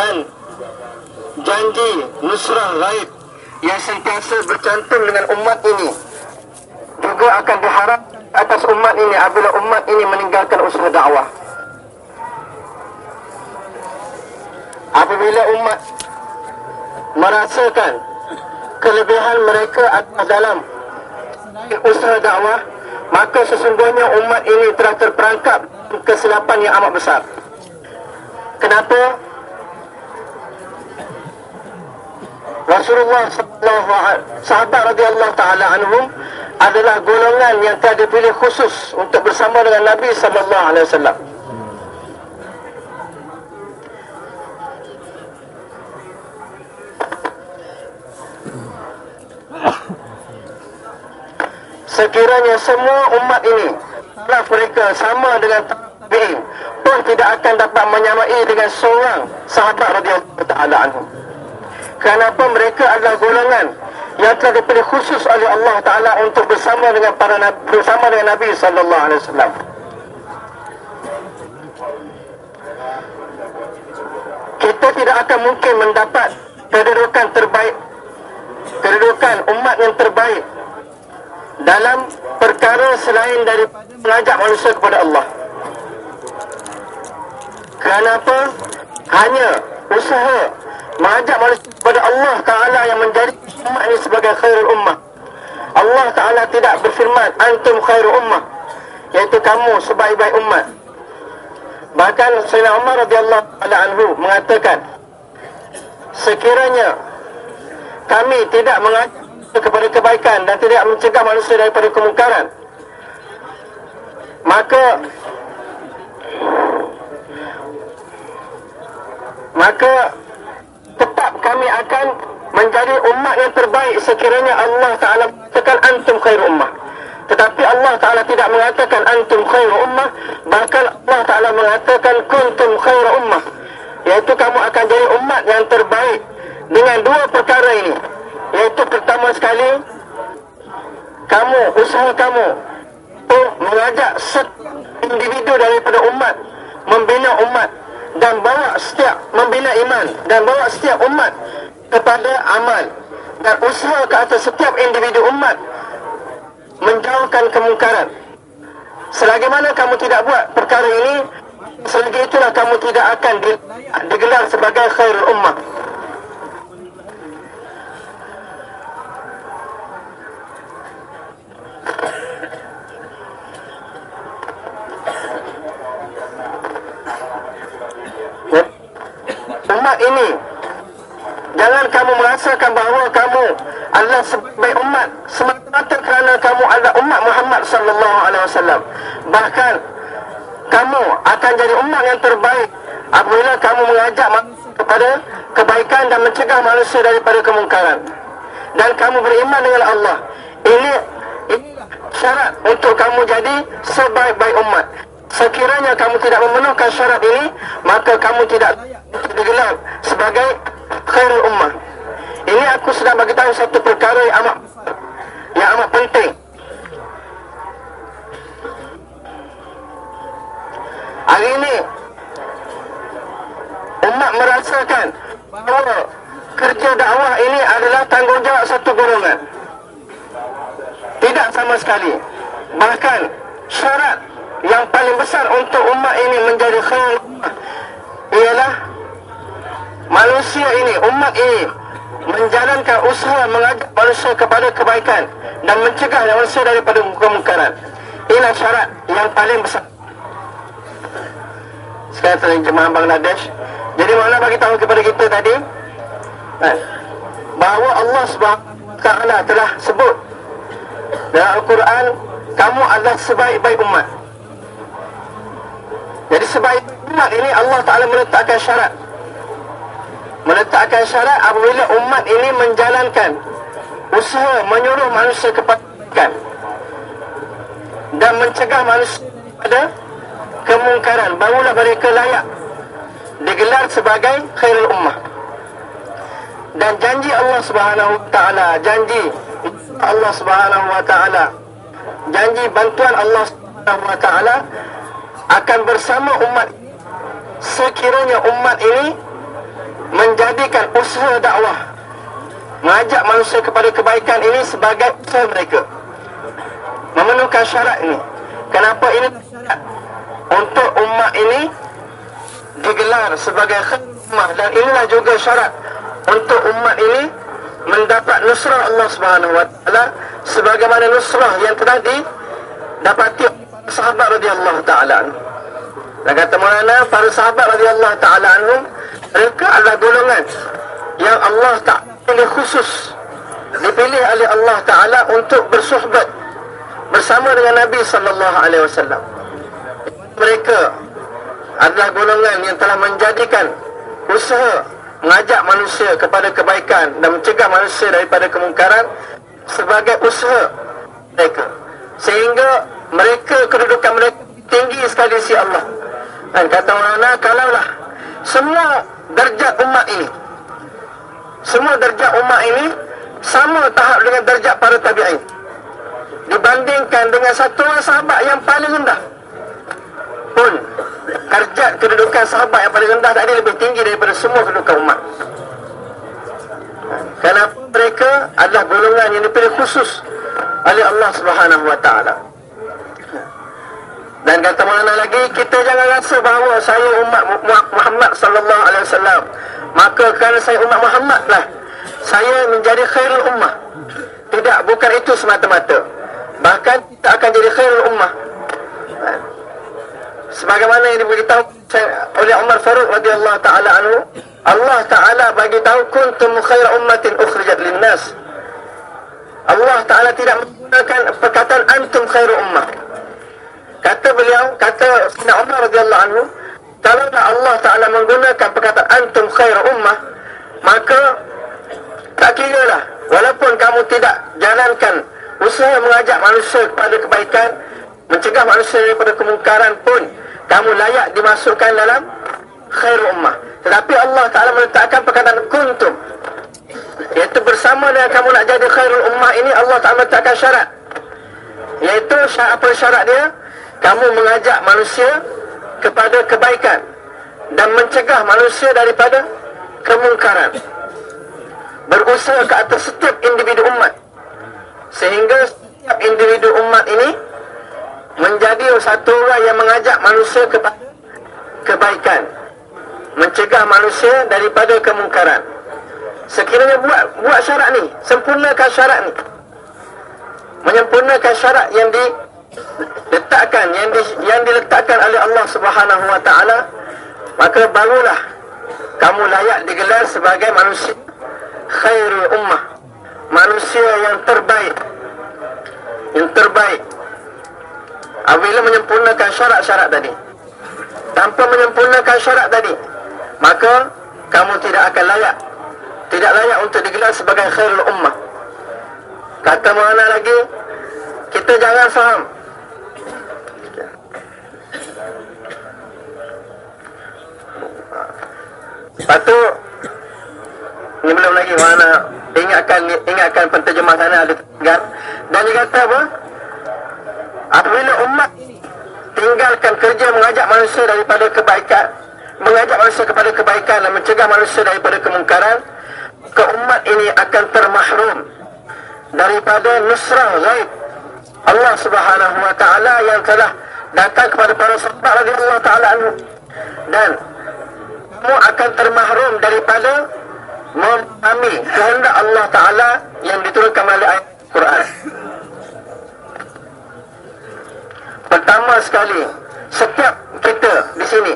dan janji nusrah gaib yang sentiasa bercantum dengan umat ini juga akan diharap atas umat ini apabila umat ini meninggalkan usaha dakwah. Apabila umat merasakan kelebihan mereka atas dalam usaha dakwah, maka sesungguhnya umat ini telah terperangkap kesilapan yang amat besar. Kenapa? Rasulullah sallallahu sahabat radhiyallahu taala anhum adalah golongan yang telah dipilih khusus untuk bersama dengan Nabi sallallahu alaihi wasallam. Sekiranya semua umat ini telah mereka sama dengan tabi'in pun tidak akan dapat menyamai dengan seorang sahabat radhiyallahu taala anhum. Kenapa mereka adalah golongan yang telah dipilih khusus oleh Allah Taala untuk bersama dengan para nabi, bersama dengan Nabi sallallahu alaihi wasallam. Kita tidak akan mungkin mendapat kedudukan terbaik kedudukan umat yang terbaik dalam perkara selain dari mengajak manusia kepada Allah. Kenapa? Hanya usaha mengajak manusia kepada Allah Ta'ala yang menjadi umat ini sebagai khairul ummah. Allah Ta'ala tidak berfirman, antum khairul ummah. Iaitu kamu sebaik-baik umat. Bahkan Sayyidina Umar radhiyallahu anhu mengatakan, sekiranya kami tidak mengajak kepada kebaikan dan tidak mencegah manusia daripada kemungkaran, maka maka tetap kami akan menjadi umat yang terbaik sekiranya Allah Ta'ala mengatakan antum khairu ummah. Tetapi Allah Ta'ala tidak mengatakan antum khairu ummah, bahkan Allah Ta'ala mengatakan kuntum khairu ummah. Iaitu kamu akan jadi umat yang terbaik dengan dua perkara ini. Iaitu pertama sekali, kamu, usaha kamu untuk mengajak setiap individu daripada umat, membina umat dan bawa setiap membina iman dan bawa setiap umat kepada amal dan usaha ke atas setiap individu umat menjauhkan kemungkaran. Selagi mana kamu tidak buat perkara ini, selagi itulah kamu tidak akan digelar sebagai khairul ummah. Umat ini jangan kamu merasakan bahawa kamu adalah sebaik umat semata-mata kerana kamu adalah umat Muhammad sallallahu alaihi wasallam. Bahkan kamu akan jadi umat yang terbaik apabila kamu mengajak kepada kebaikan dan mencegah manusia daripada kemungkaran. Dan kamu beriman dengan Allah. Ini, ini syarat untuk kamu jadi sebaik-baik umat sekiranya kamu tidak memenuhkan syarat ini maka kamu tidak digelar sebagai khairul ummah. Ini aku sedang bagi tahu satu perkara yang amat yang amat penting. Hari ini umat merasakan bahawa kerja dakwah ini adalah tanggungjawab satu golongan. Tidak sama sekali. Bahkan syarat yang paling besar untuk umat ini menjadi ummah ialah manusia ini, umat ini menjalankan usaha mengajak manusia kepada kebaikan dan mencegah manusia daripada kemungkaran. Inilah syarat yang paling besar. Sekarang tadi jemaah Bangladesh. Jadi mana bagi tahu kepada kita tadi eh, bahawa Allah Subhanahu telah sebut dalam Al-Quran kamu adalah sebaik-baik umat. Jadi sebaik umat ini Allah Ta'ala meletakkan syarat. Meletakkan syarat apabila umat ini menjalankan usaha menyuruh manusia kepada dan mencegah manusia pada kemungkaran. Barulah mereka layak digelar sebagai khairul ummah. Dan janji Allah Subhanahu wa taala janji Allah Subhanahu wa taala janji bantuan Allah Subhanahu wa taala akan bersama umat. Sekiranya umat ini menjadikan usaha dakwah mengajak manusia kepada kebaikan ini sebagai usaha mereka. Memenuhkan syarat ini. Kenapa ini untuk umat ini digelar sebagai khidmah. Dan inilah juga syarat untuk umat ini mendapat nusrah Allah Subhanahu wa taala sebagaimana nusrah yang telah didapati sahabat radhiyallahu taala dan kata mana para sahabat radhiyallahu taala mereka adalah golongan yang Allah tak pilih khusus. Dipilih oleh Allah taala untuk bersuhbat bersama dengan Nabi sallallahu alaihi wasallam. Mereka adalah golongan yang telah menjadikan usaha mengajak manusia kepada kebaikan dan mencegah manusia daripada kemungkaran sebagai usaha mereka. Sehingga mereka kedudukan mereka tinggi sekali si Allah. Dan kata mana kalaulah semua darjat umat ini semua darjat umat ini sama tahap dengan darjat para tabi'in. Dibandingkan dengan satu orang sahabat yang paling rendah pun darjat kedudukan sahabat yang paling rendah tadi lebih tinggi daripada semua kedudukan umat. Kerana mereka adalah golongan yang dipilih khusus oleh Allah Subhanahu Wa Taala. Dan kata mana lagi kita jangan rasa bahawa saya umat Muhammad sallallahu alaihi wasallam maka kerana saya umat Muhammad lah saya menjadi khairul ummah. Tidak, bukan itu semata-mata. Bahkan kita akan jadi khairul ummah. Sebagaimana yang diberitahu oleh Umar Faruq radhiyallahu taala anhu, Allah taala bagi tahu kuntum khair ummatin ukhrijat linnas. Allah taala tidak menggunakan perkataan antum khairu ummah. Kata beliau, kata Sayyidina Umar radhiyallahu anhu, kalau Allah taala menggunakan perkataan antum khairu ummah, maka tak kira lah. Walaupun kamu tidak jalankan usaha mengajak manusia kepada kebaikan mencegah manusia daripada kemungkaran pun kamu layak dimasukkan dalam khair ummah. Tetapi Allah Ta'ala meletakkan perkataan kuntum. Iaitu bersama dengan kamu nak jadi khairul ummah ini Allah Ta'ala meletakkan syarat. Iaitu syarat apa syarat dia kamu mengajak manusia kepada kebaikan dan mencegah manusia daripada kemungkaran. Berusaha ke atas setiap individu umat. Sehingga setiap individu umat ini menjadi satu orang yang mengajak manusia kepada kebaikan. Mencegah manusia daripada kemungkaran. Sekiranya buat buat syarat ni sempurnakan syarat ni. Menyempurnakan syarat yang diletakkan yang di, yang diletakkan oleh Allah Subhanahu wa taala maka barulah kamu layak digelar sebagai manusia khairul ummah. Manusia yang terbaik. Yang terbaik. Apabila menyempurnakan syarat-syarat tadi. Tanpa menyempurnakan syarat tadi maka kamu tidak akan layak tidak layak untuk digelar sebagai khairul ummah. Kata mana lagi kita jangan faham Lepas ini belum lagi mana ingatkan ingatkan penterjemah sana ada tinggal dan dia kata apa? Apabila umat tinggalkan kerja mengajak manusia daripada kebaikan mengajak manusia kepada kebaikan dan mencegah manusia daripada kemungkaran ke umat ini akan termahrum daripada nusrah gaib Allah Subhanahu wa taala yang telah datang kepada para sahabat radhiyallahu taala dan kamu akan termahrum daripada memahami kehendak Allah Ta'ala yang diturunkan melalui ayat Quran. Pertama sekali, setiap kita di sini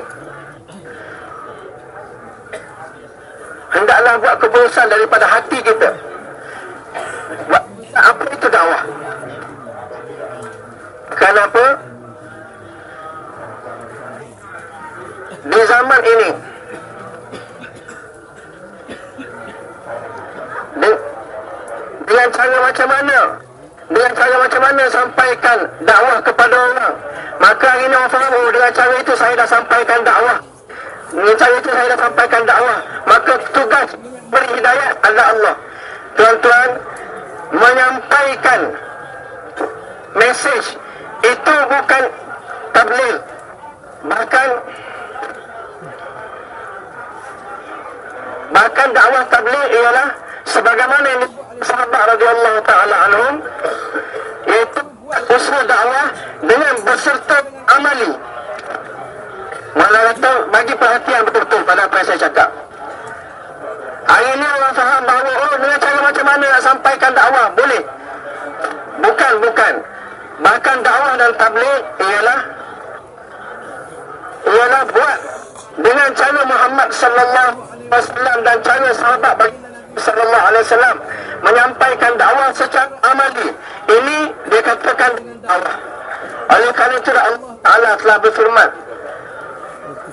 hendaklah buat keputusan daripada hati kita. Buat apa itu dakwah? Kenapa? Di zaman ini, dengan cara macam mana? Dengan cara macam mana sampaikan dakwah kepada orang? Maka hari ini orang faham oh, dengan cara itu saya dah sampaikan dakwah. Dengan cara itu saya dah sampaikan dakwah. Maka tugas beri hidayat adalah Allah. Tuan-tuan menyampaikan mesej itu bukan tabligh. Bahkan Bahkan dakwah tabligh ialah sebagaimana yang sahabat radhiyallahu taala anhum iaitu usaha dakwah dengan berserta amali. Malah kata bagi perhatian betul-betul pada apa yang saya cakap. Hari ini orang faham bahawa oh dengan cara macam mana nak sampaikan dakwah boleh. Bukan bukan. Bahkan dakwah dan tabligh ialah ialah buat dengan cara Muhammad sallallahu alaihi wasallam dan cara sahabat sallallahu alaihi wasallam menyampaikan dakwah secara amali. Ini dikatakan dakwah. Oleh kerana itu Allah telah berfirman,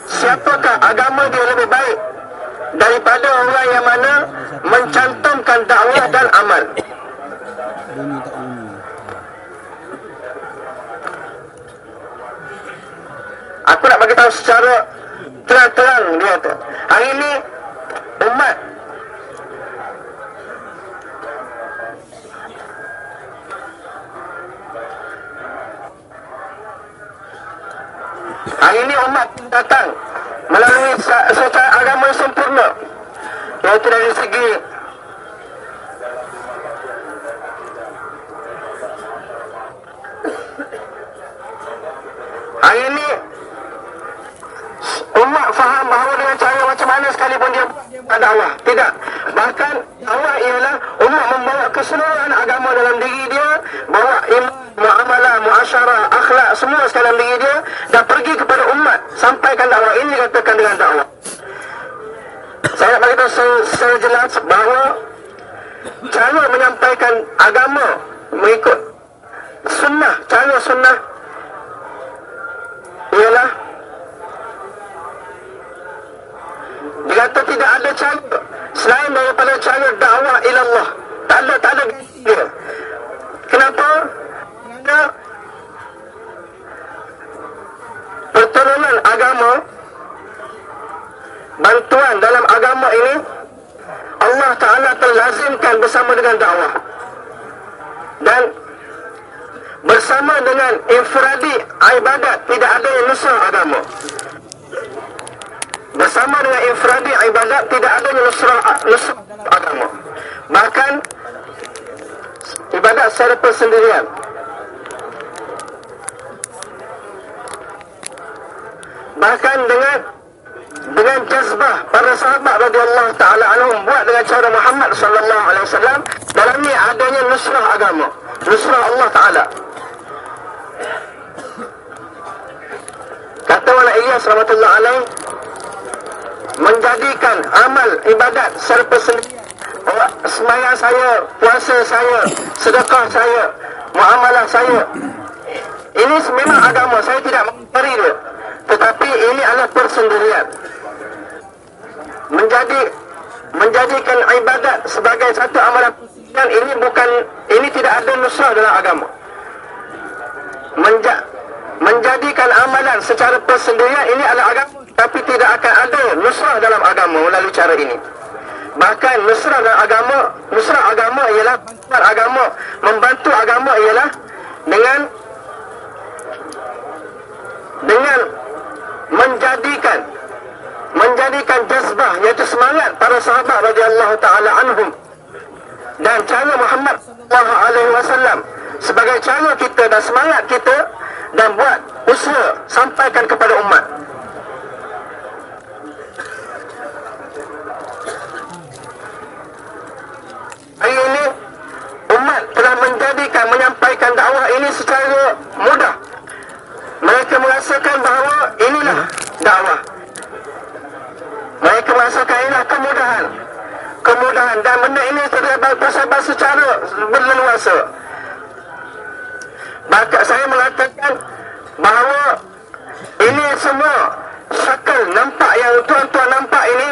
siapakah agama dia lebih baik daripada orang yang mana mencantumkan dakwah dan amal. Aku nak bagi tahu secara terang-terang dia tu. Hari ini umat Hari ini umat datang melalui secara agama sempurna. Iaitu dari segi Hari ini umat faham bahawa dengan cara macam mana sekalipun dia dakwah. Tidak. Bahkan dakwah ialah umat membawa keseluruhan agama dalam diri dia, bawa iman, muamalah, muasyarah, akhlak semua dalam diri dia dan pergi kepada umat sampaikan dakwah ini katakan dengan dakwah. Saya nak beritahu secara jelas bahawa cara menyampaikan agama mengikut sunnah, cara sunnah ialah Dikata tidak ada cara selain daripada cara dakwah ilallah. Tak ada, tak ada dia. Kenapa? Kerana pertolongan agama bantuan dalam agama ini Allah Ta'ala terlazimkan bersama dengan dakwah dan bersama dengan infradi ibadat tidak ada yang nusra agama bersama dengan infradi ibadat tidak ada nusrah nusrah agama. Bahkan ibadat secara persendirian. Bahkan dengan dengan jazbah para sahabat radhiyallahu taala anhum buat dengan cara Muhammad sallallahu alaihi wasallam dalam ni adanya nusrah agama. Nusrah Allah taala. Kata wala Ilyas rahmatullah alaih menjadikan amal ibadat serta sendiri semayang saya, puasa saya, sedekah saya, muamalah saya. Ini memang agama, saya tidak mengingkari dia. Tetapi ini adalah persendirian. Menjadi menjadikan ibadat sebagai satu amalan dan ini bukan ini tidak ada nusrah dalam agama. Menja, menjadikan amalan secara persendirian ini adalah agama tapi tidak akan ada nusrah dalam agama melalui cara ini. Bahkan nusrah dalam agama, nusrah agama ialah bantuan agama, membantu agama ialah dengan dengan menjadikan menjadikan jazbah iaitu semangat para sahabat radhiyallahu taala anhum. Dan cara Muhammad sallallahu alaihi wasallam sebagai cara kita dan semangat kita dan buat usaha sampaikan kepada umat hari ini umat telah menjadikan menyampaikan dakwah ini secara mudah. Mereka merasakan bahawa inilah dakwah. Mereka merasakan inilah kemudahan. Kemudahan dan benda ini terdapat tersebar secara berleluasa. Maka saya mengatakan bahawa ini semua syakal nampak yang tuan-tuan nampak ini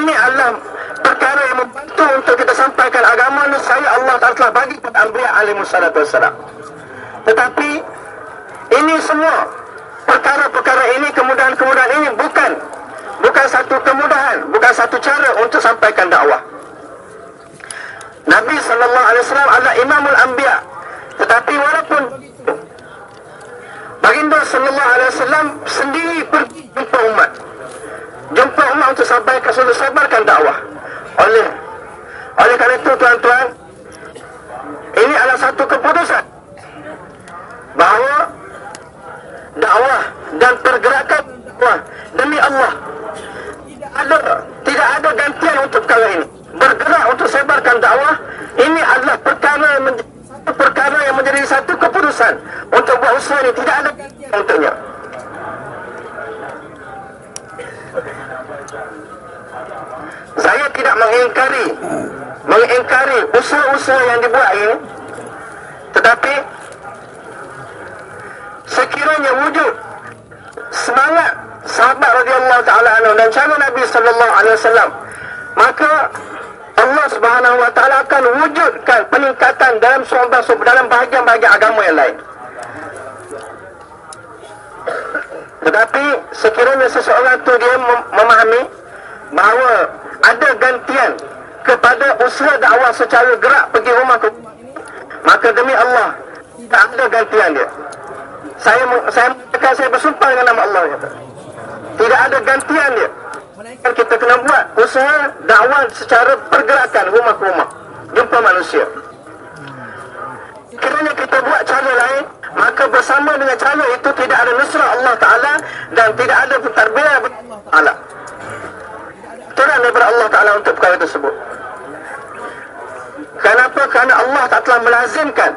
ini adalah perkara yang membantu untuk kita sampaikan agama ini. Saya Allah Ta'ala telah bagi kepada Ambiya alaihi salatu wassalam. Tetapi ini semua perkara-perkara ini kemudahan-kemudahan ini bukan bukan satu kemudahan bukan satu cara untuk sampaikan dakwah. Nabi wasallam adalah imamul anbiya. Tetapi walaupun Baginda sallallahu alaihi wasallam sendiri pergi jumpa umat. Jumpa umat untuk sampaikan sudah sabarkan dakwah. Oleh oleh kerana itu tuan-tuan ini adalah satu keputusan bahawa dakwah dan pergerakan dakwah demi Allah tidak ada tidak ada gantian untuk perkara ini. Bergerak untuk sebarkan dakwah ini adalah perkara satu perkara yang menjadi satu keputusan untuk buat usaha ini tidak ada untuknya. Saya tidak mengingkari mengingkari usaha-usaha yang dibuat ini tetapi sekiranya wujud semangat sahabat radhiyallahu taala anhu dan cara Nabi sallallahu alaihi wasallam maka Allah Subhanahu wa taala akan wujudkan peningkatan dalam sumpah dalam bahagian-bahagian agama yang lain. Tetapi sekiranya seseorang itu dia memahami bahawa ada gantian kepada usaha dakwah secara gerak pergi rumah ke maka demi Allah tak ada gantian dia. Saya saya saya bersumpah dengan nama Allah kata. Tidak ada gantian dia. Melainkan kita kena buat usaha dakwah secara pergerakan rumah ke rumah. Jumpa manusia. Kerana kita buat cara lain, maka bersama dengan cara itu tidak ada nusrah Allah Ta'ala dan tidak ada Allah Ta'ala. Turun daripada Allah Ta'ala untuk perkara tersebut. Kenapa? Kerana Allah tak telah melazimkan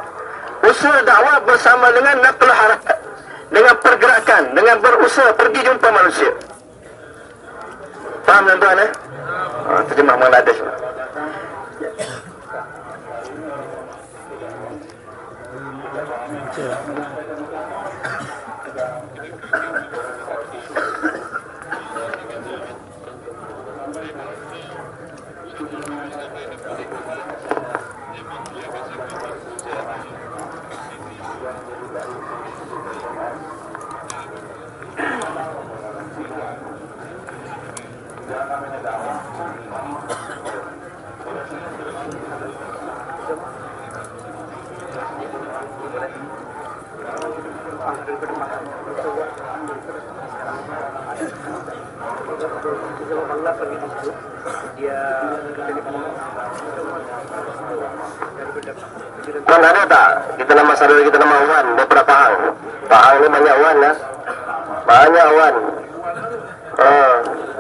usaha dakwah bersama dengan naql harakat dengan pergerakan dengan berusaha pergi jumpa manusia faham tuan-tuan eh? Ha, terjemah Bangladesh Tuan ada tak? Kita nama saudara kita nama Wan daripada Pahang. Pahang ni banyak Wan lah. Banyak Wan. Uh,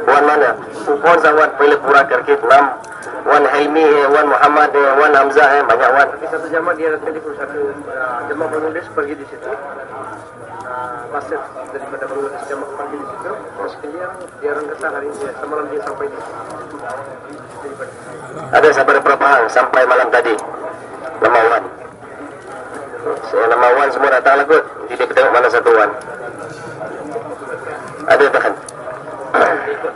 Wan mana? Kupon sa Wan pilih pura kerkit enam. Wan Helmi, eh, Wan Muhammad, eh, Wan Hamzah, eh, banyak Wan. Tapi satu jamaah dia ada telefon satu uh, jamaah penulis pergi di situ. Uh, Pasir daripada penulis jamaah pergi di situ. Terus kemudian dia orang kata hari ini semalam dia sampai di. Ada sahabat daripada Pahang sampai malam tadi. Nama Wan. Saya nama Wan semua datang lah kot. Jadi dia tengok mana satu Wan. Ada tahan.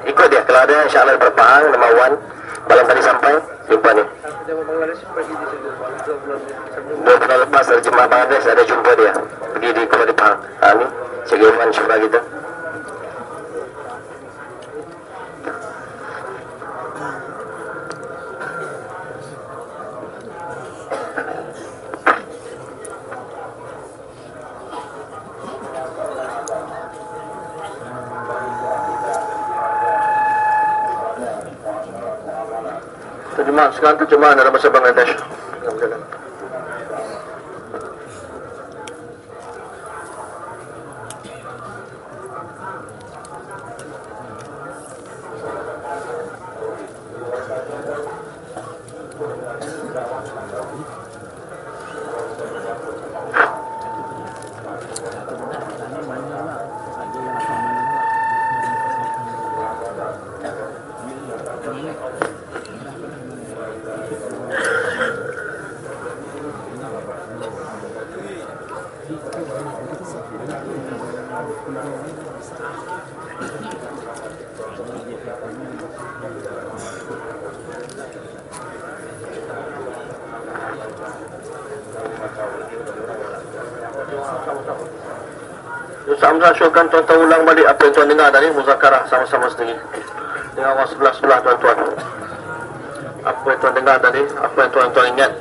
Ikut dia. Kalau ada insyaAllah Pahang, nama Wan. Malam tadi sampai, jumpa ni. Satu jamaah Bangladesh pergi di situ. Dua bulan lepas ada jemaah Bangladesh, ada jumpa dia. Pergi di di Pahang. Ha ni, Cik Irfan syurah kita. Terjemah sekarang terjemah dalam bahasa Bangladesh. Alhamdulillah. Hamzah syurkan tuan-tuan ulang balik apa yang tuan dengar tadi Muzakarah sama-sama sendiri. Dengan orang sebelah-sebelah tuan-tuan. Apa yang tuan dengar tadi Apa yang tuan-tuan ingat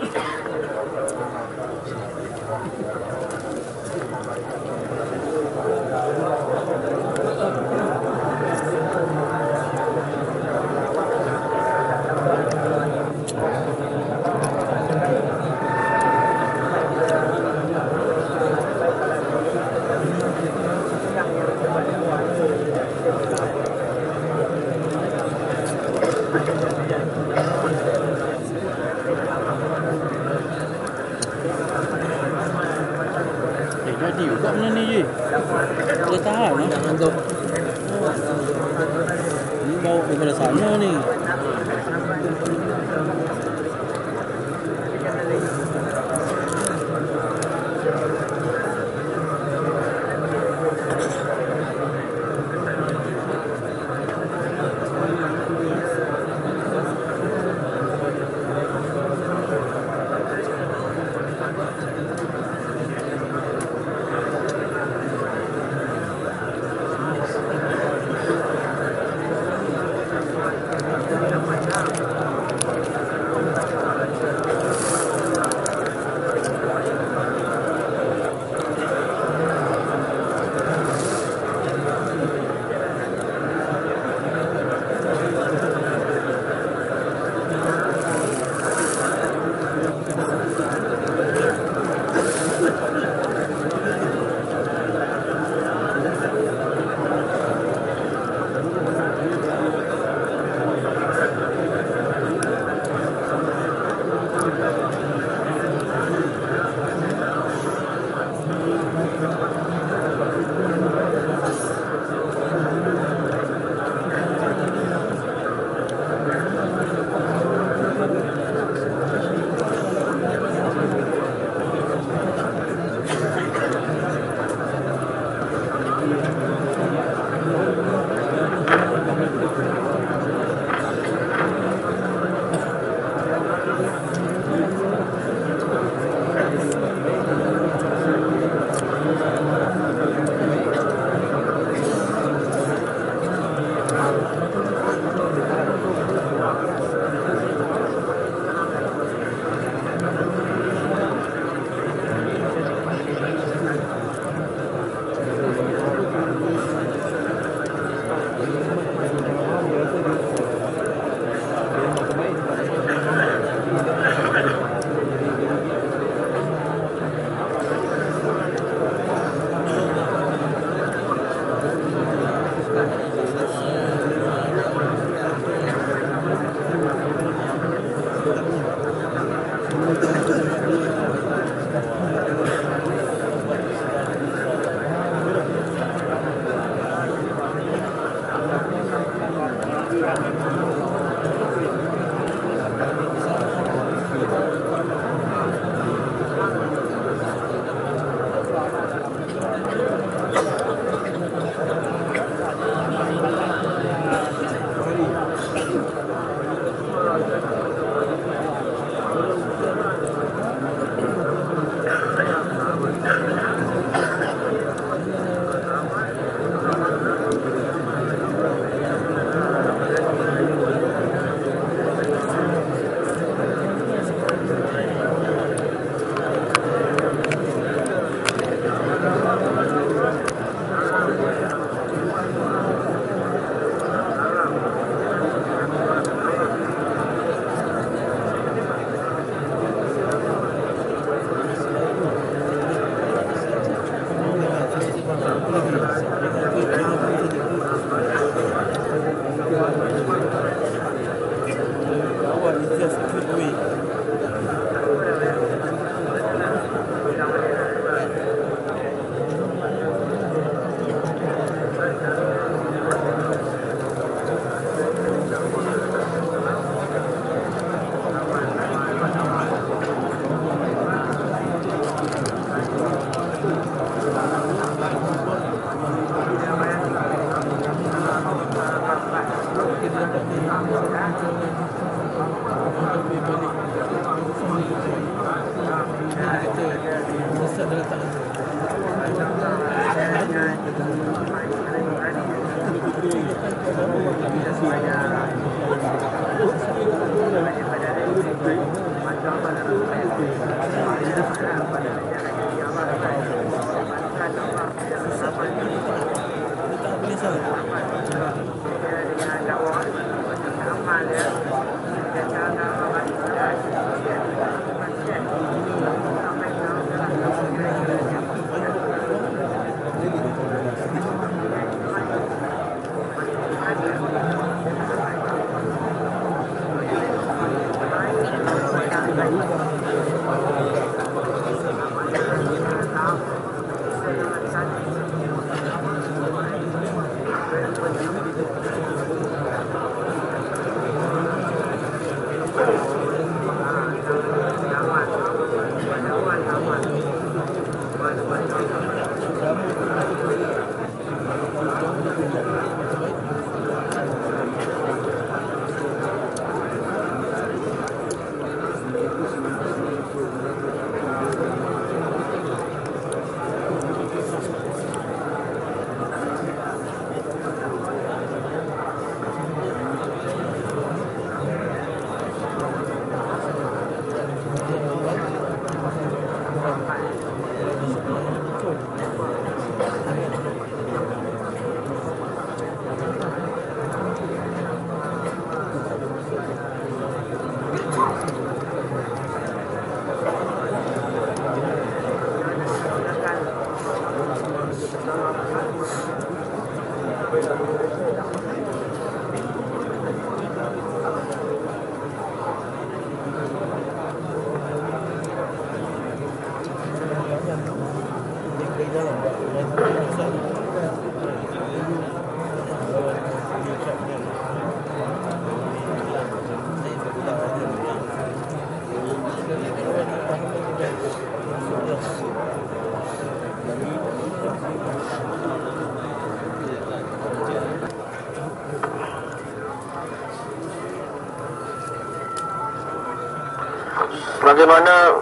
bagaimana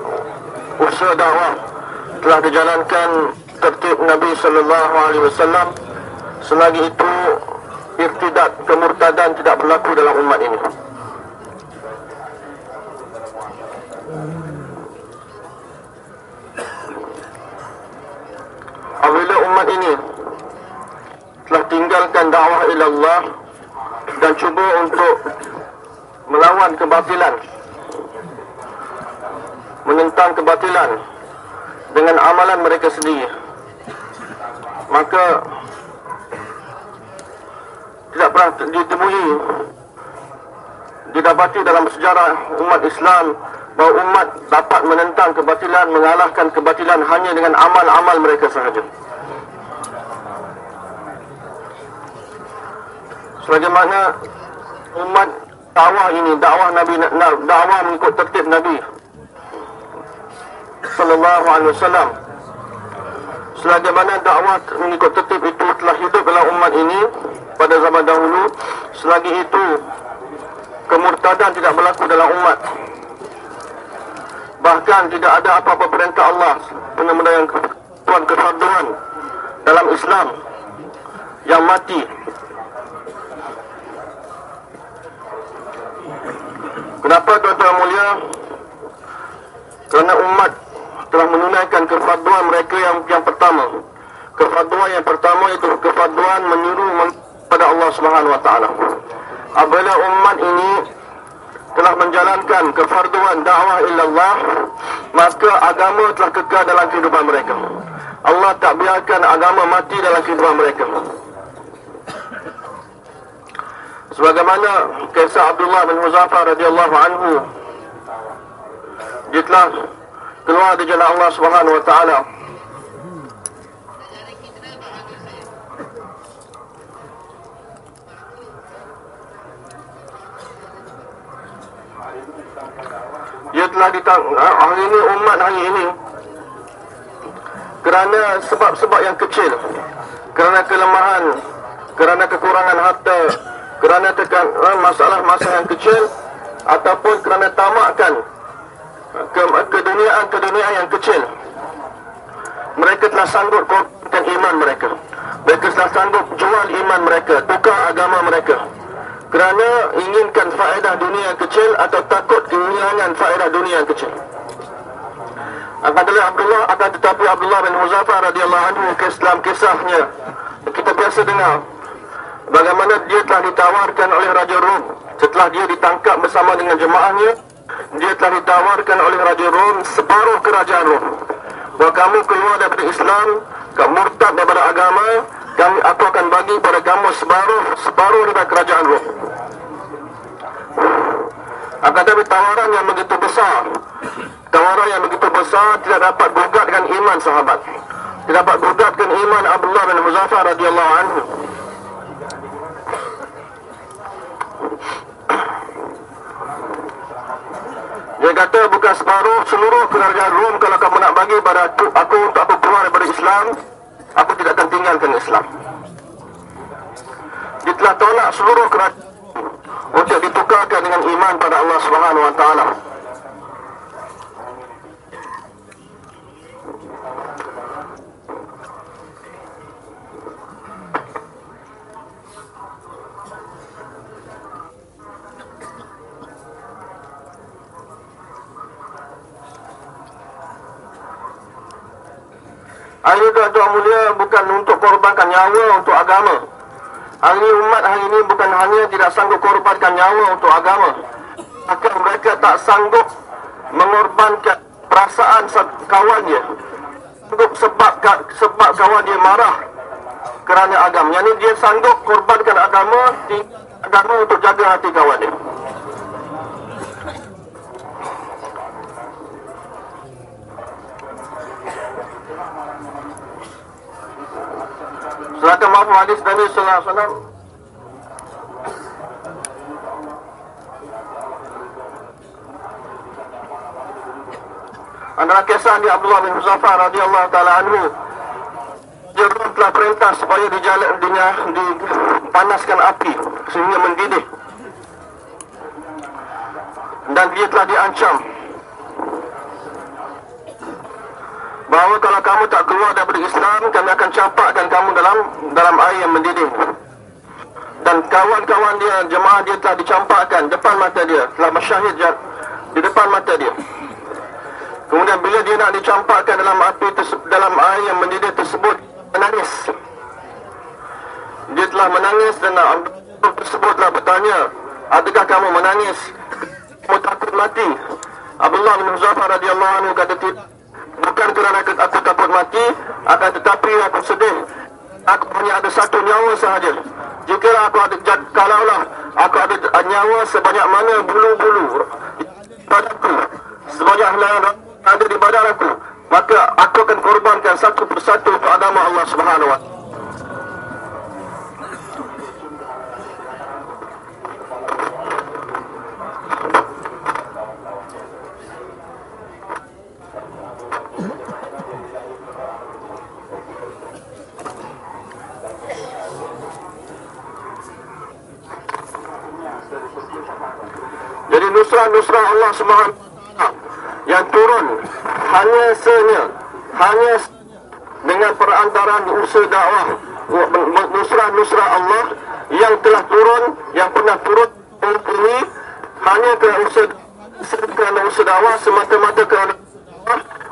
usaha dakwah telah dijalankan tertib Nabi sallallahu alaihi wasallam. Selagi itu irtidat kemurtadan tidak berlaku dalam umat ini apabila umat ini telah tinggalkan dakwah ila Allah dan cuba untuk melawan kebatilan menentang kebatilan dengan amalan mereka sendiri. Maka tidak pernah ditemui didapati dalam sejarah umat Islam bahawa umat dapat menentang kebatilan mengalahkan kebatilan hanya dengan amal-amal mereka sahaja. Sebagaimana umat dakwah ini dakwah Nabi dakwah mengikut tertib Nabi sallallahu alaihi wasallam selagi mana dakwah mengikut tertib itu telah hidup dalam umat ini pada zaman dahulu selagi itu kemurtadan tidak berlaku dalam umat. Bahkan tidak ada apa-apa perintah Allah benar-benar yang tuan kefarduan dalam Islam yang mati. Kenapa tuan-tuan mulia? Kerana umat telah menunaikan kefarduan mereka yang yang pertama. Kefarduan yang pertama itu kefarduan menyuruh kepada Allah Subhanahu wa taala. Apabila umat ini telah menjalankan kefarduan dakwah illallah, maka agama telah kekal dalam kehidupan mereka. Allah tak biarkan agama mati dalam kehidupan mereka. Sebagaimana kisah Abdullah bin Huzafah radhiyallahu anhu dia telah keluar dari jalan Allah Subhanahu wa taala. Dia telah ditang ha, hari ini umat hari ini. Kerana sebab-sebab yang kecil. Kerana kelemahan. Kerana kekurangan harta. Kerana tekan masalah-masalah yang kecil. Ataupun kerana tamakkan ke keduniaan keduniaan yang kecil. Mereka telah sanggup korbankan iman mereka. Mereka telah sanggup jual iman mereka tukar agama mereka. Kerana inginkan faedah dunia yang kecil atau takut kehilangan faedah dunia yang kecil. Tetapi Abdullah akan tetapi Abdullah bin Huzafah radhiyallahu anhu dalam kisahnya. Kita biasa dengar bagaimana dia telah ditawarkan oleh Raja Rom setelah dia ditangkap bersama dengan jemaahnya dia telah ditawarkan oleh Raja Rom separuh kerajaan Rom. Bahawa kamu keluar daripada Islam, kamu murtad daripada agama, kami aku akan bagi pada kamu separuh separuh daripada kerajaan Rom. Akan tetapi tawaran yang begitu besar, tawaran yang begitu besar tidak dapat gugat dengan iman sahabat. Tidak dapat gugat dengan iman Abdullah bin Muzaffar radhiyallahu anhu. Dia kata bukan separuh seluruh kerajaan Rom kalau kamu nak bagi pada aku, aku untuk aku keluar daripada Islam, aku tidak akan tinggalkan Islam. Dia telah tolak seluruh kerajaan untuk ditukarkan dengan iman pada Allah Subhanahu Wa Taala. Hari ini tuan-tuan mulia bukan untuk korbankan nyawa untuk agama. Hari ini umat hari ini bukan hanya tidak sanggup korbankan nyawa untuk agama. Maka mereka tak sanggup mengorbankan perasaan kawan dia. Sanggup sebab sebab kawan dia marah. kerana agama. Yang ini dia sanggup korbankan agama, agama untuk jaga hati kawan dia. Silakan maaf hadis Nabi sallallahu alaihi wasallam. Adalah kisah di Abdullah bin Muzaffar radhiyallahu taala anhu. Dia telah perintah supaya dijalan dinya dipanaskan api sehingga mendidih. Dan dia telah diancam bahawa kalau kamu tak keluar daripada Islam kami akan campakkan kamu dalam dalam air yang mendidih. Dan kawan-kawan dia jemaah dia telah dicampakkan depan mata dia. Telah bersyahid di depan mata dia. Kemudian bila dia nak dicampakkan dalam api dalam air yang mendidih tersebut menangis. Dia telah menangis dan Abdul tersebut telah bertanya adakah kamu menangis? Kamu takut mati. Abdullah bin Muzaffar radhiyallahu anhu kata tidak Bukan kerana aku, aku takut mati Akan tetapi aku sedih. Aku hanya ada satu nyawa sahaja. Jika aku ada Kalaulah aku ada nyawa sebanyak mana bulu-bulu Padaku Sebanyak yang ada di badan aku Maka aku akan korbankan satu persatu Untuk agama Allah subhanahu wa Nusrah-nusrah Allah Subhanahu yang turun hanya senya hanya dengan perantaraan usaha dakwah nusrah-nusrah Allah yang telah turun yang pernah turun ini hanya kerana usaha kerana usaha dakwah semata-mata kerana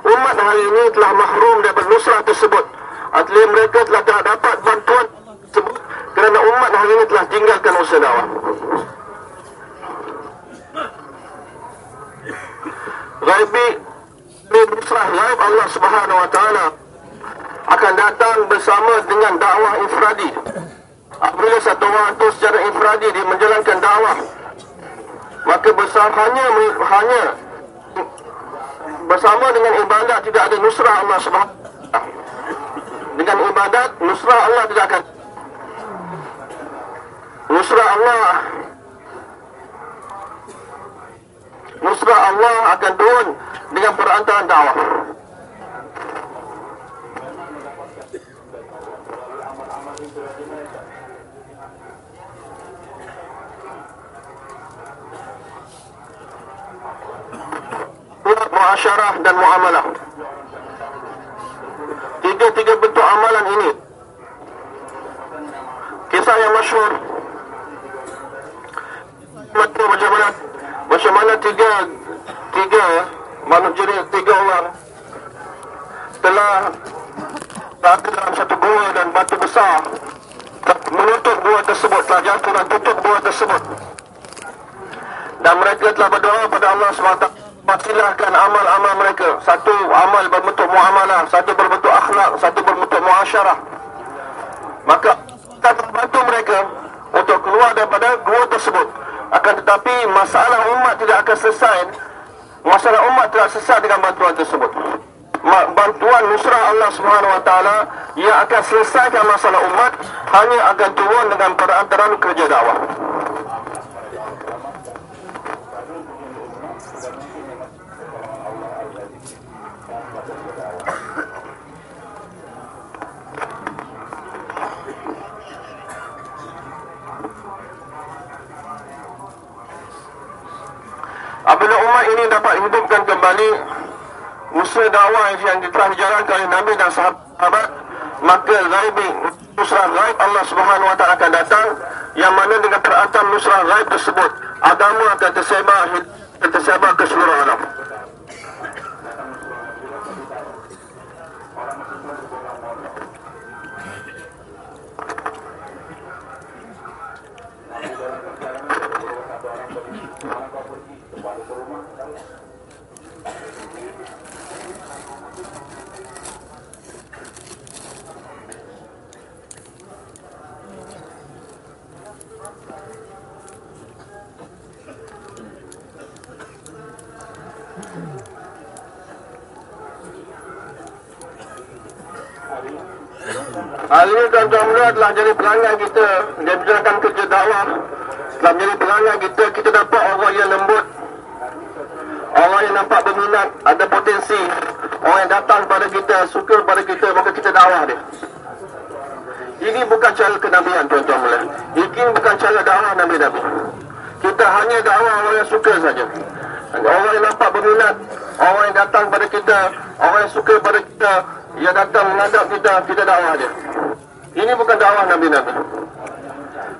umat hari ini telah mahrum daripada nusrah tersebut. Artinya mereka telah tak dapat bantuan tersebut kerana umat hari ini telah tinggalkan usaha dakwah Ghaibi Nusrah Ghaib Allah Subhanahu Wa Taala akan datang bersama dengan dakwah infradi. Apabila satu orang itu secara infradi dia menjalankan dakwah, maka bersama hanya hanya bersama dengan ibadat tidak ada nusrah Allah Subhanahu dengan ibadat nusrah Allah tidak akan nusrah Allah nusrah Allah akan turun dengan perantaraan dakwah. Muasyarah dan muamalah. Tiga-tiga bentuk amalan ini. Kisah yang masyhur. Macam mana macam mana tiga tiga manusia tiga orang telah berada dalam satu gua dan batu besar menutup gua tersebut telah jatuh dan tutup gua tersebut. Dan mereka telah berdoa pada Allah SWT silahkan amal-amal mereka. Satu amal berbentuk muamalah satu berbentuk akhlak satu berbentuk muasyarah. Maka kita membantu mereka untuk keluar daripada gua tersebut akan tetapi masalah umat tidak akan selesai. Masalah umat tidak selesai dengan bantuan tersebut. Bantuan nusrah Allah Subhanahu wa taala yang akan selesaikan masalah umat hanya akan turun dengan perantaraan kerja dakwah Apabila umat ini dapat hidupkan kembali usaha dakwah yang telah dijalankan oleh Nabi dan sahabat, maka ghaib nusrah ghaib Allah Subhanahu wa taala akan datang yang mana dengan perantaraan nusrah ghaib tersebut agama akan tersebar tersebar ke seluruh alam. Hal ini tuan-tuan muda telah jadi pelanggan kita. Dia bicarakan kerja dakwah. Telah menjadi pelanggan kita Kita dapat orang yang lembut. Orang yang nampak berminat Ada potensi. Orang yang datang pada kita Suka pada kita Maka kita dakwah dia. Ini bukan cara kenabian tuan-tuan muda Ini bukan cara dakwah Nabi-Nabi Kita hanya dakwah orang yang suka saja. Orang yang nampak berminat Orang yang datang pada kita Orang yang suka pada kita Yang datang menghadap kita Kita dakwah dia. Ini bukan dakwah Nabi-Nabi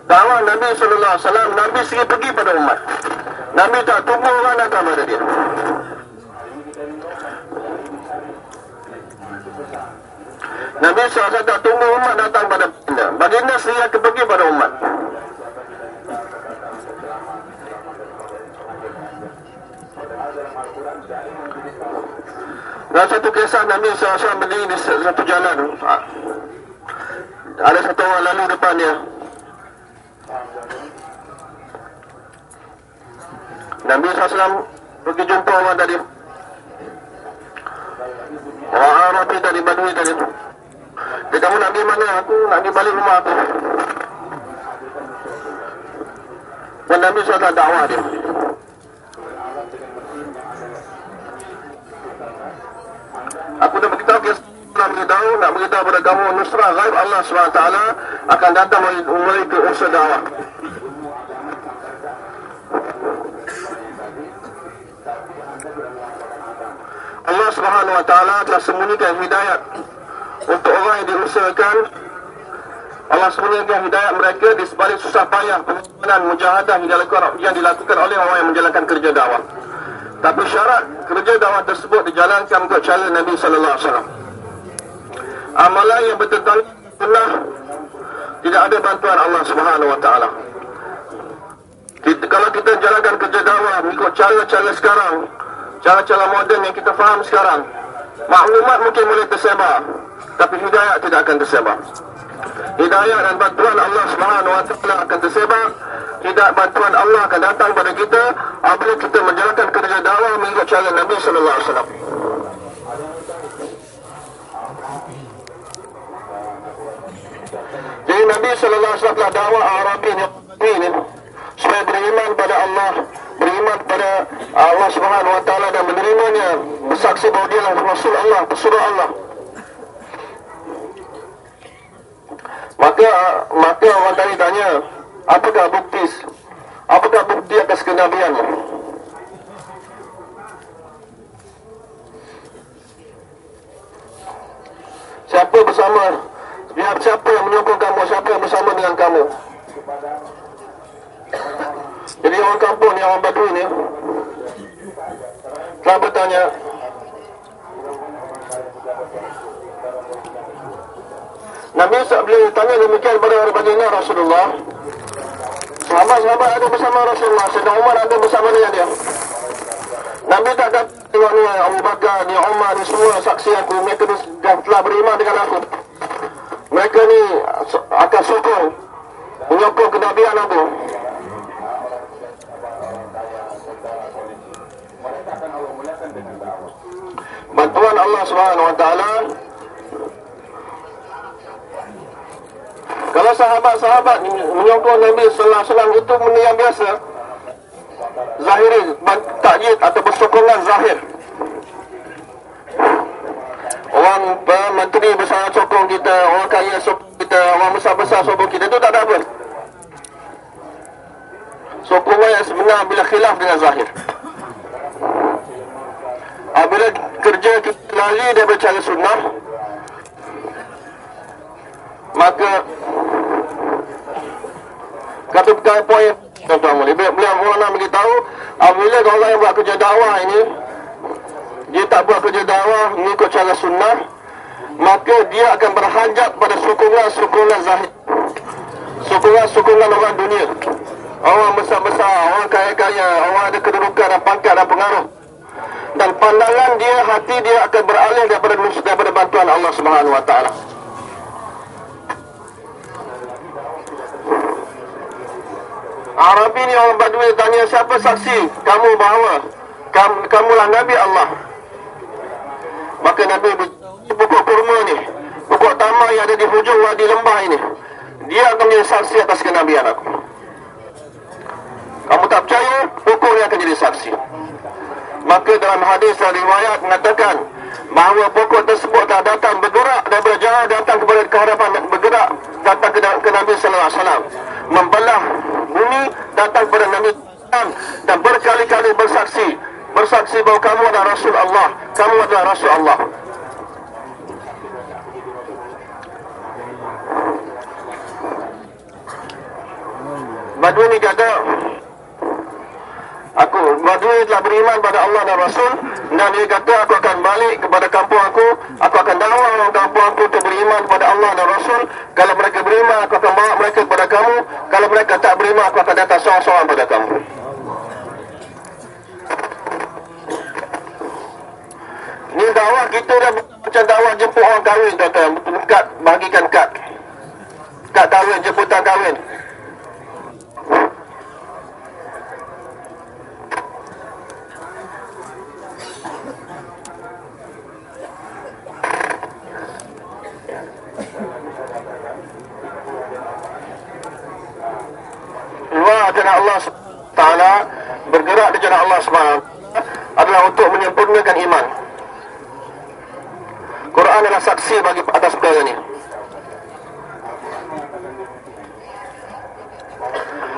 Dakwah Nabi SAW Nabi sendiri pergi pada umat. Nabi tak tunggu orang datang pada dia. Nabi SAW tak tunggu umat datang pada baginda Baginda sendiri akan pergi pada umat Dalam satu kisah Nabi SAW berdiri di satu jalan. Ada satu orang lalu depan dia. Nabi SAW pergi jumpa orang tadi. Orang Arabi tadi, Badui tadi Dia kamu nak pergi mana? Aku? Nak pergi balik rumah aku. Dan Nabi SAW dakwah dia Aku dah beritahu kes nak beritahu nak beritahu kepada kamu nusrah ghaib Allah SWT akan datang melalui ke usaha dakwah. Allah Subhanahu wa taala telah sembunyikan hidayat untuk orang yang diusahakan Allah sembunyikan hidayat mereka di sebalik susah payah pengorbanan mujahadah yang dilakukan, yang dilakukan oleh orang yang menjalankan kerja dakwah. Tapi syarat kerja dakwah tersebut dijalankan untuk cara Nabi sallallahu alaihi wasallam. Amalan yang bertentangan sunnah tidak ada bantuan Allah Subhanahu wa taala. Kalau kita jalankan kerja dakwah mengikut cara-cara sekarang, cara-cara moden yang kita faham sekarang, maklumat mungkin boleh tersebar, tapi hidayah tidak akan tersebar. Hidayah dan bantuan Allah Subhanahu wa taala akan tersebar tidak bantuan Allah akan datang pada kita apabila kita menjalankan kerja dakwah mengikut cara Nabi sallallahu alaihi wasallam. Jadi Nabi sallallahu alaihi wasallam dakwah Arabi ini supaya beriman pada Allah, beriman pada Allah Subhanahu wa taala dan menerimanya, bersaksi bahawa dia Rasul Allah, pesuruh Allah. Maka maka orang tadi tanya, apakah bukti apakah bukti atas kenabianmu siapa bersama? Biar siapa yang menyokong kamu? Siapa yang bersama dengan kamu? Jadi orang kampung ni orang badu ni. Telah bertanya. Nabi bila tanya demikian kepada orang baginda Rasulullah Sahabat-sahabat ada bersama Rasulullah. Sedang Umar ada bersama dengan dia. Nabi tak kata tengok ni Abu Bakar ni Umar ni semua saksi aku. Mereka ni telah beriman dengan aku. Mereka ni akan sokong Menyokong kenabian aku. Bantuan Allah Subhanahu Wa Taala Kalau sahabat-sahabat menyokong Nabi Sallallahu Alaihi Wasallam itu benda yang biasa Zahiri, takyid atau bersokongan zahir. Orang menteri besar sokong kita, orang kaya sokong kita, orang besar-besar sokong kita itu tak ada apa. Sokongan yang sebenar bila khilaf dengan zahir. Apabila kerja kita lari daripada cara sunnah Maka Kata perkara poin Tuan-tuan boleh. Beliau nak beritahu Apabila orang yang buat kerja dakwah ini Dia tak buat kerja dakwah Mengikut cara sunnah Maka dia akan berhajat pada sokongan-sokongan zahid. Sokongan-sokongan orang dunia. Orang besar-besar Orang kaya-kaya Orang ada kedudukan dan pangkat dan pengaruh. Dan pandangan dia Hati dia akan beralih daripada, daripada bantuan Allah Subhanahu Wa Taala. Arabi ni orang Badui tanya siapa saksi kamu bahawa kamu, kamulah Nabi Allah. Maka Nabi pokok kurma ni, pokok tamar yang ada di hujung wadi lembah ini. Dia akan menjadi saksi atas kenabian aku. Kamu tak percaya, pokok ini akan jadi saksi. Maka dalam hadis dan riwayat mengatakan bahawa pokok tersebut telah datang bergerak daripada jauh datang kepada kehadapan bergerak datang ke, ke Nabi Sallallahu Alaihi Wasallam membelah bumi datang kepada Nabi dan berkali-kali bersaksi. Bersaksi bahawa kamu adalah Rasul Allah. Kamu adalah Rasul Allah. Badui ni kata Aku Badui telah beriman pada Allah dan Rasul. Dan dia kata aku akan balik kepada kampung aku. Aku akan dakwah orang kampung aku untuk beriman kepada Allah dan Rasul. Kalau mereka beriman aku akan bawa mereka kepada kamu. Kalau mereka tak beriman aku akan datang seorang-seorang pada kamu. Ini dakwah kita dah macam dakwah jemput orang kahwin tuan-tuan. Bagikan kad Kad kahwin, jemputan kahwin jalan Allah Taala bergerak di jalan Allah Subhanahu adalah untuk menyempurnakan iman. Quran adalah saksi bagi atas perkara ini.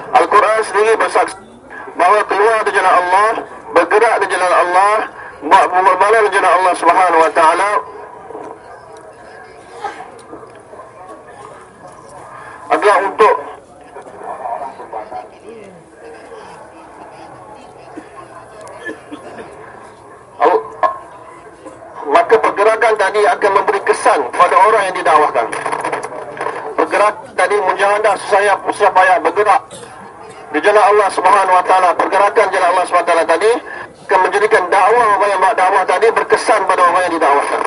Al-Quran sendiri bersaksi bahawa keluar di jalan Allah, bergerak di jalan Allah, buat berbalan di jalan Allah Subhanahu wa taala adalah untuk maka pergerakan tadi akan memberi kesan pada orang yang didakwahkan. Pergerak tadi mujahadah susah susah payah bergerak di jalan Allah Subhanahu Wa Taala. Pergerakan jalan Allah Subhanahu Wa Taala tadi akan menjadikan dakwah orang yang dakwah tadi berkesan pada orang yang didakwahkan.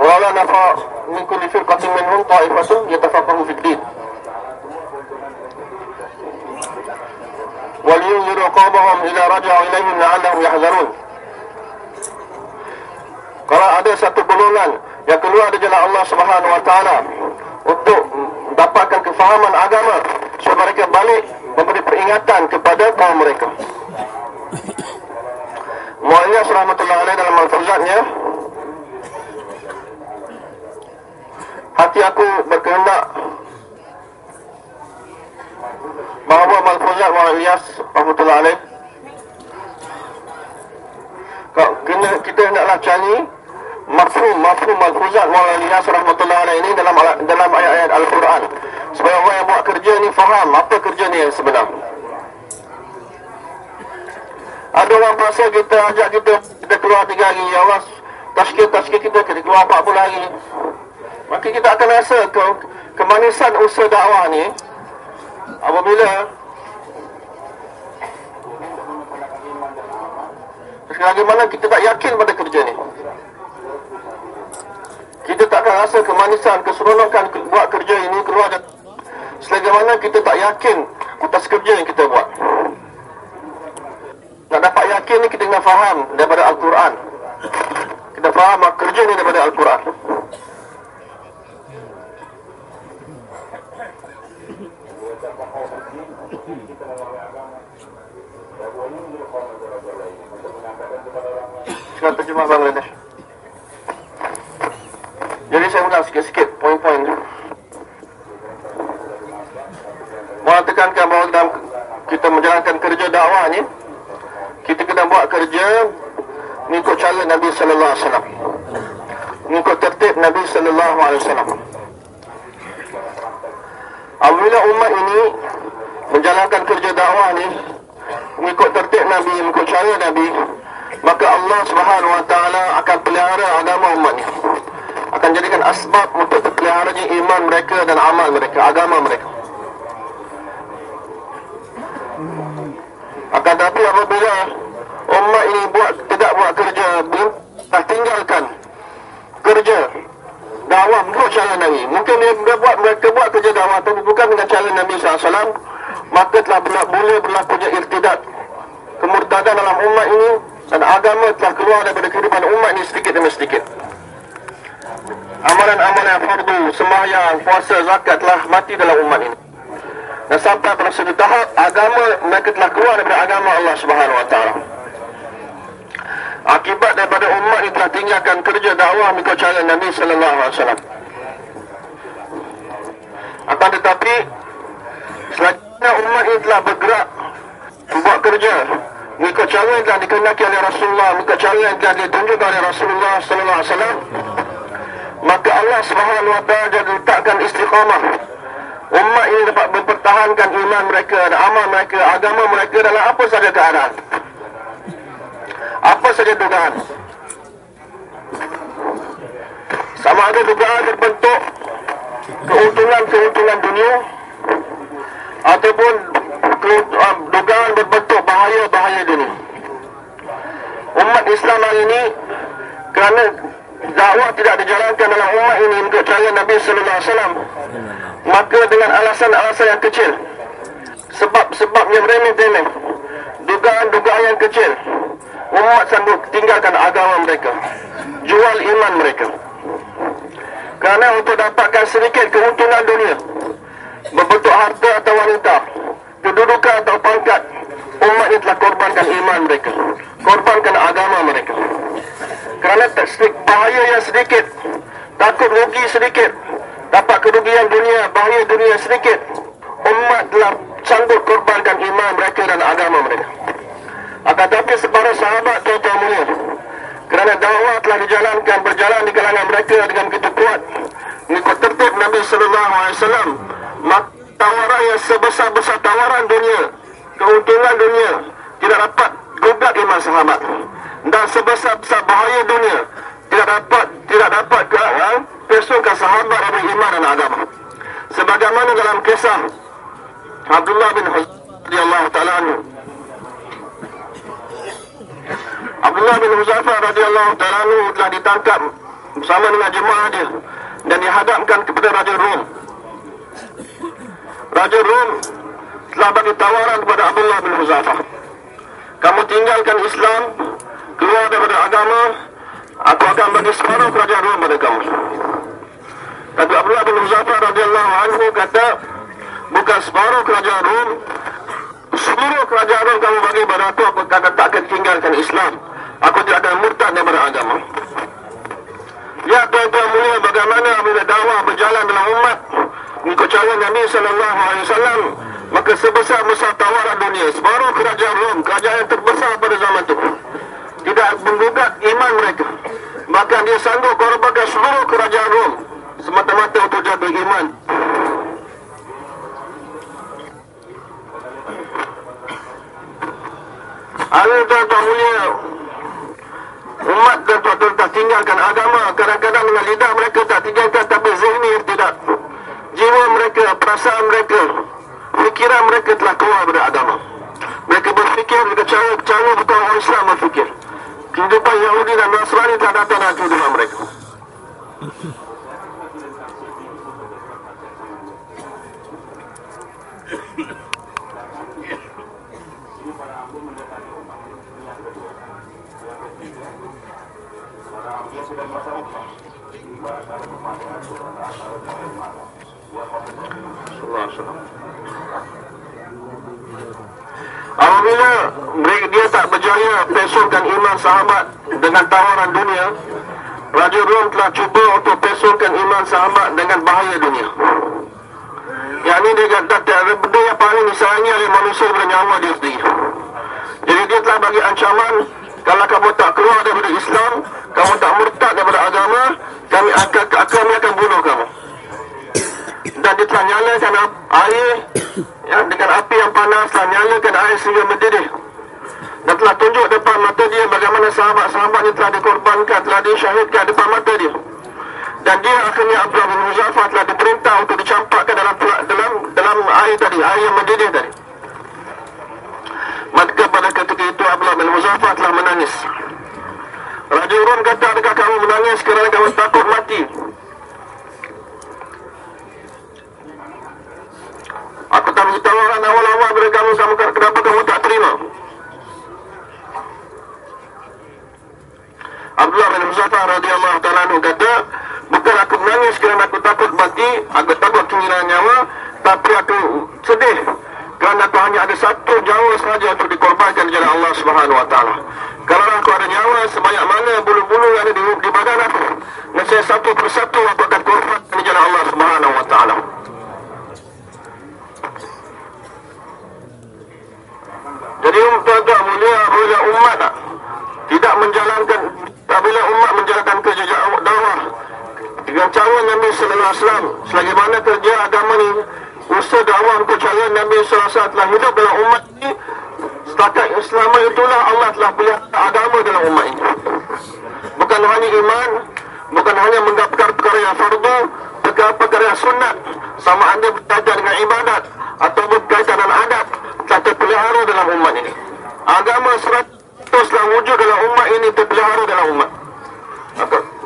Wala nafa min kulli firqatin minhum ta'ifatun yatafaqahu fid din. ولينذروا قومهم إذا رجعوا إليهم لعلهم يحذرون Kalau ada satu golongan yang keluar dari jalan Allah Subhanahu Wa Taala untuk dapatkan kefahaman agama, supaya mereka balik memberi peringatan kepada kaum mereka. Mu'ayyas rahmatullahi alaih dalam al-fazatnya Hati aku berkehendak bahawa Malfuzat Muhammad Ilyas Rahmatullah Alaih. Kena, kita hendaklah cari mafhum mafhum Malfuzat Muhammad Ilyas Rahmatullah Alaih ini dalam dalam ayat-ayat Al-Quran. Supaya orang yang buat kerja ni faham apa kerja ni yang sebenar. Ada orang pasal kita ajak kita kita keluar tiga hari. Ya Allah tashkil-tashkil kita kita keluar 40 hari. Maka kita akan rasa ke, kemanisan usaha dakwah ni apabila Sekali mana kita tak yakin pada kerja ni. Kita tak akan rasa kemanisan, keseronokan buat kerja ini keluar Selagi mana kita tak yakin atas kerja yang kita buat. Nak dapat yakin ni kita kena faham daripada Al-Quran. Kita faham kerja ni daripada Al-Quran terjemah Bangladesh Jadi saya ulang sikit-sikit poin-poin Mohon tekankan bahawa dalam kita menjalankan kerja dakwah ni Kita kena buat kerja Mengikut cara Nabi Sallallahu Alaihi Wasallam. Mengikut tertib Nabi Sallallahu Alaihi Wasallam. Apabila umat ini menjalankan kerja dakwah ni mengikut tertib Nabi, mengikut cara Nabi, maka Allah Subhanahu Wa Taala akan pelihara agama umat ni. Akan jadikan asbab untuk terpeliharanya iman mereka dan amal mereka, agama mereka. Akan tetapi apabila umat ini buat tidak buat kerja, dah tinggalkan kerja dakwah menurut cara Nabi. Mungkin dia buat mereka buat kerja dakwah tapi bukan dengan cara Nabi SAW maka telah boleh berlakunya irtidat kemurtadan dalam umat ini dan agama telah keluar daripada kehidupan umat ini sedikit demi sedikit. Amalan-amalan fardu, sembahyang, puasa, zakat telah mati dalam umat ini. Dan sampai pada satu tahap agama mereka telah keluar daripada agama Allah Subhanahu Wa Taala. Akibat daripada umat ini telah tinggalkan kerja dakwah mengikut cara Nabi Sallallahu Alaihi Wasallam. Akan tetapi selanjutnya umat ini telah bergerak membuat kerja mengikut cara yang telah dikehendaki oleh Rasulullah, mengikut cara yang telah ditunjukkan oleh Rasulullah Sallallahu Alaihi Wasallam. Maka Allah Subhanahu Wa Taala letakkan istiqamah. Umat ini dapat mempertahankan iman mereka dan amal mereka, agama mereka dalam apa saja keadaan. Apa saja dugaan. Sama ada dugaan berbentuk keuntungan-keuntungan dunia ataupun um, dugaan berbentuk bahaya-bahaya dunia. Umat Islam hari ini kerana dakwah tidak dijalankan dalam umat ini untuk cara Nabi sallallahu alaihi wasallam maka dengan alasan-alasan yang kecil sebab-sebab yang remeh-temeh dugaan-dugaan yang kecil umat sanggup tinggalkan agama mereka jual iman mereka kerana untuk dapatkan sedikit keuntungan dunia berbentuk harta atau wanita kedudukan atau pangkat umat ini telah korbankan iman mereka korbankan agama mereka. Kerana bahaya yang sedikit takut rugi sedikit dapat kerugian dunia bahaya dunia sedikit umat telah sanggup korbankan iman mereka dan agama mereka. Akan tetapi separuh sahabat tuan-tuan mulia kerana dakwah telah dijalankan berjalan di kalangan mereka dengan begitu kuat mengikut tertib Nabi sallallahu alaihi wasallam tawaran yang sebesar-besar tawaran dunia keuntungan dunia tidak dapat gugat iman sahabat. Dan sebesar-besar bahaya dunia tidak dapat tidak dapat ke ya, pesongkan sahabat dari iman dan agama. Sebagaimana dalam kisah Abdullah bin Huzaifah taala Abdullah bin Huzaifah radhiyallahu taala telah ditangkap bersama dengan jemaah dia dan dihadapkan kepada Raja Rom. Raja Rom telah bagi tawaran kepada Abdullah bin Huzaifah. Kamu tinggalkan Islam, keluar daripada agama, aku akan bagi separuh kerajaan Rom pada kamu. Tapi Abdullah bin Huzaifah radhiyallahu anhu kata, bukan separuh kerajaan Rom, seluruh kerajaan Rom kamu bagi pada aku, aku kata tak akan tinggalkan Islam. Aku tidak akan murtad daripada agama. Ya tuan-tuan mulia bagaimana apabila dakwah berjalan dalam umat cara Nabi wasallam maka sebesar-besar tawaran dunia. Separuh kerajaan Rom kerajaan yang terbesar pada zaman itu tidak menggugat iman mereka. Bahkan dia sanggup korbankan seluruh kerajaan Rom semata-mata untuk jaga iman. Ada tuan-tuan mulia umat dan tuan-tuan tak tinggalkan agama. Kadang-kadang dengan lidah mereka tak tinggalkan tapi zihni tidak jiwa mereka, perasaan mereka fikiran mereka telah keluar dari agama. Mereka berfikir dengan cara-cara bukan orang Islam berfikir. Kehidupan Yahudi dan Nasrani tak datang dalam kehidupan mereka Apabila dia tak berjaya pesongkan iman sahabat dengan tawaran dunia, Raja Rom telah cuba untuk pesongkan iman sahabat dengan bahaya dunia. Yang ini dia kata ada benda yang paling disayangi oleh manusia daripada nyawa dia sendiri. Jadi dia telah bagi ancaman kalau kamu tak keluar daripada Islam, kamu tak murtad daripada agama, kami akan kami akan bunuh kamu. Dan dia telah nyalakan air yang dengan api yang panas telah nyalakan air sehingga mendidih. Dan telah tunjuk depan mata dia bagaimana sahabat-sahabatnya telah dikorbankan, telah disyahidkan depan mata dia. Dan dia akhirnya Abdullah bin Muzaffar telah diperintah untuk dicampakkan dalam dalam dalam air tadi, air yang mendidih tadi. Maka pada ketika itu Abdullah bin Muzaffar telah menangis. Raja Rum kata, adakah kamu menangis kerana kamu takut mati? Aku tak beri tawaran awal-awal kepada kamu, kamu kenapa kamu tak terima? Abdullah bin Huzaifah radhiyallahu taala anhu kata, bukan aku menangis kerana aku takut mati, aku takut kehilangan nyawa, tapi aku sedih kerana aku hanya ada satu nyawa sahaja untuk dikorbankan di jalan Allah Subhanahu wa taala. Kalau aku ada nyawa sebanyak mana bulu-bulu yang ada di, di badan aku, nescaya satu persatu aku akan korbankan jalan Allah Subhanahu wa taala. Jadi tuan-tuan mulia apabila umat tidak menjalankan apabila umat menjalankan kerja dakwah dengan cara Nabi sallallahu alaihi wasallam selagi mana kerja agama ini usaha dakwah untuk cara Nabi sallallahu alaihi wasallam hidup dalam umat ini setakat Islam itulah Allah telah pelihara agama dalam umat ini. Bukan hanya iman bukan hanya mendapatkan perkara yang fardu perkara-perkara yang sunat sama ada berkaitan dengan ibadat atau berkaitan dengan adat telah terpelihara dalam umat ini. Agama seratus wujud dalam umat ini terpelihara dalam umat.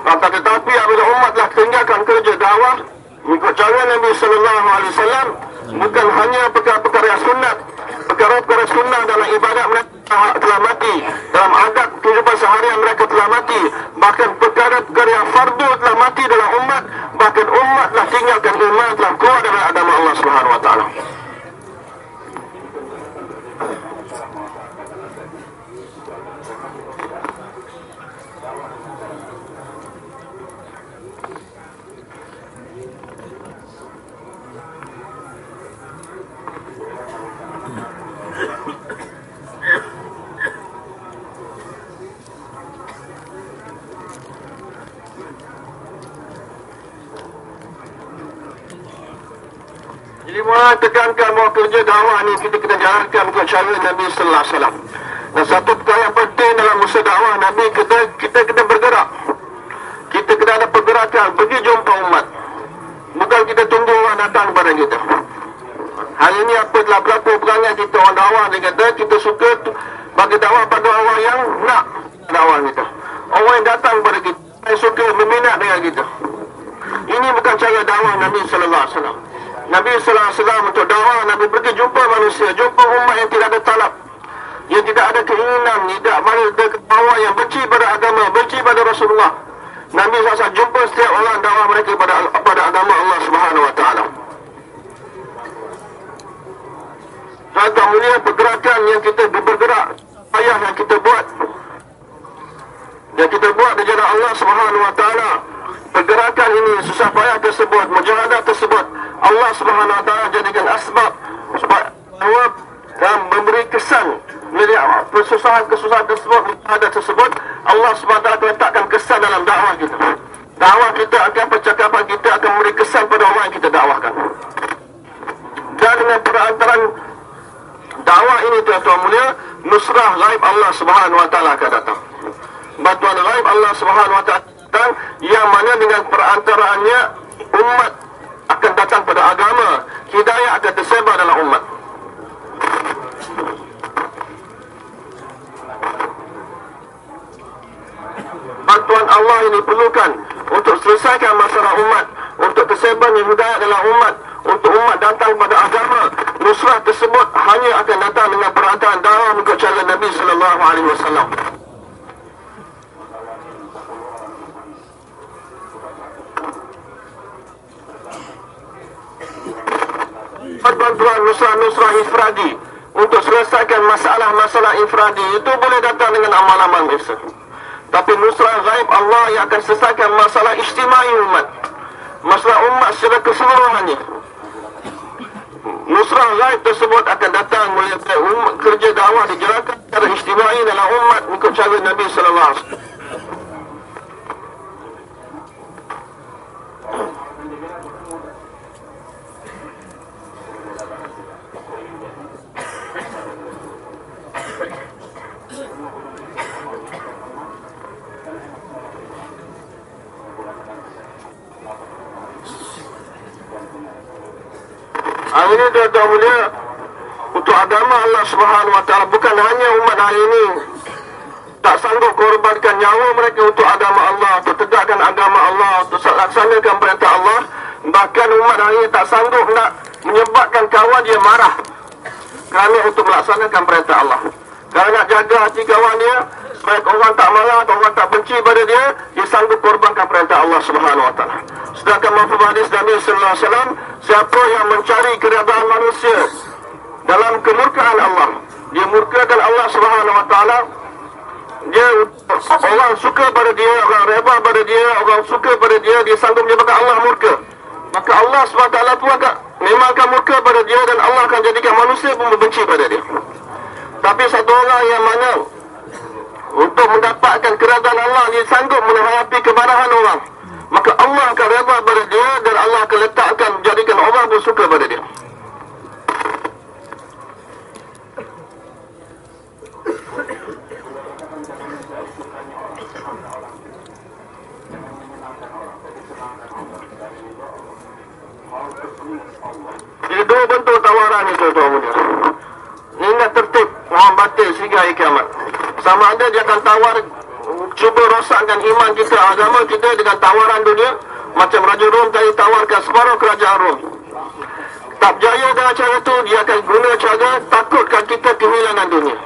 Maka tetapi apabila umat telah tinggalkan kerja dakwah mengikut cara Nabi sallallahu alaihi wasallam bukan hanya perkara-perkara yang sunat perkara-perkara sunnah dalam ibadat mereka telah mati. Dalam adat kehidupan seharian mereka telah mati. Bahkan perkara-perkara yang fardu telah mati dalam umat bahkan umat telah tinggalkan iman telah keluar dari agama Allah Subhanahu wa taala Mulai tekankan bahawa kerja dakwah ni kita kena jalankan mengikut cara Nabi Sallallahu Alaihi Wasallam. Dan satu perkara yang penting dalam usaha dakwah Nabi kita kita kena bergerak. Kita kena ada pergerakan pergi jumpa umat. Bukan kita tunggu orang datang kepada kita. Hari ini apa telah berlaku perangai kita orang dakwah dia kata kita suka bagi dakwah pada orang yang nak dakwah kita. Orang yang datang kepada kita yang suka berminat dengan kita. Ini bukan cara dakwah Nabi sallallahu alaihi wasallam. Nabi sallallahu alaihi wasallam untuk dakwah Nabi pergi jumpa manusia, jumpa umat yang tidak ada talab, yang tidak ada keinginan, tidak ada bawah yang benci pada agama, benci pada Rasulullah. Nabi SAW jumpa setiap orang dakwah mereka pada pada agama Allah Subhanahu wa taala. Tuan mulia pergerakan yang kita bergerak, payah yang kita buat yang kita buat di jalan Allah Subhanahu wa taala pergerakan ini susah payah tersebut mujahadah tersebut Allah Subhanahu wa taala jadikan asbab supaya dan memberi kesan melihat kesusahan-kesusahan tersebut mujahadah tersebut Allah Subhanahu wa taala letakkan kesan dalam dakwah kita. Dakwah kita akan percakapan kita akan memberi kesan pada orang yang kita dakwahkan. Dan dengan perantaraan dakwah ini tuan-tuan mulia nusrah gaib Allah Subhanahu wa taala akan datang. Bantuan gaib Allah Subhanahu wa taala datang yang mana dengan perantaraannya umat akan datang pada agama. Hidayah akan tersebar dalam umat. Bantuan Allah ini perlukan untuk selesaikan masalah umat untuk tersebarnya hidayah dalam umat untuk umat datang pada agama. Nusrah tersebut hanya akan datang dengan perantaraan dakwah mengikut cara Nabi sallallahu alaihi wasallam bantuan nusrah-nusrah infradi untuk selesaikan masalah-masalah infradi itu boleh datang dengan amal-amal biasa. Tapi nusrah gaib Allah yang akan selesaikan masalah istimai umat. Masalah umat secara keseluruhannya. Nusrah gaib tersebut akan datang melalui umat kerja dakwah dijalankan secara istimai dalam umat mengikut cara Nabi sallallahu alaihi wasallam. Hari ini tuan-tuan mulia Untuk agama Allah subhanahu ta'ala Bukan hanya umat hari ini Tak sanggup korbankan nyawa mereka Untuk agama Allah Untuk tegakkan agama Allah Untuk laksanakan perintah Allah Bahkan umat hari ini tak sanggup nak Menyebabkan kawan dia marah Kerana untuk melaksanakan perintah Allah. Kerana nak jaga hati kawan dia Baik orang tak marah atau orang tak benci pada dia, dia sanggup korbankan perintah Allah Subhanahu Wa Taala. Sedangkan mafhum hadis Nabi Sallallahu Alaihi Wasallam, siapa yang mencari keredaan manusia dalam kemurkaan Allah, dia murkakan Allah Subhanahu Wa Taala. Dia orang suka pada dia, orang reba pada dia, orang suka pada dia, dia sanggup menyebabkan Allah murka. Maka Allah SWT pun akan memang akan murka pada dia dan Allah akan jadikan manusia pun membenci pada dia. Tapi satu orang yang mana untuk mendapatkan keredaan Allah dia sanggup menghadapi kemarahan orang. Maka Allah akan reda pada dia dan Allah akan letakkan jadikan orang pun suka pada dia. Jadi dua bentuk tawaran itu tuan mulia. Ingat tertib orang batil sehingga hari kiamat. Sama ada dia akan tawar cuba rosakkan iman kita, agama kita dengan tawaran dunia. Macam Raja Rom tadi tawarkan separuh kerajaan Rom. Tak berjaya dengan cara itu, dia akan guna cara takutkan kita kehilangan dunia.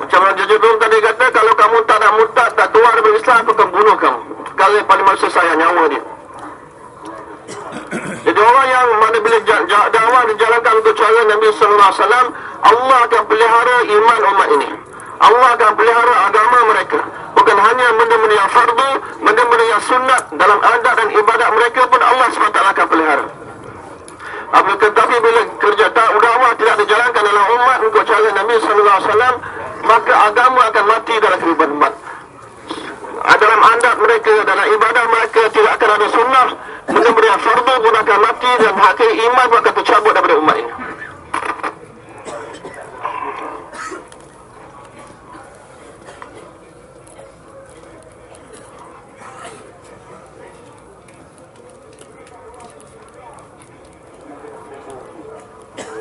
Macam Raja Rom tadi kata, kalau kamu tak nak murtad, tak keluar dari Islam, aku akan bunuh kamu. Sekali paling masa saya nyawa dia. Jadi orang yang mana bila dakwah dijalankan untuk cara Nabi sallallahu alaihi wasallam, Allah akan pelihara iman umat ini. Allah akan pelihara agama mereka. Bukan hanya benda-benda yang fardu, benda-benda yang sunat dalam adat dan ibadat mereka pun Allah SWT akan pelihara. Apabila tetapi bila kerja tak dakwah tidak dijalankan dalam umat untuk cara Nabi wasallam, maka agama akan mati dalam kehidupan umat. Dalam adat mereka, dalam ibadah mereka tidak akan ada sunnah benda-benda yang fardu pun akan mati dan hak iman pun akan tercabut daripada umat ini.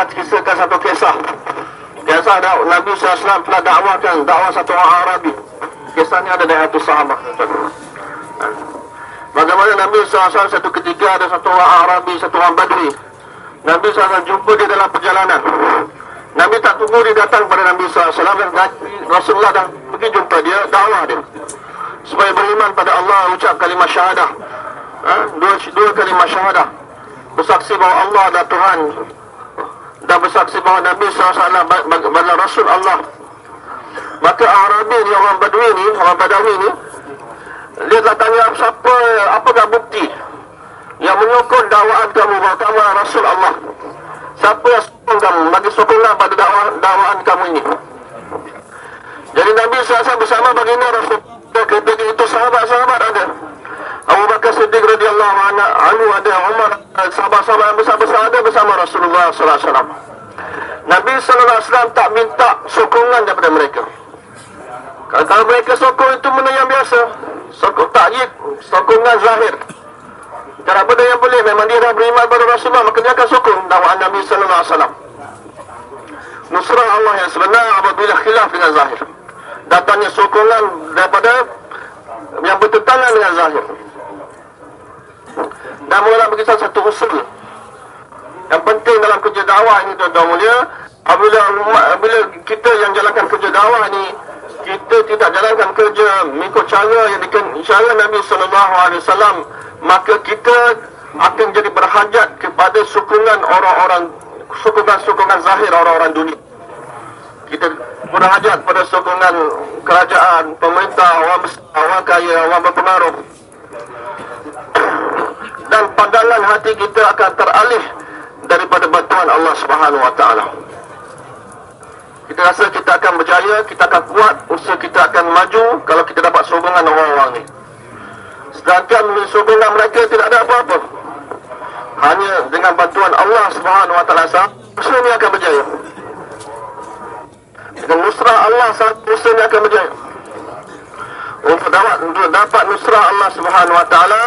Mudahan kisahkan satu kisah. Kisah da, Nabi SAW telah dakwahkan dakwah satu orang Arabi. Kisahnya ada dari atas sahabat. Bagaimana Nabi SAW satu ketika ada satu orang Arabi, satu orang Badri. Nabi SAW jumpa dia dalam perjalanan. Nabi tak tunggu dia datang kepada Nabi SAW Rasulullah dah pergi jumpa dia, dakwah dia. Supaya beriman pada Allah, ucap kalimah syahadah. Ha? Dua, dua kalimah syahadah. Bersaksi bahawa Allah adalah Tuhan dan bersaksi bahawa Nabi SAW adalah Rasul Allah. Maka Arabi ni, orang Badui ni, orang Badawi ni, dia telah tanya siapa, apakah bukti yang menyokong dakwaan kamu bahawa kamu adalah Rasul Allah. Siapa yang sokong kamu, bagi sokongan pada dakwaan, dakwaan kamu ini. Jadi Nabi SAW bersama baginda Rasul ketika itu sahabat-sahabat ada. Abu Bakar Siddiq radhiyallahu anhu ada Umar sahabat-sahabat yang besar-besar ada bersama Rasulullah sallallahu alaihi wasallam. Nabi sallallahu alaihi wasallam tak minta sokongan daripada mereka. Kalau, kalau mereka sokong itu benda yang biasa. Sokong takyid, sokongan zahir. Cara benda yang boleh memang dia dah beriman pada Rasulullah maka dia akan sokong dakwaan Nabi sallallahu alaihi wasallam. Nusrah Allah yang sebenar apabila khilaf dengan zahir. Datangnya sokongan daripada yang bertentangan dengan zahir dan mula bagi satu usul yang penting dalam kerja dakwah ini tuan-tuan mulia apabila apabila kita yang jalankan kerja dakwah ini kita tidak jalankan kerja mengikut cara yang diken cara Nabi wasallam maka kita akan jadi berhajat kepada sokongan orang-orang sokongan-sokongan zahir orang-orang dunia. Kita berhajat pada sokongan kerajaan, pemerintah, orang orang kaya, orang berpengaruh dan pandangan hati kita akan teralih daripada bantuan Allah Subhanahu Wa Taala. Kita rasa kita akan berjaya, kita akan kuat, usaha kita akan maju kalau kita dapat sokongan orang-orang ni. Sedangkan sokongan mereka tidak ada apa-apa. hanya dengan bantuan Allah Subhanahu Wa Taala sah, musuh ini akan berjaya. Dengan nusrah Allah sah, musuh ini akan berjaya. Untuk dapat untuk dapat nusrah Allah Subhanahu Wa Taala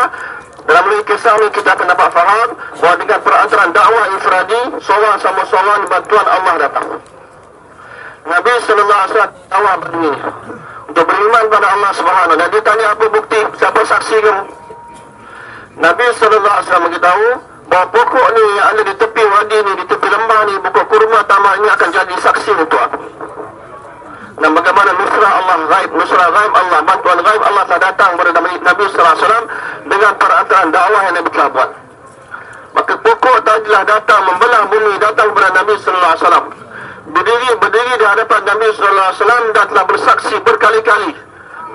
dalam melalui kisah ini kita akan dapat faham bahawa dengan perantaraan dakwah infradi, seorang sama seorang bantuan Allah datang. Nabi sallallahu alaihi wasallam dakwah begini untuk beriman pada Allah Subhanahu dan dia tanya apa bukti siapa saksi kamu? Nabi sallallahu alaihi wasallam beritahu bahawa pokok ni yang ada di tepi wadi ni di tepi lembah ni pokok kurma tamak ini akan jadi saksi untuk aku dan bagaimana nusrah Allah gaib nusrah gaib Allah bantuan gaib Allah telah datang kepada Nabi sallallahu alaihi wasallam dengan perantaraan dakwah yang Nabi telah buat. Maka pokok telah datang membelah bumi datang kepada Nabi sallallahu alaihi wasallam. Berdiri berdiri di hadapan Nabi sallallahu alaihi wasallam dan telah bersaksi berkali-kali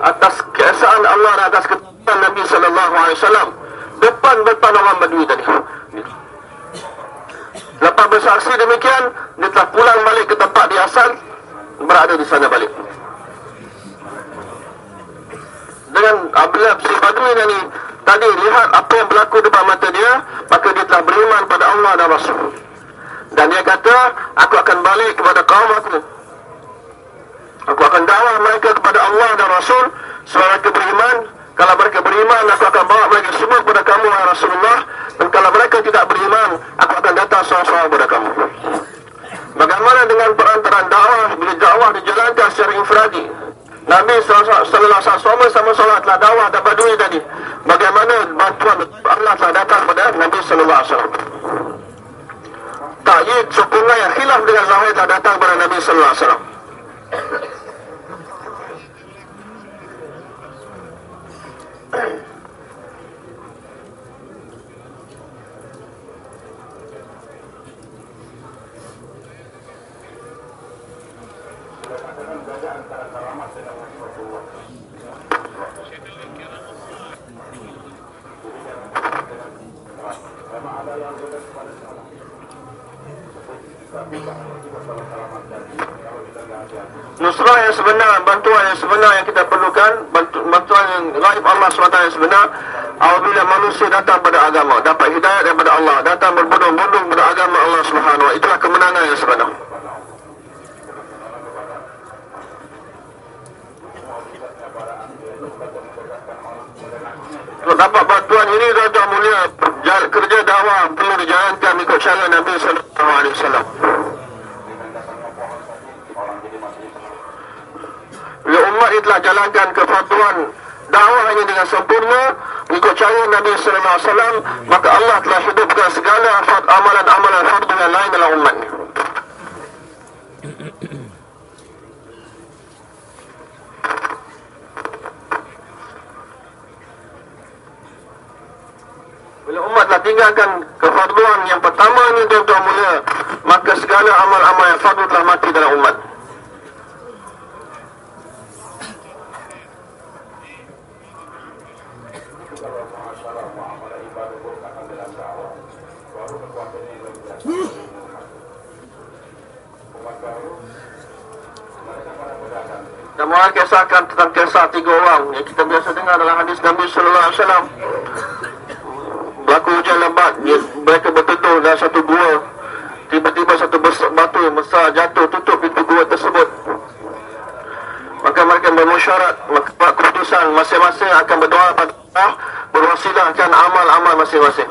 atas keesaan Allah dan atas ketuhanan Nabi sallallahu alaihi wasallam. Depan depan orang Badui tadi. Lepas bersaksi demikian, dia telah pulang balik ke tempat dia asal berada di sana balik. Dengan apabila si Badui tadi tadi lihat apa yang berlaku depan mata dia, maka dia telah beriman pada Allah dan Rasul. Dan dia kata, aku akan balik kepada kaum aku. Aku akan dakwah mereka kepada Allah dan Rasul. Sebab mereka beriman. Kalau mereka beriman, aku akan bawa mereka semua kepada kamu, Rasulullah. Dan kalau mereka tidak beriman, aku akan datang seorang-seorang kepada kamu. Bagaimana dengan perantaraan dakwah, bila dakwah dijalankan secara infradi. Nabi SAW sama salat telah dakwah dan badui tadi. Bagaimana bantuan Allah telah datang kepada Nabi SAW takyid sokongan yang khilaf dengan zahir telah datang kepada Nabi sallallahu alaihi wasallam. Nusrah yang sebenar, bantuan yang sebenar yang kita perlukan, bantuan yang gaib Allah SWT yang sebenar, apabila manusia datang pada agama, dapat hidayah daripada Allah, datang berbondong-bondong pada agama Allah SWT, itulah kemenangan yang sebenar. Dapat bantuan ini, tuan mulia, kerja dakwah perlu dijalankan ikut cara Nabi Sallallahu Alaihi Wasallam. Bila umat ini telah jalankan kefarduan dakwah ini dengan sempurna mengikut cara Nabi sallallahu alaihi wasallam maka Allah telah hidupkan segala amalan-amalan fardu yang lain dalam umat ini. Bila umat telah tinggalkan kefarduan yang pertama ini tuan-tuan mulia maka segala amal-amal yang fardu telah mati dalam umat. Dan Muhammad kisahkan tentang kisah tiga orang yang kita biasa dengar dalam hadis Nabi Sallallahu Alaihi Wasallam. Berlaku hujan lebat, mereka bertutur dalam satu gua. Tiba-tiba satu batu yang besar jatuh tutup pintu gua tersebut. Maka mereka bermusyarat, maka keputusan masing-masing akan berdoa pada Allah, berwasilahkan amal-amal masing-masing.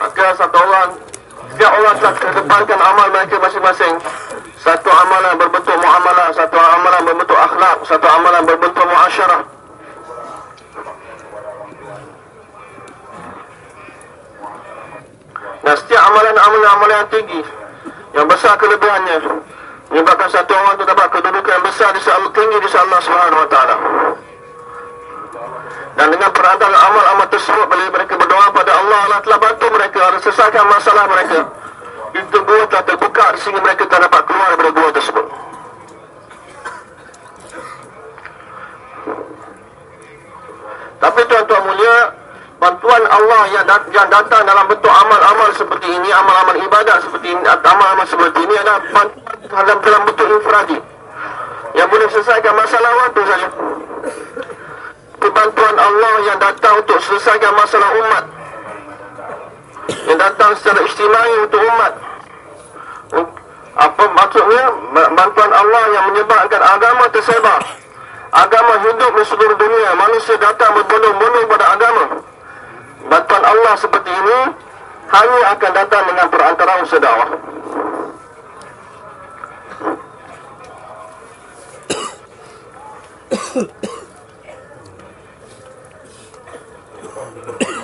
Maka satu orang Setiap orang telah kedepankan amal mereka masing-masing Satu amalan berbentuk muamalah Satu amalan berbentuk akhlak Satu amalan berbentuk muasyarah. Dan setiap amalan-amalan yang tinggi. Yang besar kelebihannya. Menyebabkan satu orang itu dapat kedudukan besar di tinggi di Allah Subhanahu Wa Taala. Dan dengan perantaraan amal-amal tersebut mereka berdoa pada Allah Allah telah bantu mereka Ada selesaikan masalah mereka Pintu gua telah terbuka Sehingga mereka telah dapat keluar daripada gua tersebut. Tapi tuan-tuan mulia Bantuan Allah yang, dat yang datang dalam bentuk amal-amal seperti ini Amal-amal ibadat seperti ini Amal-amal seperti ini adalah bantuan dalam, dalam bentuk infradi Yang boleh selesaikan masalah waktu saja. Bantuan Allah yang datang untuk selesaikan masalah umat yang datang secara istimewa untuk umat. Apa maksudnya? Bantuan Allah yang menyebabkan agama tersebar. Agama hidup di seluruh dunia. Manusia datang berbondong-bondong pada agama. Bantuan Allah seperti ini hanya akan datang dengan perantaraan sedawah Untuk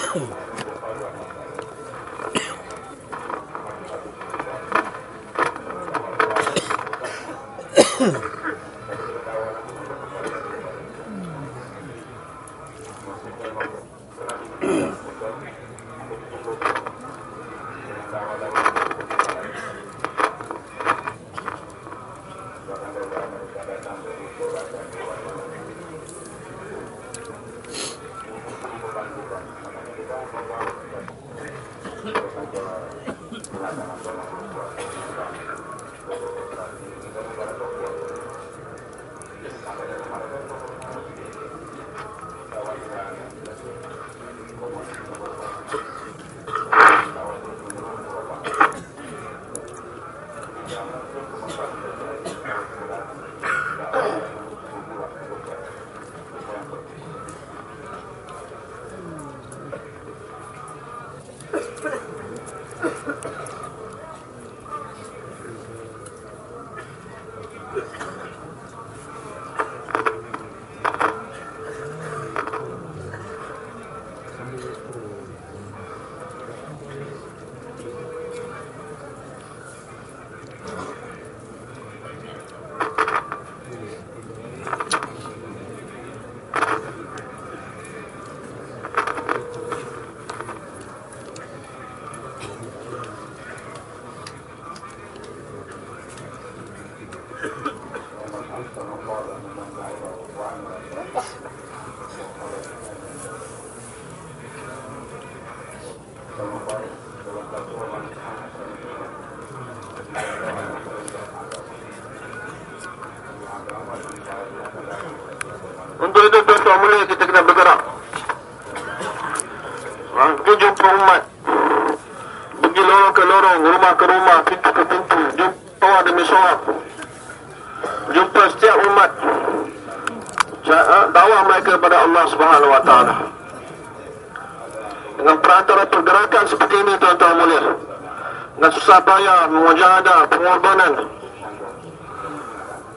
susah payah, mujahadah, pengorbanan.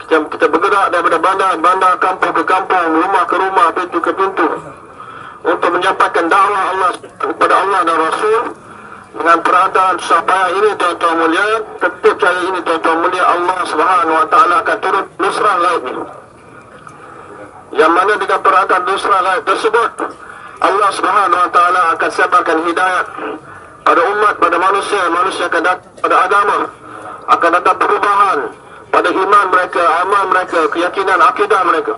Kita, kita bergerak daripada bandar, bandar kampung ke kampung, rumah ke rumah, pintu ke pintu. Untuk menyampaikan dakwah Allah kepada Allah dan Rasul dengan perantaraan susah payah ini tuan-tuan mulia tetap saya ini tuan-tuan mulia Allah subhanahu wa ta'ala akan turun nusrah laut yang mana dengan perantaraan nusrah laut tersebut Allah subhanahu wa ta'ala akan sebarkan hidayat pada umat, pada manusia, manusia akan datang pada agama, akan datang perubahan pada iman mereka, amal mereka, keyakinan, akidah mereka.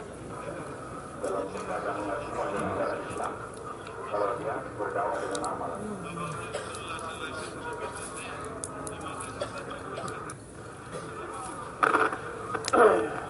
Oh.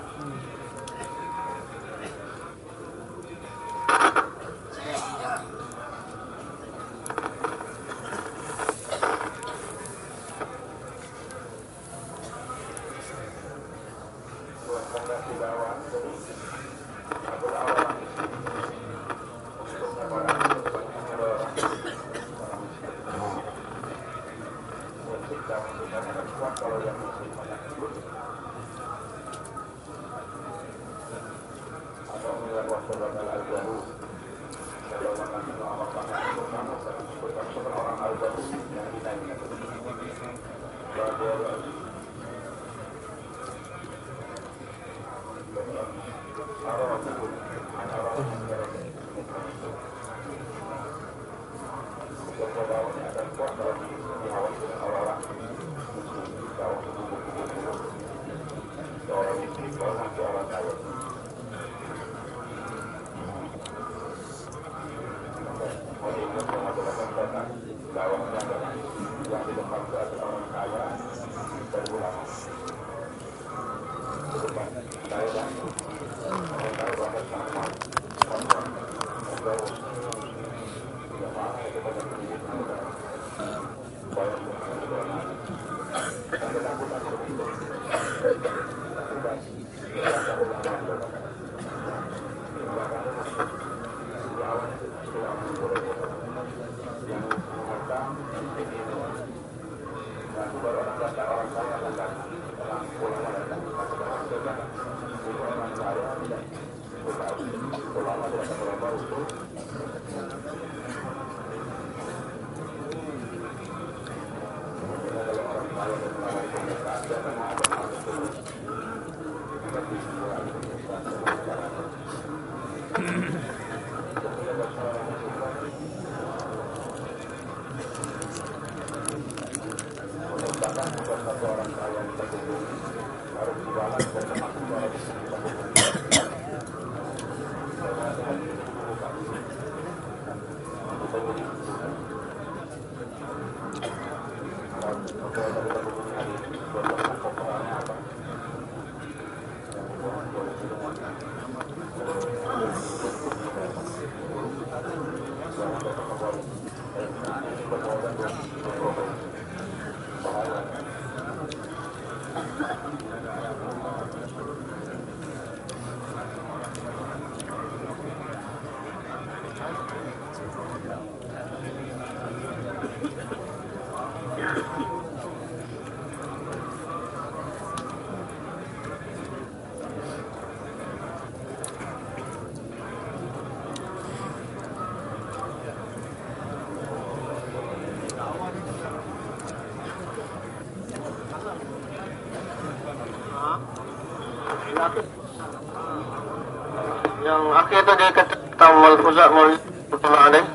Akhir tu dia kata tentang malfuzat malfuzat alaih.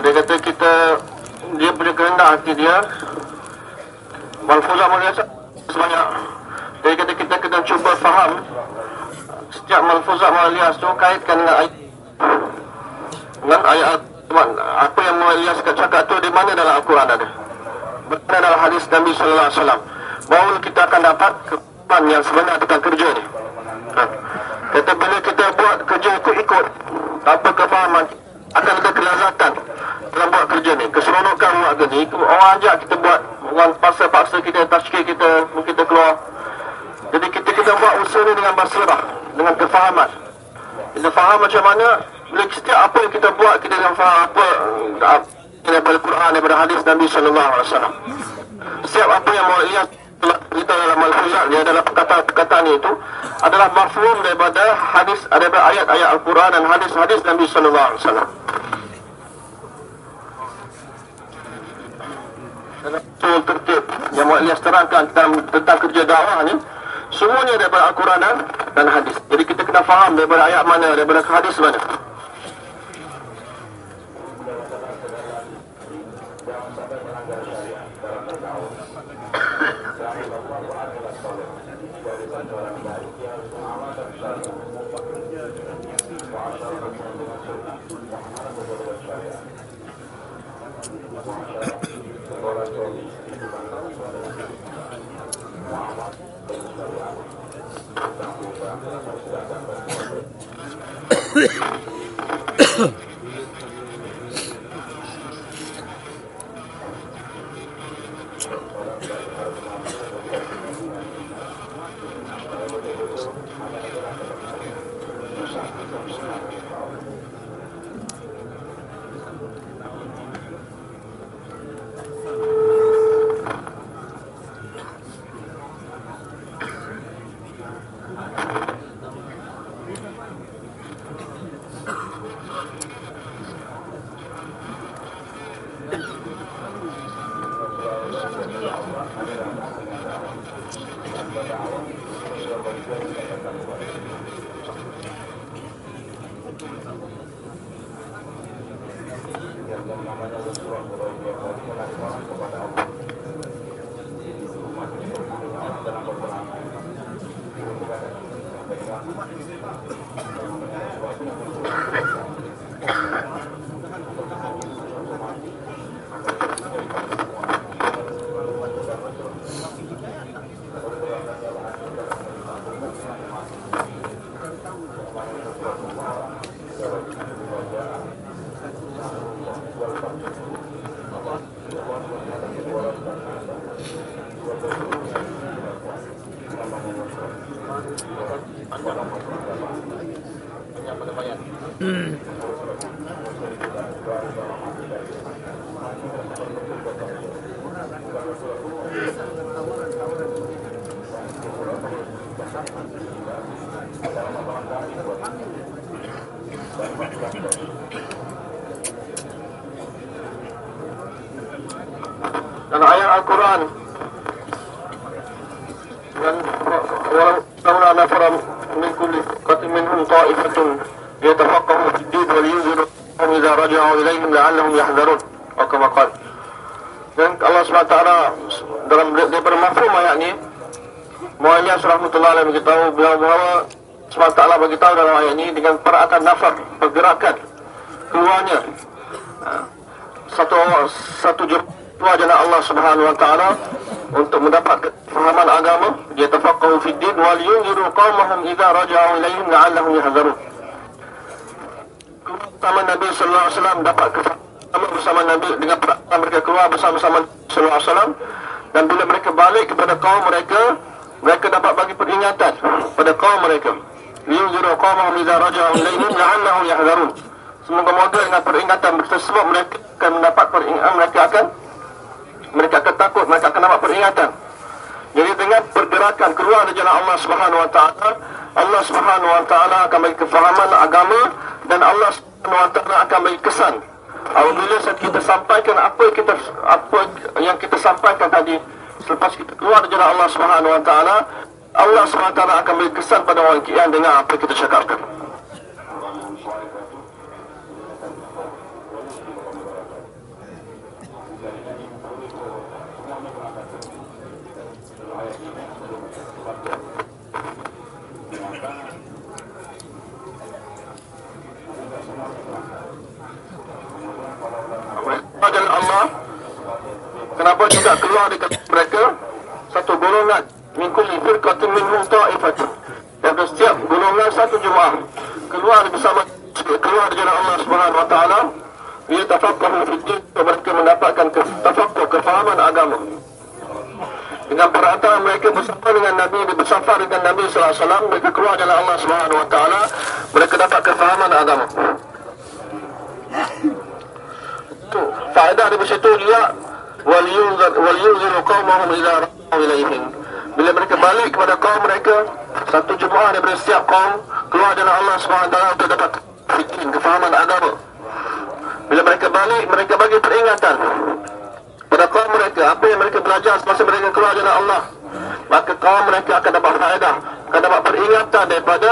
Dia kata kita dia punya kerendah hati dia malfuzat malfuzat sebanyak dia kata kita kena cuba faham setiap malfuzat malias tu kaitkan dengan ayat dengan ayat apa yang malias cakap tu di mana dalam Al-Quran ada mana dalam hadis Nabi Sallallahu Alaihi Wasallam baru kita akan dapat kepan yang sebenar tentang kerja ni ha. kata bila kita buat kerja ikut-ikut tanpa kefahaman akan ada kelazatan dalam buat kerja ni keseronokan buat kerja ni orang ajak kita buat orang paksa-paksa kita tashkil kita kita keluar jadi kita kita buat usaha ni dengan basirah dengan kefahaman kita faham macam mana bila setiap apa yang kita buat kita akan faham apa daripada Quran daripada hadis Nabi sallallahu alaihi wasallam. Setiap apa yang mau lihat kita dalam al-Fuzat ni adalah perkataan-perkataan itu adalah mafhum daripada hadis daripada ayat-ayat Al-Quran dan hadis-hadis Nabi sallallahu alaihi wasallam daripada ayat mana, daripada hadis mana? dan ayat Al-Quran dan walau nafara min kulli qatin minhum ta'ifatun din wal yunziru hum idza raja'u ilayhim la'allahum yahdharun atau kama qala dan Allah SWT dalam daripada mafhum ayat ni Mu'ayyas rahmatullahi alaihi beritahu bahawa SWT beritahu dalam ayat ini dengan pergerakan nafar pergerakan keluarnya. Satu satu jumlah jana Allah Subhanahu wa taala untuk mendapat fahaman agama. Dia tafaqahu fi din wal yunziru qaumahum idza raja'u ilaihim la'allahum yahdharun bersama Nabi sallallahu alaihi wasallam dapat kefahaman bersama Nabi dengan mereka keluar bersama-sama sallallahu alaihi wasallam. Dan bila mereka balik kepada kaum mereka mereka dapat bagi peringatan pada kaum mereka. Yunziru qaumahum idza raja'u ilaihim la'allahum yahdharun Semoga-moga dengan peringatan tersebut mereka akan mendapat peringatan mereka akan mereka akan takut mereka akan dapat peringatan. Jadi dengan pergerakan keluar dari jalan Allah Subhanahu Wa Taala, Allah Subhanahu Wa Taala akan bagi kefahaman agama dan Allah Subhanahu Wa Taala akan bagi kesan. Apabila kita sampaikan apa kita apa yang kita sampaikan tadi selepas kita keluar dari jalan Allah Subhanahu Wa Taala, Allah Subhanahu Wa Taala akan bagi kesan pada orang yang dengar apa yang kita cakapkan. Adalah Allah kenapa juga keluar dari mereka? Satu golongan min kulli firqatin minhum ta'ifatun dan setiap golongan satu jemaah keluar bersama keluar jalan Allah Subhanahu wa taala ia din mereka mendapatkan tafaqquh kefahaman agama dengan perkataan mereka bersama dengan Nabi bersafar dengan Nabi sallallahu alaihi wasallam mereka keluar jalan Allah Subhanahu wa taala mereka dapat kefahaman agama. Itu faedah dari situ juga wal yunzir wal qaumahum ra'u ilaihim bila mereka balik kepada kaum mereka satu jemaah daripada setiap kaum keluar jalan Allah Subhanahu wa taala untuk dapat fikir kefahaman agama. Bila mereka balik mereka bagi peringatan kaum mereka apa yang mereka belajar semasa mereka keluar jalan Allah maka kaum mereka akan dapat faedah akan dapat peringatan daripada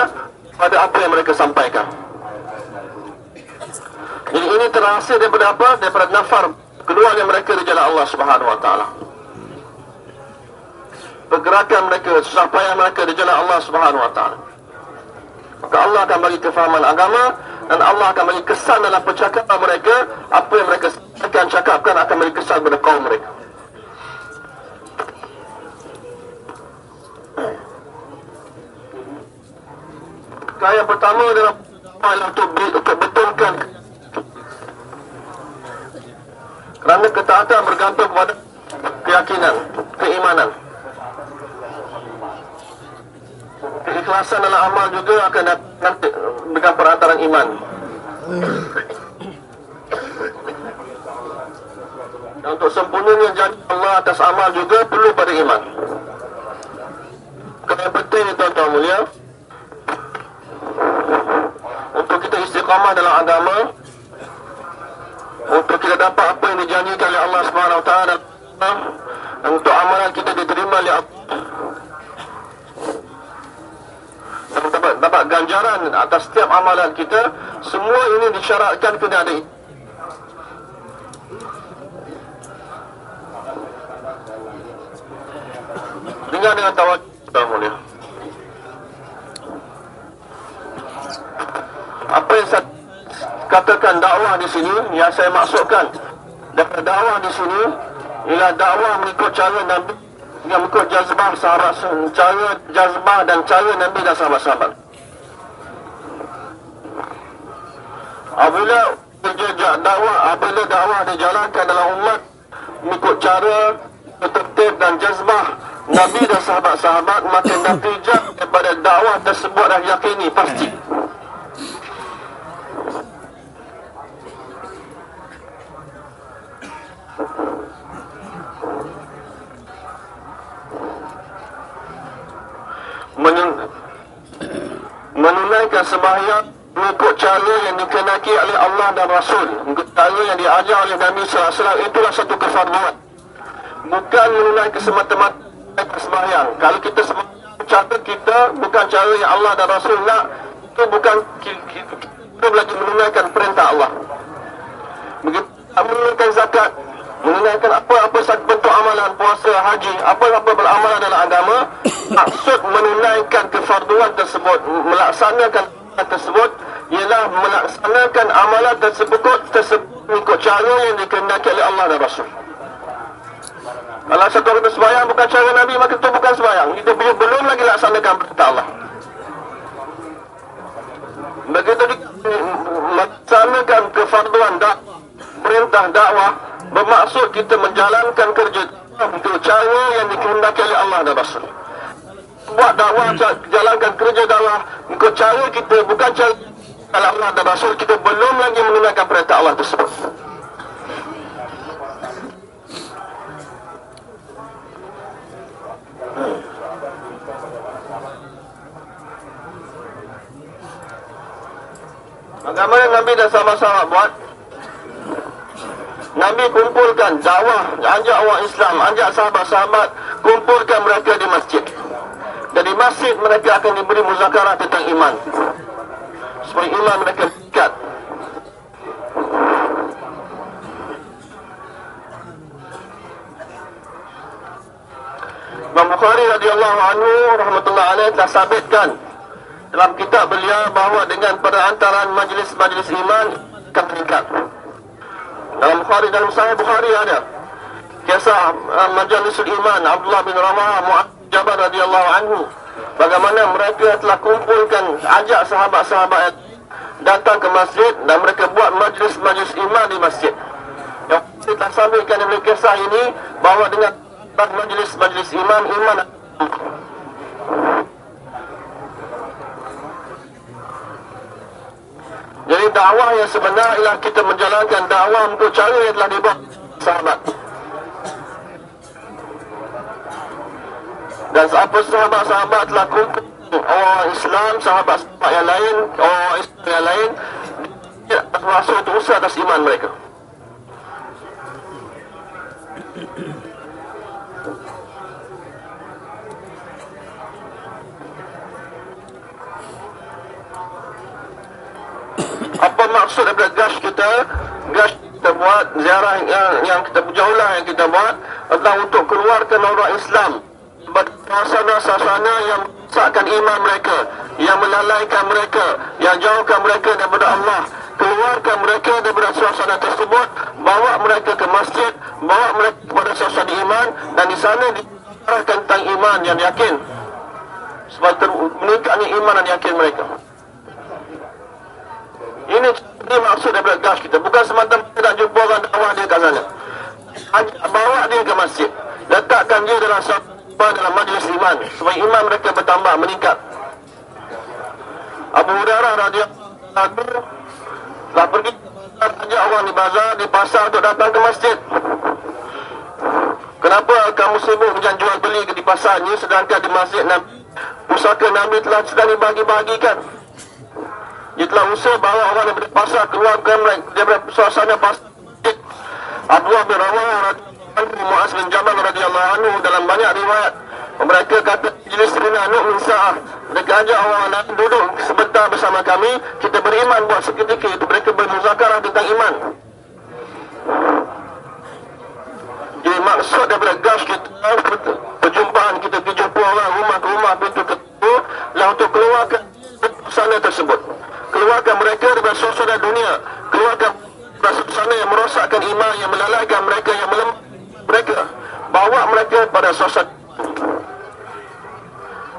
pada apa yang mereka sampaikan jadi ini terhasil daripada apa? Daripada nafar keluarnya mereka di jalan Allah Subhanahu Wa Taala. Pergerakan mereka, susah payah mereka di jalan Allah Subhanahu Wa Taala. Maka Allah akan bagi kefahaman agama dan Allah akan bagi kesan dalam percakapan mereka apa yang mereka akan cakapkan akan bagi kesan kepada kaum mereka. Kaya pertama adalah untuk, untuk betulkan Kerana ketaatan bergantung pada keyakinan, keimanan. Keikhlasan dalam amal juga akan datang dengan perantaran iman. Dan untuk sempurnanya janji Allah atas amal juga perlu pada iman. Kerana penting tuan-tuan mulia. Untuk kita istiqamah dalam agama, untuk kita dapat apa yang dijanjikan oleh Allah Subhanahu Wa Taala untuk amalan kita diterima oleh Allah dan dapat, dapat ganjaran atas setiap amalan kita semua ini disyaratkan kena ada dengar dengan tawakal. Apa yang saya katakan dakwah di sini yang saya maksudkan dakwah di sini ialah dakwah mengikut cara Nabi yang mengikut jazbah sahabat cara jazbah dan cara Nabi dan sahabat-sahabat apabila berjejak dakwah apabila dakwah dijalankan dalam umat mengikut cara tertib dan jazbah Nabi dan sahabat-sahabat makin dah daripada dakwah tersebut dah yakini pasti Thank you. Menun- menunaikan sembahyang mengikut cara yang dikenaki oleh Allah dan Rasul. Cara yang diajar oleh Nabi SAW itulah satu kefarduan bukan menunaikan semata-mata sembahyang. Kalau kita sembahyang cara kita bukan cara yang Allah dan Rasul nak itu bukan ki- ki- kita lagi menunaikan perintah Allah. Begitu menunaikan zakat menunaikan apa-apa bentuk amalan puasa haji apa-apa beramalan dalam agama maksud menunaikan kefarduan tersebut melaksanakan tersebut ialah melaksanakan amalan tersebut tersebut mengikut cara yang dikehendaki oleh Allah dan Rasul. Kalau satu kita sembahyang bukan cara Nabi maka itu bukan sembahyang. Kita belum belum lagi laksanakan perintah Allah. Begitu di, melaksanakan kefarduan dak perintah dakwah bermaksud kita menjalankan kerja untuk cara yang dikehendaki oleh Allah dan Rasul. Buat dakwah ca- jalankan kerja dakwah ikut cara kita bukan cara kalau Allah dan Rasul kita belum lagi menggunakan perintah Allah tersebut. Bagaimana Nabi dan sahabat-sahabat buat? Nabi kumpulkan dakwah, ajak orang Islam, ajak sahabat-sahabat, kumpulkan mereka di masjid. Dan di masjid mereka akan diberi muzakarah tentang iman. Supaya iman mereka dekat. Imam Bukhari radhiyallahu anhu rahmatullah telah sabitkan dalam kitab beliau bahawa dengan perantaraan majlis-majlis iman akan meningkat. Dalam Bukhari dalam Sahih Bukhari ada kisah uh, majlisul iman Abdullah bin Rawah Mu'adz Jabal radhiyallahu anhu bagaimana mereka telah kumpulkan ajak sahabat-sahabat datang ke masjid dan mereka buat majlis-majlis iman di masjid. Yang kita sampaikan dalam kisah ini bahawa dengan majlis-majlis iman iman Jadi dakwah yang sebenar ialah kita menjalankan dakwah untuk cara yang telah dibuat sahabat. Dan apa sahabat-sahabat telah kumpul orang Islam, sahabat-sahabat yang lain, orang Islam yang lain, dia termasuk untuk atas iman mereka. Apa maksud daripada gas kita? Gas kita buat ziarah yang, yang kita jauhlah yang kita buat adalah untuk keluarkan orang Islam suasana-suasana yang mesakkan iman mereka yang melalaikan mereka yang jauhkan mereka daripada Allah. Keluarkan mereka daripada suasana tersebut bawa mereka ke masjid bawa mereka kepada suasana iman dan di sana diarahkan tentang iman yang yakin. Sebab meningkatnya iman dan yakin mereka ini, ini maksud daripada gas kita. Bukan semata-mata nak jumpa orang dakwah dia kat sana. Ajak, bawa dia ke masjid. Letakkan dia dalam sahabat dalam majlis iman. Supaya iman mereka bertambah, meningkat. Abu Hurairah radhiyallahu anhu telah pergi ajak orang di bazar, di pasar untuk datang ke masjid. Kenapa kamu sibuk macam jual beli di pasar ni sedangkan di masjid Nabi pusaka Nabi telah sedang dibagi-bagikan. Dia telah usaha bawa orang daripada pasar keluarkan mereka daripada suasana pasar. Abdullah bin Rawah radhiyallahu Muaz bin Jabal radhiyallahu anhu dalam banyak riwayat mereka kata jenis rina nuk min sa'ah mereka ajak orang lain duduk sebentar bersama kami kita beriman buat seketika itu mereka bermuzakarah tentang iman jadi maksud daripada gas kita perjumpaan kita pergi jumpa orang rumah ke rumah pintu ke pintu lah untuk keluarkan sana tersebut keluarkan mereka daripada suasana dunia. Keluarkan suasana yang merosakkan iman yang melalaikan mereka yang melemah mereka. Bawa mereka pada suasana.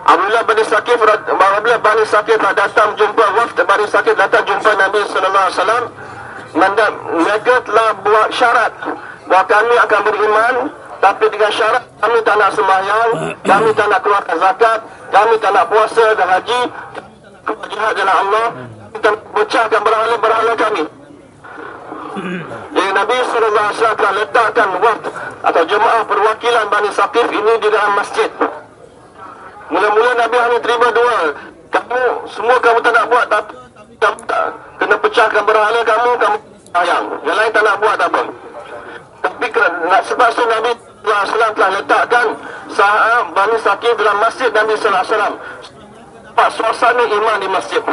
Apabila Bani Sakif apabila Bani Sakif datang jumpa wafd Bani Sakif datang jumpa Nabi sallallahu alaihi wasallam mereka telah buat syarat bahawa kami akan beriman tapi dengan syarat kami tak nak sembahyang kami tak nak keluarkan zakat kami tak nak puasa dan haji jihad jalan Allah kita pecahkan berhala-berhala kami jadi Nabi wasallam telah letakkan wafd atau jemaah perwakilan Bani Saqif ini di dalam masjid. Mula-mula Nabi hanya terima dua. Kamu semua kamu tak nak buat tapi kamu tak kena pecahkan berhala kamu kamu sayang. Yang lain tak nak buat tak apa. Tapi kerana sebab tu Nabi wasallam telah letakkan sahab Bani Saqif dalam masjid Nabi sallallahu alaihi wasallam. Pak suasana iman di masjid.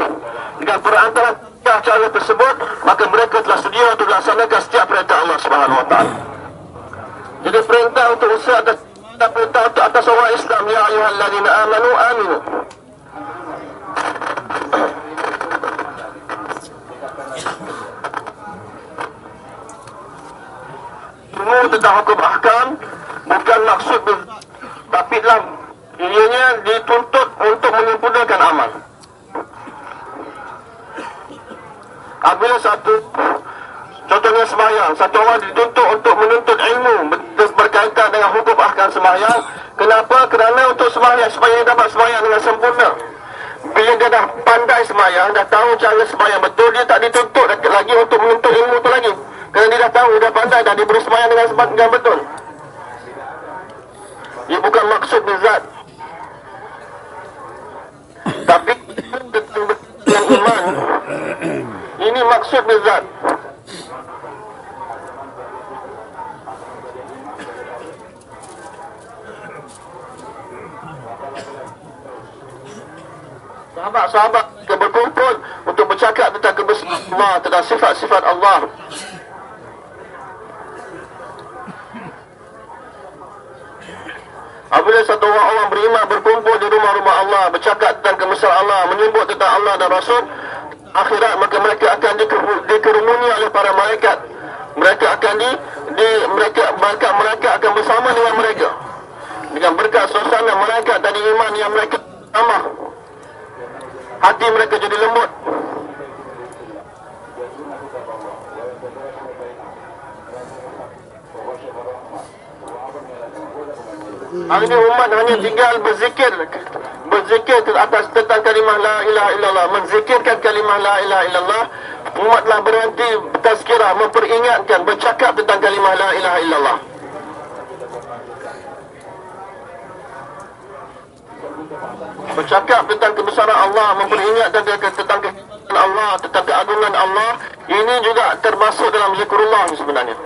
Dengan perantaraan cara tersebut, maka mereka telah sedia untuk melaksanakan setiap perintah Allah Subhanahu Taala. Jadi perintah untuk usaha atas perintah untuk atas orang Islam ya ayyuhalladzina amanu aminu. Tentang hukum ahkam bukan maksud tapi dalam ianya dituntut untuk menyempurnakan amal. Apabila satu contohnya sembahyang, satu orang dituntut untuk menuntut ilmu ber- berkaitan dengan hukum ahkam sembahyang. Kenapa? Kerana untuk sembahyang supaya dapat sembahyang dengan sempurna. Bila dia dah pandai sembahyang, dah tahu cara sembahyang betul, dia tak dituntut lagi untuk menuntut ilmu tu lagi. Kerana dia dah tahu, dia dah pandai, dah diberi sembahyang dengan sebab dengan betul. Ia bukan maksud bizat. Tapi tentang iman ini maksud bizat. Sahabat-sahabat yang berkumpul untuk bercakap tentang kebesaran Allah, tentang sifat-sifat Allah. Apabila satu orang orang beriman berkumpul di rumah-rumah Allah, bercakap tentang kebesaran Allah, menyebut tentang Allah dan Rasul, akhirat maka mereka akan diker- dikerumuni oleh para malaikat. Mereka akan di, di mereka mereka mereka akan bersama dengan mereka. Dengan berkat suasana malaikat tadi iman yang mereka sama. Hati mereka jadi lembut. Ini umat hanya tinggal berzikir. Berzikir atas tentang kalimah La ilaha illallah. Menzikirkan kalimah La ilaha illallah. Umat telah berhenti tazkirah Memperingatkan, bercakap tentang kalimah La ilaha illallah. Bercakap tentang kebesaran Allah Memperingatkan tentang kebesaran Allah Tentang keagungan Allah. Ini juga termasuk dalam zikrullah sebenarnya.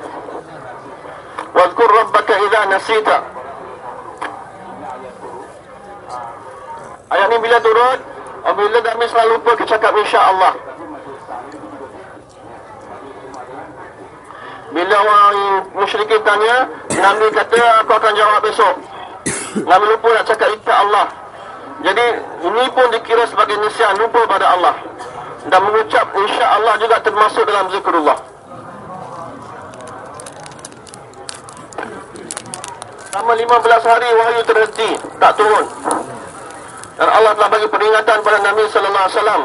Wadkur rabbaka idha nasita Ayat ni bila turun Apabila kami selalu lupa kecakap insya-Allah. Bila orang musyrikin tanya, Nabi kata aku akan jawab besok. Nabi lupa nak cakap insya-Allah. Jadi ini pun dikira sebagai nisyan lupa pada Allah. Dan mengucap insya-Allah juga termasuk dalam zikrullah. Selama 15 hari wahyu terhenti, tak turun. Dan Allah telah bagi peringatan pada Nabi sallallahu alaihi wasallam.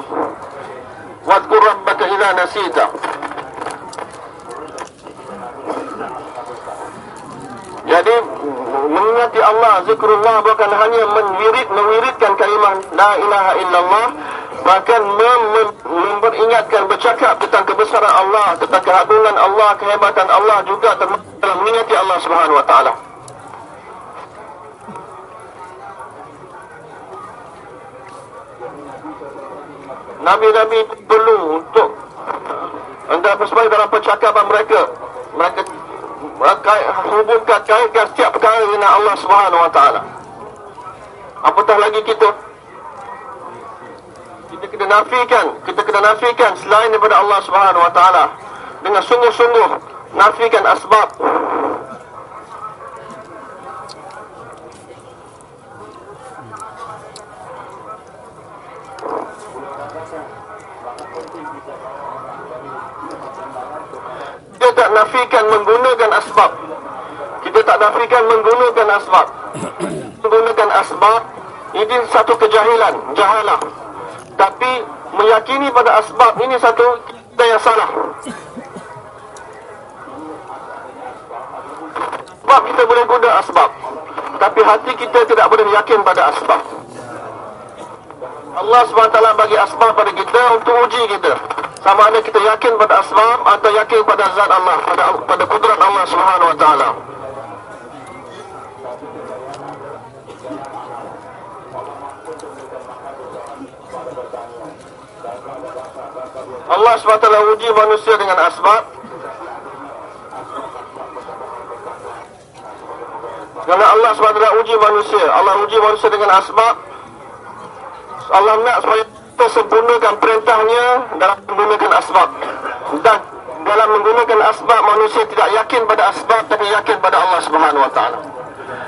Wadkur rabbaka idza nasita. Jadi mengingati Allah, zikrullah bukan hanya menwirid mewiridkan kalimah la ilaha illallah, bahkan mem mem memperingatkan bercakap tentang kebesaran Allah, tentang keagungan Allah, kehebatan Allah juga termasuk dalam mengingati Allah Subhanahu wa taala. Nabi-Nabi perlu untuk anda persembahyang dalam percakapan mereka. Mereka mereka hubungkan kaitkan setiap perkara dengan Allah Subhanahu Wa Taala. Apatah lagi kita kita kena nafikan, kita kena nafikan selain daripada Allah Subhanahu Wa Taala dengan sungguh-sungguh nafikan asbab kita tak nafikan menggunakan asbab. Kita tak nafikan menggunakan asbab. menggunakan asbab ini satu kejahilan, jahalah. Tapi meyakini pada asbab ini satu kita yang salah. Sebab kita boleh guna asbab. Tapi hati kita tidak boleh yakin pada asbab. Allah SWT bagi asbab pada kita untuk uji kita. sama ada kita yakin pada asbab atau yakin pada zat Allah pada pada kudrat Allah Subhanahu taala. Allah SWT uji manusia dengan asbab. Kerana Allah SWT uji manusia. Allah uji manusia dengan asbab Allah nak supaya kita sempurnakan perintahnya dalam menggunakan asbab. Dan dalam menggunakan asbab manusia tidak yakin pada asbab tapi yakin pada Allah Subhanahu Wa Taala.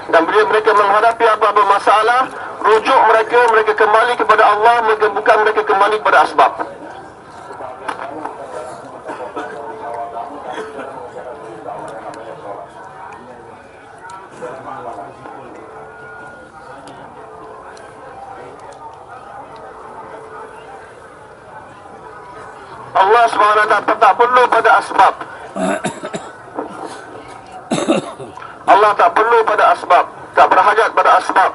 Dan bila mereka menghadapi apa-apa masalah rujuk mereka mereka kembali kepada Allah mereka bukan mereka kembali kepada asbab Allah SWT tak perlu pada asbab. Allah tak perlu pada asbab. Tak berhajat pada asbab.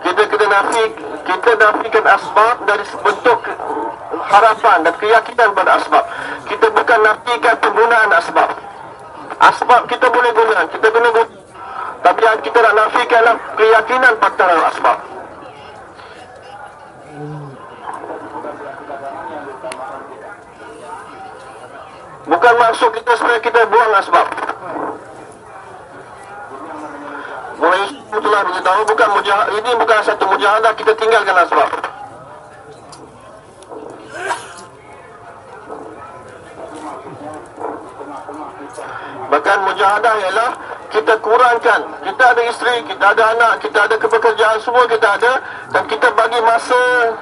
Kita kena nafi Kita nafikan asbab dari bentuk harapan dan keyakinan pada asbab. Kita bukan nafikan penggunaan asbab. Asbab kita boleh guna Kita guna guna Tapi yang kita nak nafikan adalah keyakinan pada asbab Bukan maksud kita supaya kita buang asbab. Mulai telah beritahu bukan mujahad ini bukan satu mujahadah kita tinggalkan asbab. Bahkan mujahadah ialah kita kurangkan. Kita ada isteri, kita ada anak, kita ada kepekerjaan semua kita ada dan kita bagi masa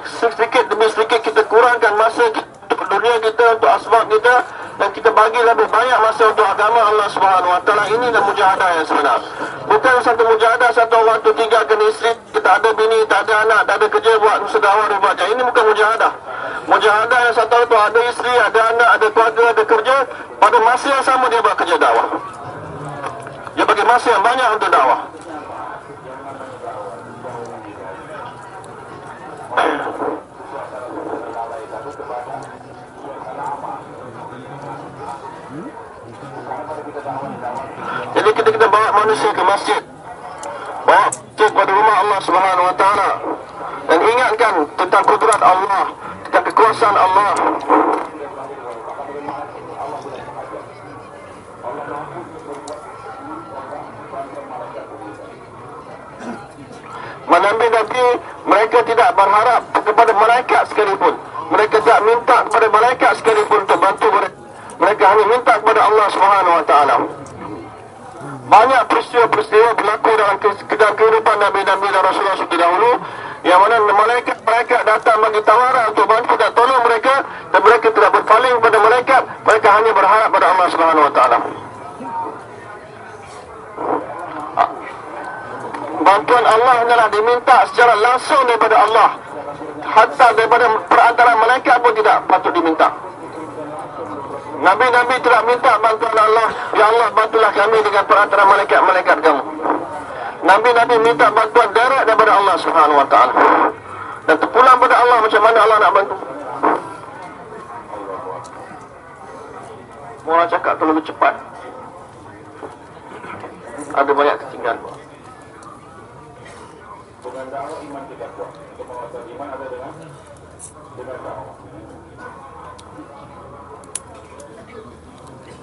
sedikit demi sedikit kita kurangkan masa kita, untuk dunia kita, untuk asbab kita dan kita bagi lebih banyak masa untuk agama Allah Subhanahu Taala ini adalah mujahadah yang sebenar. Bukan satu mujahadah satu waktu tiga kena isteri, kita ada bini, tak ada anak, tak ada kerja buat buat je. Ini bukan mujahadah. Mujahadah yang satu itu ada isteri, ada anak, ada keluarga, ada kerja, pada masa yang sama dia buat kerja dakwah. Dia bagi masa yang banyak untuk dakwah. Jadi kita kita bawa manusia ke masjid. Bawa masjid pada rumah Allah Subhanahu Wa Taala dan ingatkan tentang kudrat Allah, tentang kekuasaan Allah. Nabi-Nabi mereka tidak berharap kepada malaikat sekalipun. Mereka tidak minta kepada malaikat sekalipun untuk bantu mereka. Mereka hanya minta kepada Allah Taala. Banyak peristiwa-peristiwa berlaku dalam kehidupan Nabi-Nabi dan Rasulullah dahulu yang mana malaikat-malaikat datang bagi tawaran untuk bantu dan tolong mereka dan mereka tidak berpaling kepada malaikat mereka hanya berharap pada Allah Taala. Bantuan Allah adalah diminta secara langsung daripada Allah. Hatta daripada perantara malaikat pun tidak patut diminta. Nabi-Nabi tidak minta bantuan Allah. Ya Allah bantulah kami dengan perantara malaikat-malaikat kamu. Nabi-Nabi minta bantuan direct daripada Allah Subhanahu Wa Taala. Dan terpulang pada Allah macam mana Allah nak bantu? Orang cakap terlalu cepat. Ada banyak ketinggalan dengan dakwah iman tidak kuat. Untuk iman ada dengan dengan dakwah.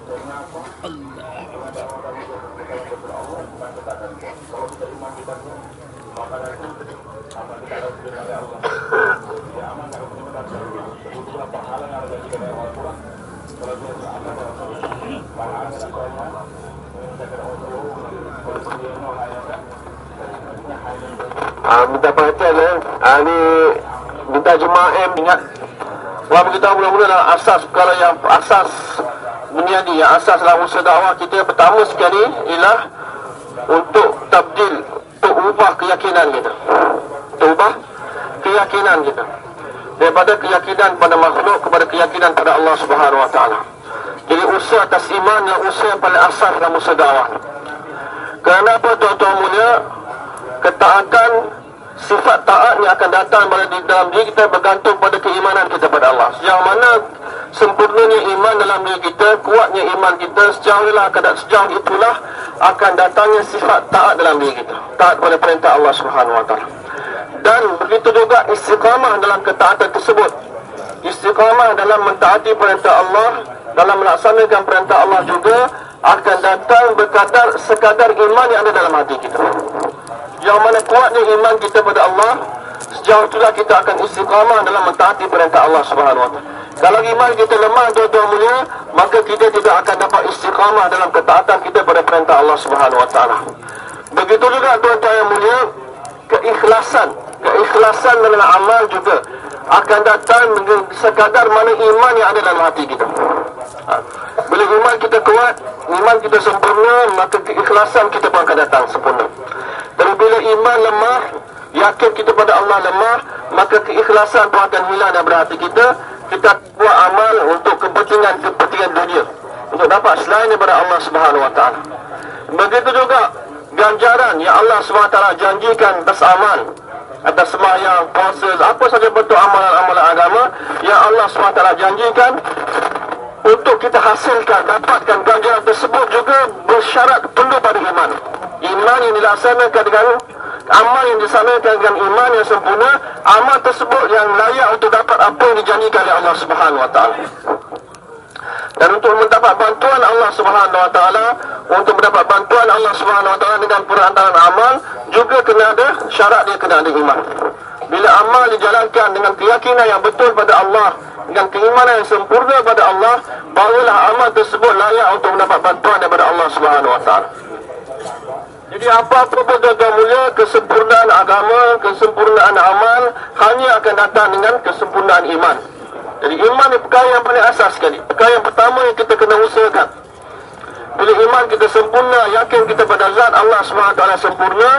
Kenapa? Allah. Dengan dakwah tadi kita kepada Allah kita akan kuat. Kalau kita iman kita kuat, maka dari itu apa kita akan diberi oleh Allah. Ya aman kalau kita berkata kebutuhan pahala yang ada di dalam Al-Quran. Kalau dia beramal dalam pahala dan soalnya, kita kena Allah. Kalau dia mau Ah, minta perhatian eh. Ah, ni minta jemaah M ingat. Wah beritahu mula-mula dalam asas perkara yang asas bunyadi yang asas dalam usaha dakwah kita pertama sekali ialah untuk tabdil untuk ubah keyakinan kita. Untuk ubah keyakinan kita. Daripada keyakinan pada makhluk kepada keyakinan pada Allah Subhanahu Wa Taala. Jadi usaha atas iman yang usaha paling asas dalam usaha dakwah. Kenapa tuan-tuan mulia ketaatan sifat taat yang akan datang pada di dalam diri kita bergantung pada keimanan kita pada Allah. Sejauh mana sempurnanya iman dalam diri kita, kuatnya iman kita, sejauh akan sejauh itulah akan datangnya sifat taat dalam diri kita. Taat pada perintah Allah Subhanahu Wa Taala. Dan begitu juga istiqamah dalam ketaatan tersebut. Istiqamah dalam mentaati perintah Allah, dalam melaksanakan perintah Allah juga akan datang berkadar sekadar iman yang ada dalam hati kita. Yang mana kuatnya iman kita pada Allah, sejauh itulah kita akan istiqamah dalam mentaati perintah Allah Subhanahu Taala. Kalau iman kita lemah tuan-tuan mulia, maka kita tidak akan dapat istiqamah dalam ketaatan kita pada perintah Allah Subhanahu Taala. Begitu juga tuan-tuan yang mulia, keikhlasan, keikhlasan dalam amal juga akan datang dengan sekadar mana iman yang ada dalam hati kita. Ha. Bila iman kita kuat, iman kita sempurna, maka keikhlasan kita pun akan datang sempurna. Dan bila iman lemah, yakin kita pada Allah lemah, maka keikhlasan pun akan hilang daripada hati kita. Kita buat amal untuk kepentingan-kepentingan dunia. Untuk dapat selain daripada Allah Subhanahu Taala. Begitu juga ganjaran yang Allah SWT janjikan atas amal atas semayang, puasa, apa saja bentuk amalan-amalan agama yang Allah SWT janjikan untuk kita hasilkan, dapatkan ganjaran tersebut juga bersyarat perlu pada iman. Iman yang dilaksanakan dengan amal yang dilaksanakan dengan iman yang sempurna, amal tersebut yang layak untuk dapat apa yang dijanjikan oleh Allah Subhanahu Wa Taala. Dan untuk mendapat bantuan Allah Subhanahu Wa Taala, untuk mendapat bantuan Allah Subhanahu Wa Taala dengan perantaraan amal, juga kena ada syarat dia kena ada iman. Bila amal dijalankan dengan keyakinan yang betul pada Allah, dengan keimanan yang sempurna pada Allah, barulah amal tersebut layak untuk mendapat bantuan daripada Allah Subhanahu Wa Taala. Jadi apa-apa tuan mulia, kesempurnaan agama, kesempurnaan amal hanya akan datang dengan kesempurnaan iman. Jadi iman ni perkara yang paling asas sekali. Perkara yang pertama yang kita kena usahakan. Bila iman kita sempurna, yakin kita pada zat Allah SWT sempurna,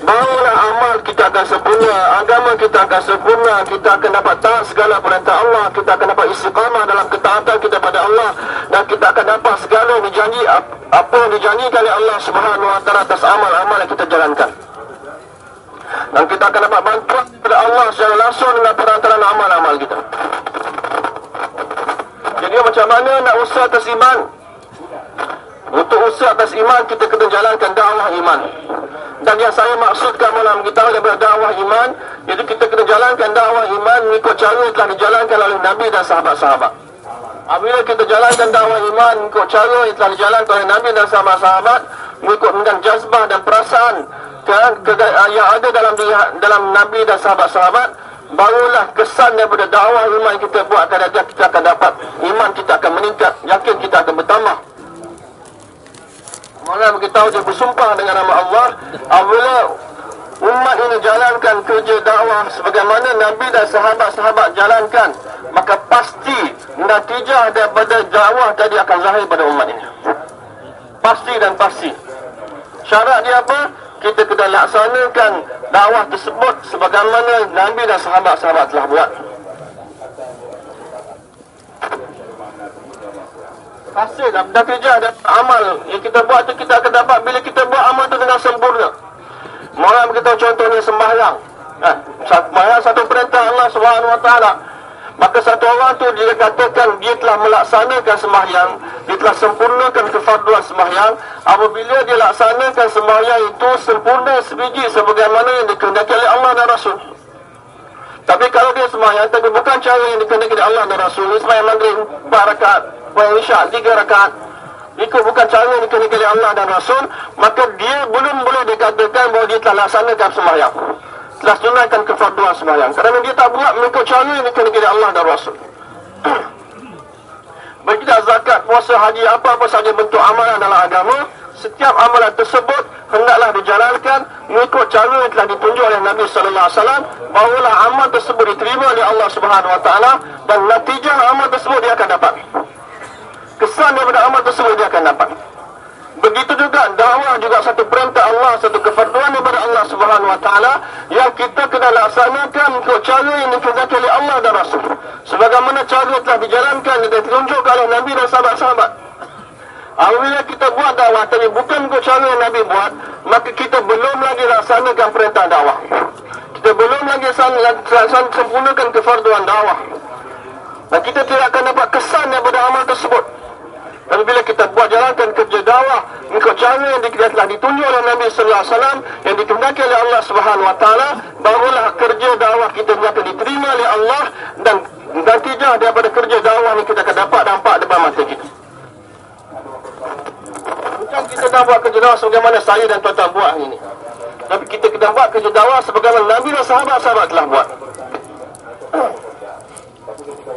barulah amal kita akan sempurna, agama kita akan sempurna, kita akan dapat taat segala perintah Allah, kita akan dapat istiqamah dalam ketaatan kita pada Allah, dan kita akan dapat segala dijanji, apa yang dijanjikan oleh Allah SWT atas amal-amal yang kita jalankan. Dan kita akan dapat bantuan kepada Allah secara langsung dengan perantaraan amal-amal kita. Jadi macam mana nak usaha atas iman? Untuk usaha atas iman, kita kena jalankan dakwah iman. Dan yang saya maksudkan malam kita daripada dakwah iman, itu kita kena jalankan dakwah iman mengikut cara yang telah dijalankan oleh Nabi dan sahabat-sahabat. Apabila kita jalankan dakwah iman mengikut cara yang telah dijalankan oleh Nabi dan sahabat-sahabat, mengikut dengan jazbah dan perasaan kan, yang ada dalam dalam Nabi dan sahabat-sahabat, barulah kesan daripada dakwah iman kita buat akan kita akan dapat iman kita akan meningkat yakin kita akan bertambah Malah beritahu dia bersumpah dengan nama Allah apabila umat ini jalankan kerja dakwah sebagaimana Nabi dan sahabat-sahabat jalankan maka pasti natijah daripada dakwah tadi akan zahir pada umat ini pasti dan pasti syarat dia apa? kita kena laksanakan dakwah tersebut sebagaimana Nabi dan sahabat-sahabat telah buat. Hasil dan natijah dan amal yang kita buat tu kita akan dapat bila kita buat amal tu dengan sempurna. Malam kita contohnya sembahyang. Ha, sembahyang satu perintah Allah Subhanahu Wa Taala. Maka satu orang tu dia katakan dia telah melaksanakan sembahyang, dia telah sempurnakan kefarduan sembahyang. Apabila dia laksanakan sembahyang itu sempurna sebiji sebagaimana yang dikehendaki oleh Allah dan Rasul. Tapi kalau dia sembahyang tapi bukan cara yang dikehendaki oleh Allah dan Rasul, sembahyang maghrib 4 rakaat, sembahyang isyak 3 rakaat, ikut bukan cara yang dikehendaki oleh Allah dan Rasul, maka dia belum boleh dikatakan bahawa dia telah laksanakan sembahyang telah sunahkan kefarduan sembahyang kerana dia tak buat mengikut cara yang dikehendaki oleh Allah dan Rasul. Bagi zakat, puasa, haji, apa-apa saja bentuk amalan dalam agama, setiap amalan tersebut hendaklah dijalankan mengikut cara yang telah ditunjuk oleh Nabi sallallahu alaihi wasallam barulah amal tersebut diterima oleh Allah Subhanahu wa taala dan natijah amal tersebut dia akan dapat. Kesan daripada amal tersebut dia akan dapat. Begitu juga dakwah juga satu perintah Allah, satu kefarduan daripada Allah Subhanahu wa taala yang kita kena laksanakan untuk cara yang dikehendaki oleh Allah dan Rasul. Sebagaimana cara telah dijalankan dan ditunjukkan oleh Nabi dan sahabat-sahabat. Apabila kita buat dakwah tapi bukan untuk cara yang Nabi buat, maka kita belum lagi laksanakan perintah dakwah. kita belum lagi sempurnakan kefarduan dakwah. Dan kita tidak akan dapat kesan daripada amal tersebut. Dan bila kita buat jalankan kerja dakwah, mengikut cara yang telah ditunjuk oleh Nabi sallallahu alaihi wasallam yang dikehendaki oleh Allah Subhanahu wa taala, barulah kerja dakwah kita akan diterima oleh Allah dan natijah daripada kerja dakwah ni kita akan dapat dampak depan mata kita. Bukan kita dah buat kerja dakwah sebagaimana saya dan tuan-tuan buat hari ini. Tapi kita kena buat kerja dakwah sebagaimana Nabi dan sahabat-sahabat telah buat.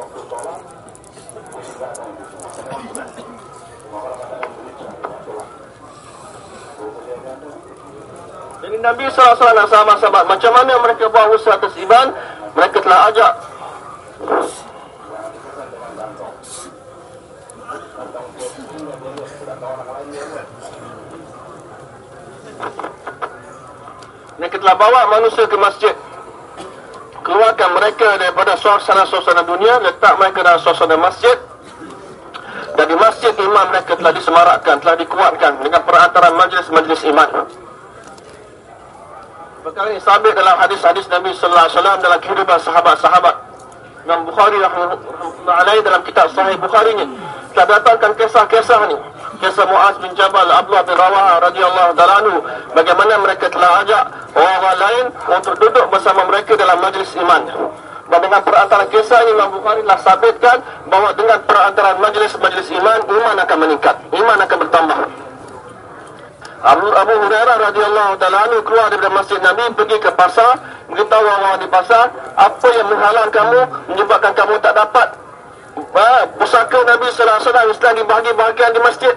Nabi SAW dan sahabat-sahabat Macam mana mereka buat usaha atas iman Mereka telah ajak. Mereka telah bawa manusia ke masjid. Keluarkan mereka daripada suasana-suasana dunia Letak mereka dalam suasana masjid. Dan di masjid imam mereka telah disemarakkan Telah dikuatkan dengan perantaran majlis-majlis iman Perkara ini sabit dalam hadis-hadis Nabi Sallallahu Alaihi Wasallam dalam kehidupan sahabat-sahabat. Imam Bukhari rahimahullah dalam kitab Sahih Bukhari ni telah datangkan kisah-kisah ni. Kisah Muaz bin Jabal, Abdullah bin Rawaha radhiyallahu anhu bagaimana mereka telah ajak orang-orang lain untuk duduk bersama mereka dalam majlis iman. Dan dengan perantaran kisah ini Imam Bukhari telah sabitkan bahawa dengan perantaran majlis-majlis iman, iman akan meningkat, iman akan bertambah. Abu, Abu Hurairah radhiyallahu taala anhu keluar daripada masjid Nabi pergi ke pasar beritahu orang-orang di pasar apa yang menghalang kamu menyebabkan kamu tak dapat uh, pusaka Nabi sallallahu alaihi wasallam Islam dibahagi-bahagian di masjid.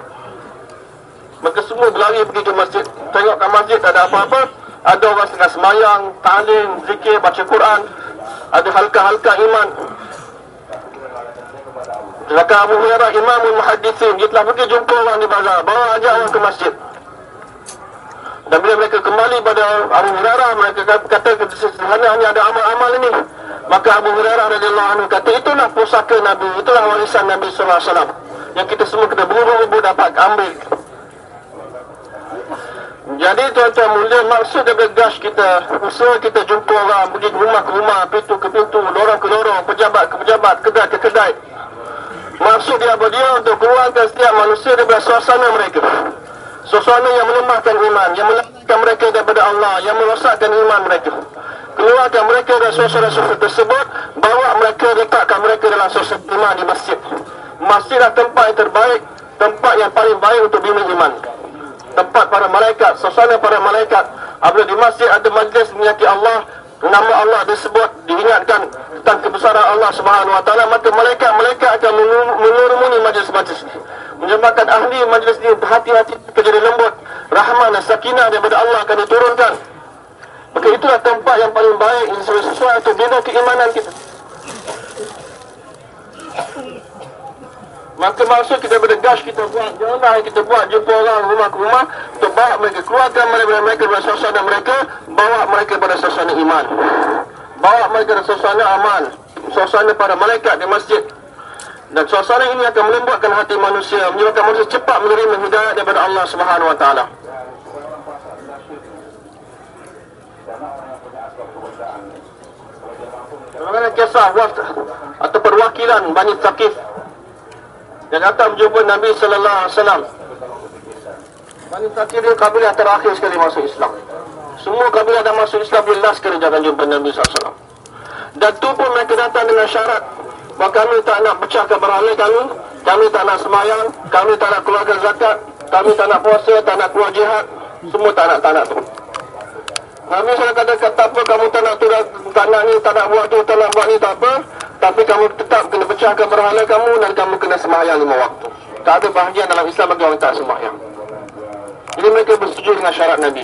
Maka semua berlari pergi ke masjid. Tengok kat masjid tak ada apa-apa. Ada orang sedang semayang ta'lim zikir baca Quran. Ada halka-halka iman. Maka Abu Hurairah Imamul Muhaddithin Dia telah pergi jumpa orang di bazar Bawa ajak orang ke masjid dan bila mereka kembali pada Abu Hurairah mereka kata sederhana hanya ada amal-amal ini. Maka Abu Hurairah radhiyallahu anhu kata itulah pusaka Nabi, itulah warisan Nabi sallallahu alaihi wasallam yang kita semua kena buru-buru dapat ambil. Jadi tuan-tuan mulia maksud daripada gas kita Usaha kita jumpa orang Pergi rumah ke rumah, pintu ke pintu Lorong ke lorong, pejabat ke pejabat Kedai ke kedai Maksud dia apa dia untuk keluarkan setiap manusia daripada suasana mereka Suasana yang melemahkan iman Yang melemahkan mereka daripada Allah Yang merosakkan iman mereka. Keluarkan mereka dari suasana-suasana tersebut Bawa mereka, letakkan mereka dalam suasana iman di masjid. Masjid adalah tempat yang terbaik Tempat yang paling baik untuk bina iman. Tempat para malaikat, suasana para malaikat. Apabila di masjid ada majlis menyaki Allah Nama Allah disebut, diingatkan Tentang kebesaran Allah ta'ala Maka malaikat-malaikat akan menuruni majlis-majlis ini menyebabkan ahli majlis ini berhati-hati menjadi lembut. Rahman dan sakinah daripada Allah akan diturunkan. Maka itulah tempat yang paling baik yang sesuai untuk bina keimanan kita. Maka maksud kita berdegas kita buat jalan kita buat jumpa orang rumah ke rumah untuk bawa mereka keluarkan mereka, mereka dari suasana mereka bawa mereka pada suasana iman. Bawa mereka dari suasana aman. Suasana para malaikat di masjid dan suasana ini akan melembutkan hati manusia menyebabkan manusia cepat menerima hidayah daripada Allah Subhanahu wa taala. Bagaimana kisah wafd atau perwakilan Bani Thaqif yang datang menjumpa Nabi sallallahu alaihi wasallam. Bani Thaqif dia kabilah terakhir sekali masuk Islam. Semua kabilah dah masuk Islam dia last sekali jangan jumpa Nabi sallallahu alaihi wasallam. Dan tu pun mereka datang dengan syarat bahawa kami tak nak pecahkan berhala kami kami tak nak semayang kami tak nak keluarkan zakat kami tak nak puasa tak nak keluar jihad semua tak nak tak nak tu. Nabi SAW kata kata apa kamu tak nak tu tak nak ni tak nak buat tu tak nak buat ni tak apa. Tapi kamu tetap kena pecahkan berhala kamu dan kamu kena semayang lima waktu. Tak ada bahagian dalam Islam bagi orang tak semayang. Jadi mereka bersetuju dengan syarat Nabi.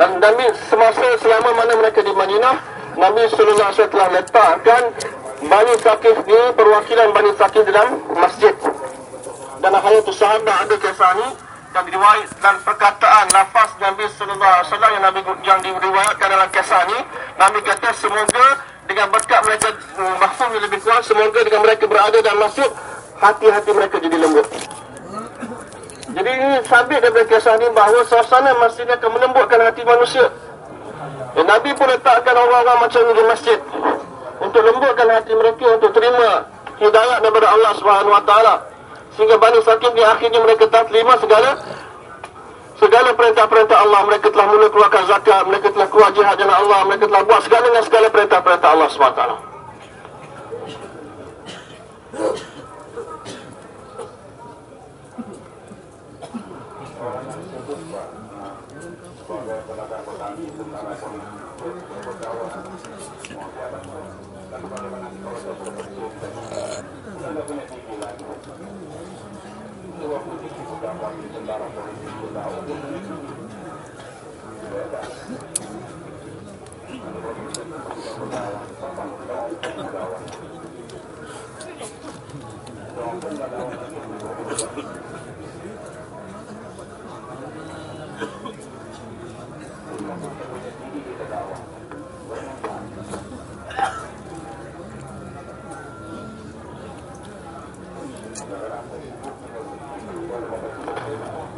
Dan Nabi semasa selama mana mereka di Madinah Nabi SAW telah letakkan Bani Saqif ni perwakilan Bani Saqif dalam masjid. Dan Hayatul Sahabat ada kisah ni dan diriwayat dan perkataan lafaz Nabi sallallahu alaihi wasallam yang Nabi yang diriwayatkan dalam kisah ni Nabi kata semoga dengan berkat mereka mahfuz yang lebih kuat semoga dengan mereka berada dalam masjid hati-hati mereka jadi lembut. Jadi ini sabit daripada kisah ni bahawa suasana masjid akan melembutkan hati manusia. Dan Nabi pun letakkan orang-orang macam ni di masjid untuk lembutkan hati mereka untuk terima hidayat daripada Allah Subhanahu Wa Taala. Sehingga Bani Sakim di akhirnya mereka terima segala segala perintah-perintah Allah. Mereka telah mula keluarkan zakat, mereka telah keluar jihad jalan Allah, mereka telah buat segala dengan segala perintah-perintah Allah Subhanahu Wa Taala.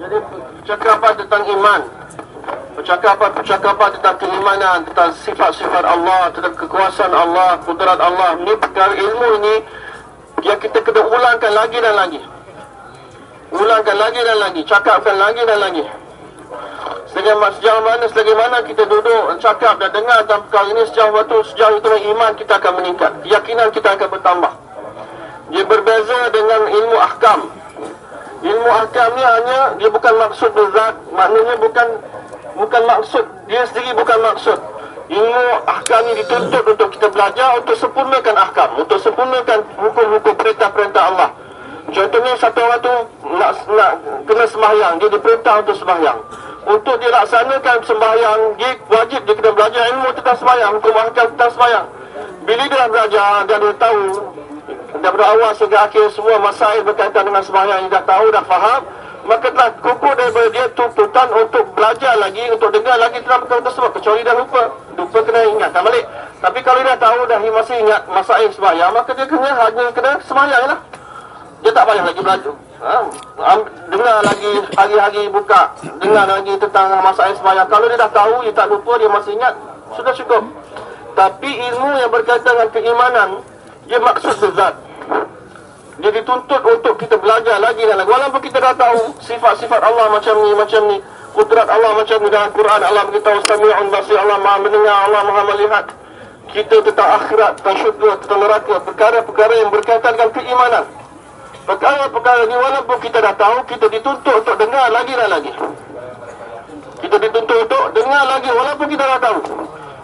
Jadi percakapan tentang iman. Percakapan-percakapan tentang keimanan Tentang sifat-sifat Allah Tentang kekuasaan Allah, kudrat Allah. Ini perkara ilmu ini Yang kita kena ulangkan lagi dan lagi. Ulangkan lagi dan lagi. Cakapkan lagi dan lagi. Sejauh mana, sejauh mana, sejauh mana kita duduk Cakap dan dengar tentang perkara ini Sejauh waktu, sejauh itu iman kita akan meningkat. Keyakinan kita akan bertambah. Dia berbeza dengan ilmu ahkam Ilmu ahkam ni hanya dia bukan maksud berzat, maknanya bukan bukan maksud dia sendiri bukan maksud. Ilmu ahkam ni dituntut untuk kita belajar untuk sempurnakan ahkam, untuk sempurnakan hukum-hukum perintah-perintah Allah. Contohnya satu orang tu nak, nak kena sembahyang, dia diperintah untuk sembahyang. Untuk dilaksanakan sembahyang, dia wajib dia kena belajar ilmu tentang sembahyang, hukum ahkam tentang sembahyang. Bila dia belajar dan dia tahu daripada awal sehingga akhir semua masalah berkaitan dengan sembahyang yang dah tahu, dah faham maka telah kukuh daripada dia tuntutan untuk belajar lagi, untuk dengar lagi tentang perkara tersebut. Kecuali dah lupa. Lupa kena ingatkan balik. Tapi kalau dia tahu dah masih ingat masalah sembahyang maka dia kena hanya kena sembahyang lah. Dia tak payah lagi belajar. Ha? dengar lagi hari-hari buka. Dengar lagi tentang masalah sembahyang. Kalau dia dah tahu, dia tak lupa, dia masih ingat sudah cukup. Tapi ilmu yang berkaitan dengan keimanan dia maksud berzat dia dituntut untuk kita belajar lagi dan lagi walaupun kita dah tahu sifat-sifat Allah macam ni macam ni kudrat Allah macam ni dalam Quran Allah beritahu sami'un basir Allah maha mendengar Allah maha melihat. Kita tentang akhirat tentang syurga tentang neraka perkara-perkara yang berkaitan dengan keimanan. Perkara-perkara ni walaupun kita dah tahu kita dituntut untuk dengar lagi dan lagi. Kita dituntut untuk dengar lagi walaupun kita dah tahu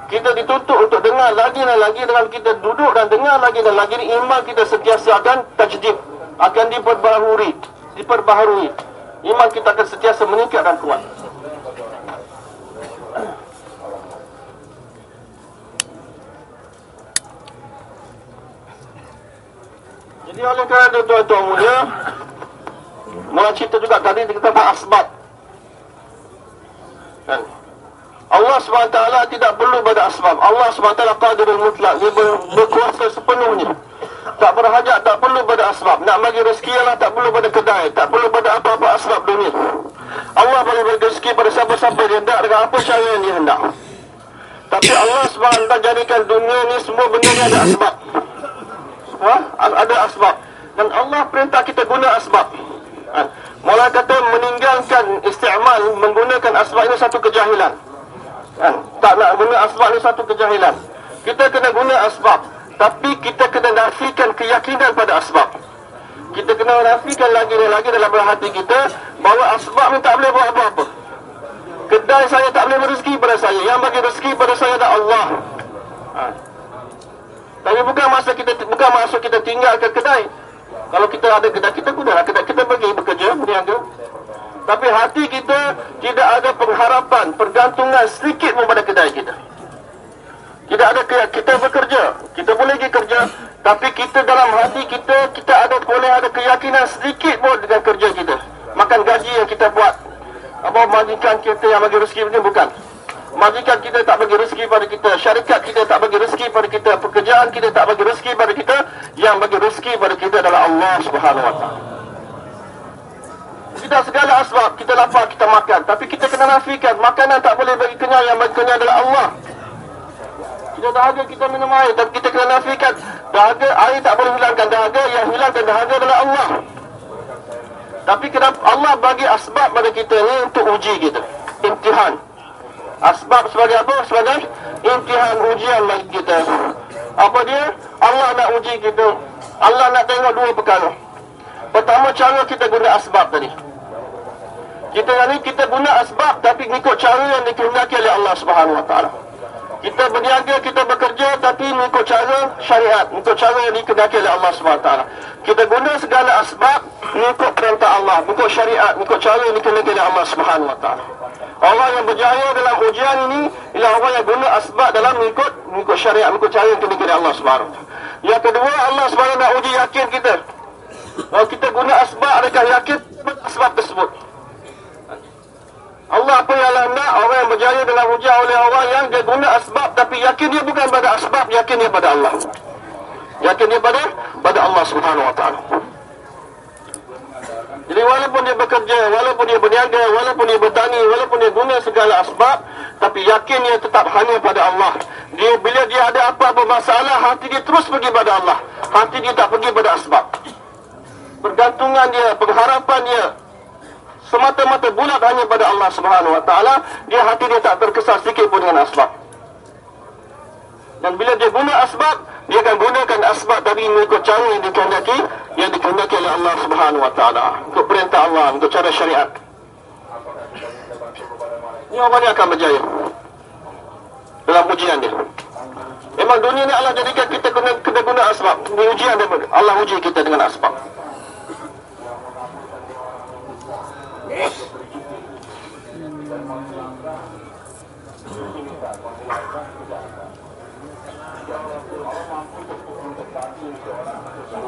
kita dituntut untuk dengar lagi dan lagi dengan kita duduk dan dengar lagi dan lagi. Iman kita sentiasa akan tajdid akan diperbaharui diperbaharui. Iman kita akan sentiasa meningkat dan kuat. Jadi oleh kerana tuan-tuan mulia Mula cerita juga tadi kita buat asbab. Kan? Allah SWT tidak perlu pada asbab Allah SWT qadirul mutlak. Dia ber, berkuasa sepenuhnya. Tak berhajat, tak perlu pada asbab Nak bagi rezeki Allah tak perlu pada kedai Tak perlu pada apa-apa asbab dunia. Allah boleh bagi rezeki pada siapa-siapa Dia hendak dengan apa cara yang dia hendak. Tapi Allah SWT jadikan dunia ni semua benda ni ada asbab. Ha? Ada asbab. Dan Allah perintah kita guna asbab. Ha? Mula kata meninggalkan isti'mal Menggunakan asbab ini satu kejahilan kan? Tak nak guna asbab ni satu kejahilan. Kita kena guna asbab Tapi kita kena nafikan keyakinan pada asbab. Kita kena nafikan lagi dan lagi dalam hati kita Bahawa asbab ni tak boleh buat apa-apa. Kedai saya tak boleh berezeki pada saya Yang bagi rezeki pada saya adalah Allah. Ha. Tapi bukan masa kita bukan maksud kita tinggalkan kedai. Kalau kita ada kedai kita gunalah kedai Kita pergi bekerja, berniaga tapi hati kita tidak ada pengharapan, pergantungan sedikit pun pada kedai kita. Tidak ada kita bekerja, kita boleh pergi kerja, tapi kita dalam hati kita kita ada boleh ada keyakinan sedikit pun dengan kerja kita. Makan gaji yang kita buat. Apa majikan kita yang bagi rezeki ini bukan. Majikan kita tak bagi rezeki pada kita, syarikat kita tak bagi rezeki pada kita, pekerjaan kita tak bagi rezeki pada kita, yang bagi rezeki pada kita adalah Allah Subhanahu Wa Taala. Kita segala asbab, kita lapar, kita makan. Tapi kita kena nafikan, makanan tak boleh bagi kenyang, yang bagi kenyang adalah Allah. Kita dahaga kita minum air tapi kita kena nafikan dahaga air tak boleh hilangkan dahaga yang hilangkan dahaga adalah Allah. Tapi kenapa Allah bagi asbab pada kita ni untuk uji kita. Imtihan. Asbab sebagai apa? Sebagai imtihan ujian bagi kita. Apa dia? Allah nak uji kita. Allah nak tengok dua perkara. Pertama cara kita guna asbab tadi. Kita ni kita guna asbab tapi ikut cara yang dikehendaki oleh Allah Subhanahu Wa Taala. Kita berniaga, kita bekerja tapi mengikut cara syariat, mengikut cara yang dikehendaki oleh Allah Subhanahu Wa Taala. Kita guna segala asbab mengikut perintah Allah, mengikut syariat, mengikut cara yang dikehendaki oleh Allah Subhanahu Wa Taala. Allah yang berjaya dalam ujian ini ialah orang yang guna asbab dalam mengikut mengikut syariat, mengikut cara yang dikehendaki oleh Allah Subhanahu Wa Taala. Yang kedua, Allah Subhanahu nak uji yakin kita. Kalau kita guna asbab, adakah yakin asbab tersebut? Allah apa yang Allah nak orang yang berjaya dalam ujian oleh orang yang dia guna asbab tapi yakin dia bukan pada asbab yakin dia pada Allah. Yakin dia pada pada Allah Subhanahu Wa Taala. Jadi walaupun dia bekerja walaupun dia berniaga walaupun dia bertani walaupun dia guna segala asbab tapi yakin dia tetap hanya pada Allah. Dia bila dia ada apa-apa masalah hati dia terus pergi pada Allah. Hati dia tak pergi pada asbab pergantungan dia pengharapan dia semata-mata bulat hanya pada Allah Subhanahu Wa Taala, dia hati dia tak terkesan sedikit pun dengan asbab. Dan bila dia guna asbab, dia akan gunakan asbab tapi mengikut cara yang dikehendaki, yang dikehendaki oleh Allah Subhanahu Wa Taala, untuk perintah Allah, untuk cara syariat. Ini orang yang akan berjaya dalam ujian dia. Memang dunia ni Allah jadikan kita kena, kena guna asbab. Ini ujian dia, Allah uji kita dengan asbab.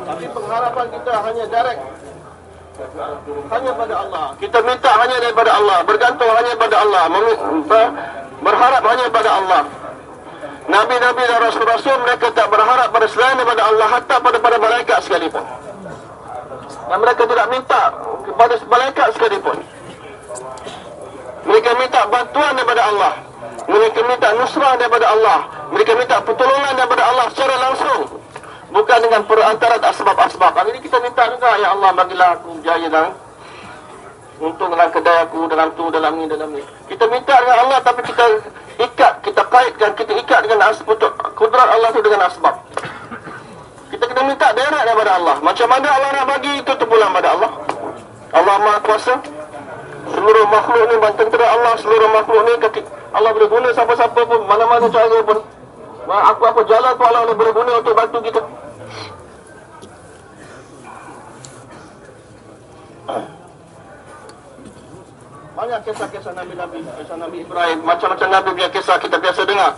Tapi pengharapan kita hanya direct hanya pada Allah. Kita minta hanya daripada Allah, bergantung hanya pada Allah, berharap hanya pada Allah. Nabi-nabi dan rasul-rasul mereka tak berharap pada selain daripada Allah hatta pada para malaikat sekalipun. Dan mereka tidak minta kepada malaikat sekalipun. Mereka minta bantuan daripada Allah. Mereka minta nusrah daripada Allah. Mereka minta pertolongan daripada Allah secara langsung. Bukan dengan perantara asbab-asbab. Hari ini kita minta juga, Ya Allah bagilah aku jaya dan untung dalam kedai aku, dalam tu, dalam ni, dalam ni. Kita minta dengan Allah tapi kita ikat, kita kaitkan, kita ikat dengan asbab. Kudrat Allah tu dengan asbab. Kita kena minta direct daripada Allah. Macam mana Allah nak bagi, itu terpulang pada Allah. Allah Maha Kuasa. Seluruh makhluk ni, tentera Allah, seluruh makhluk ni, Allah boleh guna siapa-siapa pun, mana-mana cara pun. Apa-apa jalan tu Allah boleh guna untuk bantu kita. Banyak kisah-kisah Nabi-Nabi, kisah Nabi Ibrahim, macam-macam Nabi punya kisah kita biasa dengar.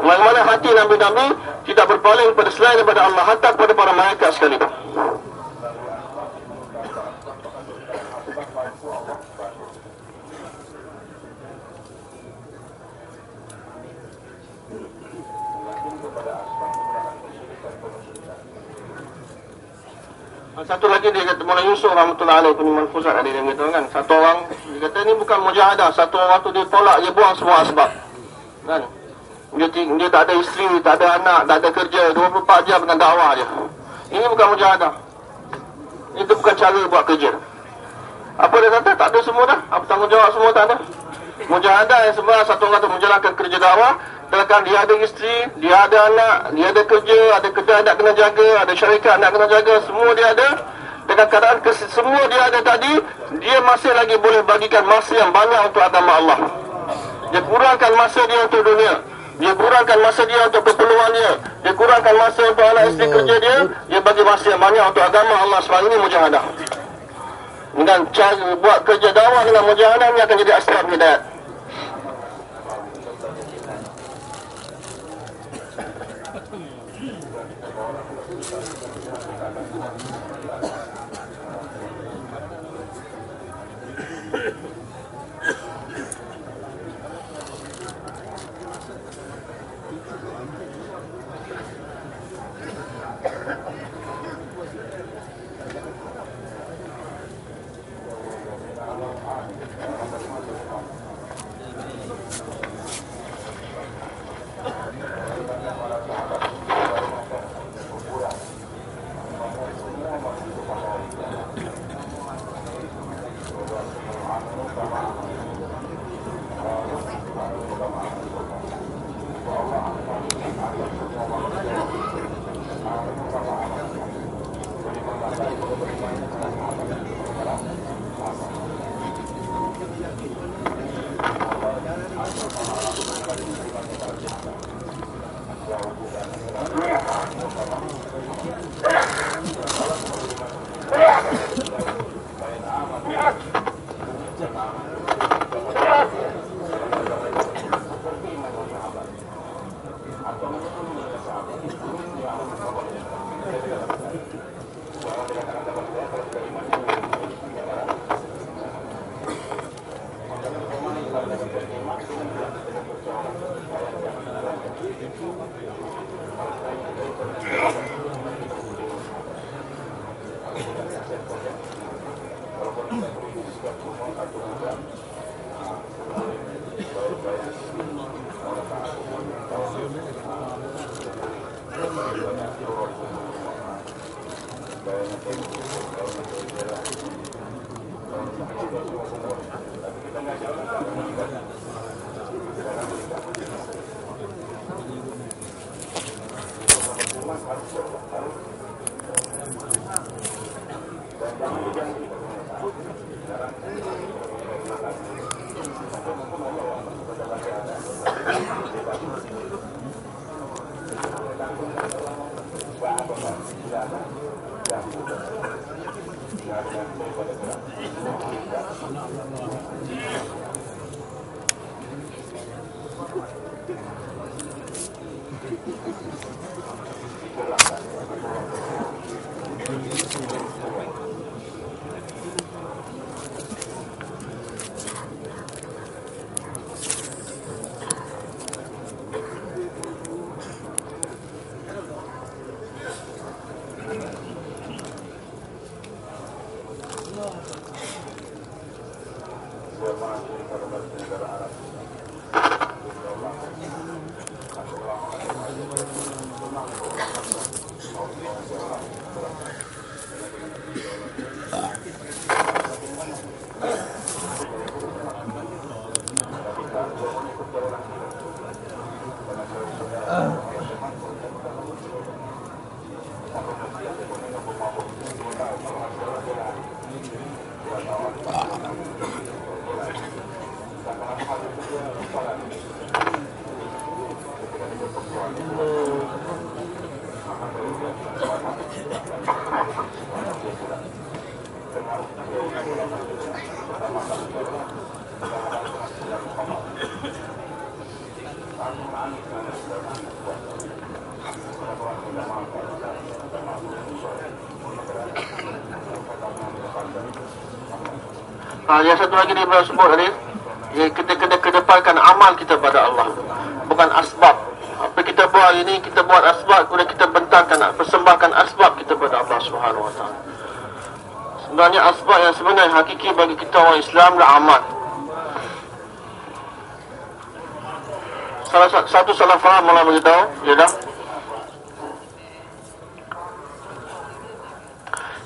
Bagaimana hati Nabi-Nabi tidak berpaling pada selain daripada Allah, hatta kepada para malaikat sekalipun. Satu lagi dia kata Mulai Yusuf Rahmatullah Alaih punya manfuzat ada dia kata kan. Satu orang Dia kata ni bukan mujahadah. Satu orang tu dia tolak Dia buang semua sebab. Kan? Dia, dia tak ada isteri Tak ada anak Tak ada kerja. 24 jam dengan dakwah dia. Ini bukan mujahadah. Itu bukan cara buat kerja. Apa dia kata? Tak ada semua dah. Apa tanggungjawab semua tak ada? Mujahadah yang sebenarnya Satu orang tu menjalankan kerja dakwah Katakan dia ada isteri, dia ada anak, dia ada kerja, ada kedai nak kena jaga, ada syarikat nak kena jaga, semua dia ada. Dengan keadaan semua dia ada tadi, dia masih lagi boleh bagikan masa yang banyak untuk agama Allah. Dia kurangkan masa dia untuk dunia. Dia kurangkan masa dia untuk keperluan dia. Dia kurangkan masa untuk anak isteri kerja dia. Dia bagi masa yang banyak untuk agama Allah sebab ini mujahadah. Dengan cara buat kerja dakwah dengan mujahadah ini akan jadi asbab hidayat. Ha, yang satu lagi dia sebut tadi, ya, kita kena kedepankan amal kita pada Allah, bukan asbab. Apa kita buat hari ini, kita buat asbab, kemudian kita bentangkan, persembahkan asbab kita pada Allah Subhanahu Wa Taala. Sebenarnya asbab yang sebenarnya hakiki bagi kita orang Islam adalah amal. Salah satu salah faham malah beritahu, ya dah.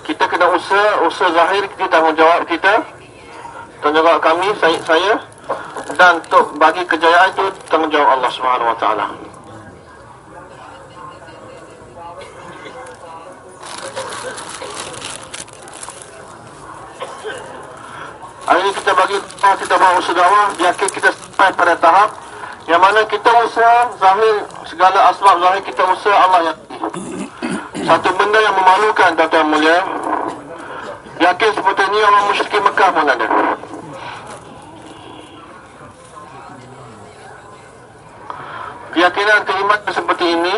Kita kena usaha, usaha zahir kita tanggungjawab kita tanggungjawab kami saya, saya dan untuk bagi kejayaan itu tanggungjawab Allah Subhanahu Wa Taala. Hari ini kita bagi kita bawa usaha yakin kita sampai pada tahap yang mana kita usaha zahir segala asbab zahir kita usaha Allah yang satu benda yang memalukan tuan mulia yakin seperti ini orang musyrik Mekah pun ada keyakinan keiman seperti ini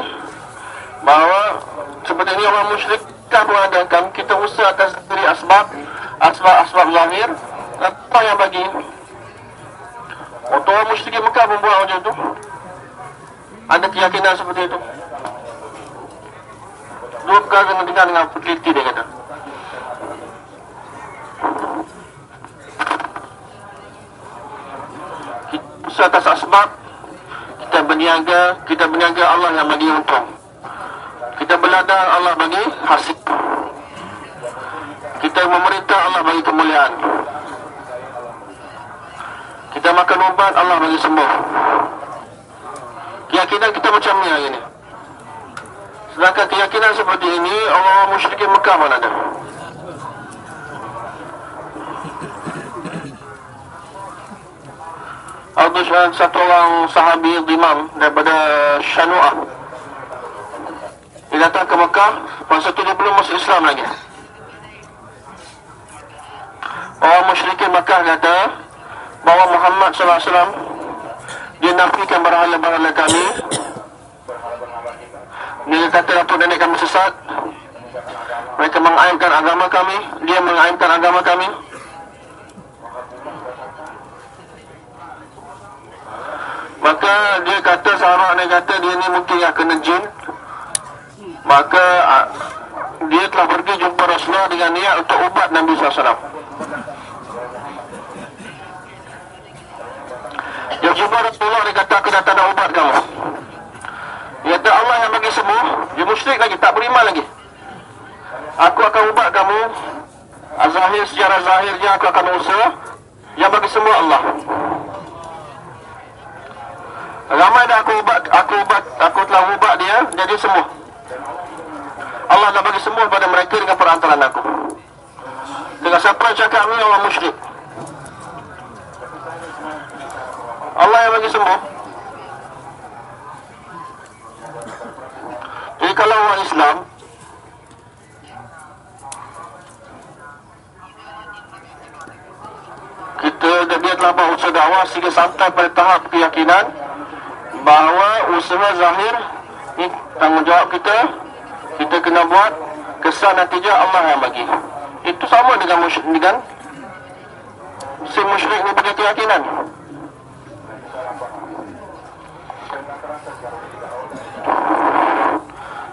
bahawa seperti ini orang musyrik Mekah pun ada kami kita usahakan sendiri asbab asbab-asbab zahir. Apa yang bagi untuk orang musyrik Mekah pun buat macam tu. Ada keyakinan seperti itu. Dua perkara kena dengar dengan peneliti dia kata. Kita usaha atas asbab kita berniaga kita berniaga Allah yang bagi untung kita berladang Allah bagi hasil. Kita memerintah Allah bagi kemuliaan. Kita makan ubat Allah bagi sembuh. Keyakinan kita macam ni hari ni. Sedangkan keyakinan seperti ini orang musyrikin Mekah mana Ada? Satu orang sahabi imam daripada Shanu'ah Dia datang ke Mekah Masa itu dia belum masuk Islam lagi. Orang musyrikin Mekah kata Bahawa Muhammad SAW Dia nafikan berhala-berhala kami. Dia kata Datuk nenek kami sesat. Mereka mengaimkan agama kami. Dia mengaimkan agama kami. Maka dia kata sahabat dia kata dia ni mungkin yang kena jin Maka ah, dia telah pergi jumpa Rasulullah dengan niat untuk ubat Nabi SAW Dia jumpa Rasulullah dia kata aku dah tak nak ubat kamu Dia kata Allah yang bagi sembuh Dia Aku akan ubat kamu. Zahir secara zahirnya aku akan usaha. Yang bagi semua Allah. Ramai dah aku ubat, aku ubat, aku telah ubat dia jadi sembuh. Allah dah bagi sembuh pada mereka dengan perantaran aku. Dengan siapa yang cakap ni orang musyrik. Allah yang bagi sembuh. Jadi kalau orang Islam kita dia telah buat usaha dakwah sehingga sampai pada tahap keyakinan bahawa usaha zahir ni tanggungjawab kita kita kena buat kesan natijah Allah yang bagi itu sama dengan musyrik dengan si musyrik ni punya keyakinan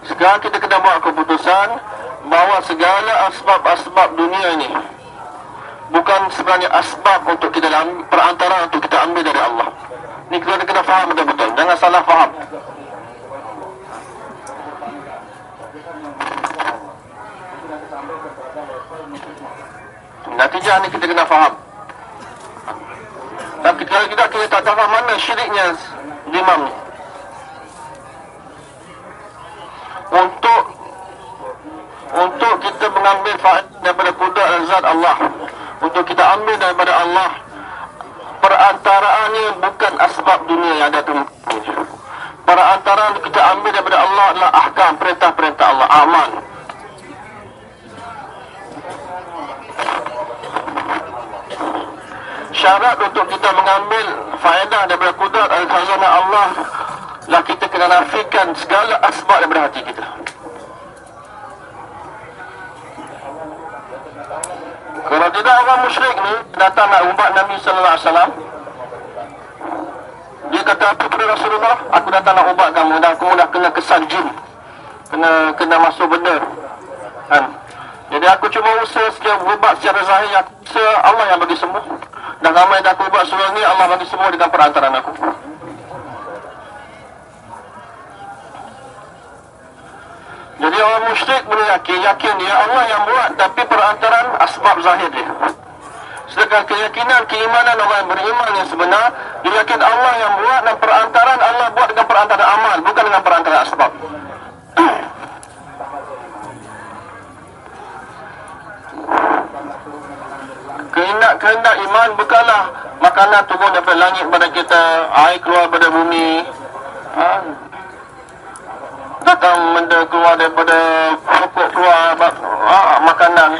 sekarang kita kena buat keputusan bahawa segala asbab-asbab dunia ini bukan sebenarnya asbab untuk kita ambil, perantara untuk kita ambil dari Allah. Ini kita kena faham betul-betul. Jangan salah faham. Natijah ni kita kena faham. Dan kita, kita, kita tak faham mana syiriknya imam ni. Untuk untuk kita mengambil faedah daripada kudrat dan zat Allah untuk kita ambil daripada Allah perantaraannya bukan asbab dunia yang ada di perantaraan kita ambil daripada Allah adalah ahkam perintah-perintah Allah aman syarat untuk kita mengambil faedah daripada kudrat dan khazanah Allah lah kita kena nafikan segala asbab daripada hati kita Kalau tidak orang musyrik ni datang nak ubat Nabi sallallahu alaihi wasallam. Dia kata apa kepada Rasulullah? Aku datang nak ubat kamu dan kamu dah kena kesan jin. Kena kena masuk benda. Kan? Jadi aku cuma usaha sekian ubat secara zahir aku usaha Allah yang bagi sembuh. Dan ramai dah aku ubat surah ni Allah bagi sembuh dengan perantaraan aku. Jadi orang musyrik boleh yakin, yakin dia Allah yang buat tapi perantaran asbab zahir dia. Sedangkan keyakinan, keimanan orang yang beriman yang sebenar, dia yakin Allah yang buat dan perantaran Allah buat dengan perantaran amal, bukan dengan perantaran asbab. Kehendak kehendak iman bukanlah makanan turun daripada langit kepada kita, air keluar daripada bumi. Ha? datang benda keluar daripada pokok keluar ha, makanan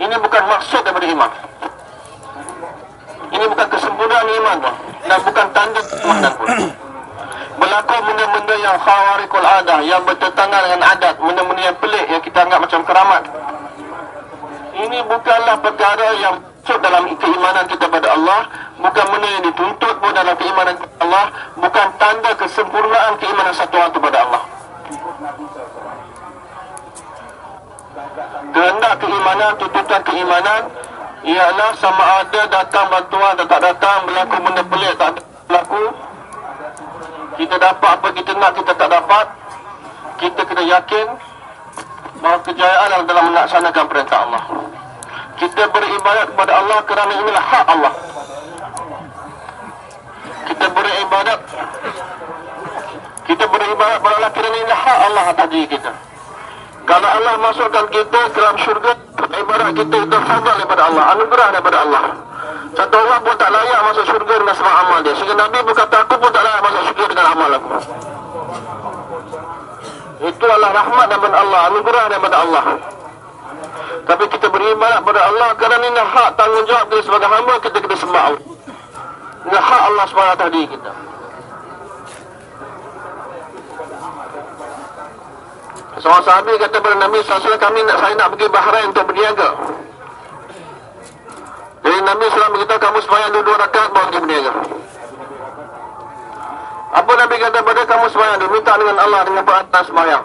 ini bukan maksud daripada iman ini bukan kesempurnaan iman pun dan bukan tanda keimanan pun berlaku benda-benda yang khawarikul adah yang bertentangan dengan adat benda-benda yang pelik yang kita anggap macam keramat. Ini bukanlah perkara yang masuk dalam keimanan kita pada Allah bukan benda yang dituntut pun dalam keimanan Allah bukan tanda kesempurnaan keimanan satu orang kepada Allah. Kehendak keimanan tuntutan keimanan ialah sama ada datang bantuan atau tak datang berlaku benda pelik tak berlaku kita dapat apa kita nak kita tak dapat kita kena yakin bahawa kejayaan adalah dalam melaksanakan perintah Allah. Kita beribadat kepada Allah kerana inilah hak Allah. Kita beribadat kita beribadat kepada Allah kerana inilah hak Allah atas diri kita. Kalau Allah masukkan kita ke dalam syurga ibadat kita itu fadal daripada Allah anugerah daripada Allah satu orang pun tak layak masuk syurga dengan sebab amal dia. Sehingga Nabi berkata aku pun tak layak masuk syurga dengan amal aku. Itu adalah rahmat daripada Allah anugerah daripada Allah. Tapi kita beribadat kepada Allah kerana ini hak tanggungjawab kita sebagai hamba kita kena sembah Allah. Ini hak Allah atas diri kita. Seorang sahabat kata kepada Nabi SAW kami nak saya nak pergi Bahrain untuk berniaga jadi Nabi SAW beritahu kamu semayang dua-dua rakat baru pergi berniaga. Apa Nabi kata pada kamu semayang dua? Minta dengan Allah dengan peratas semayang.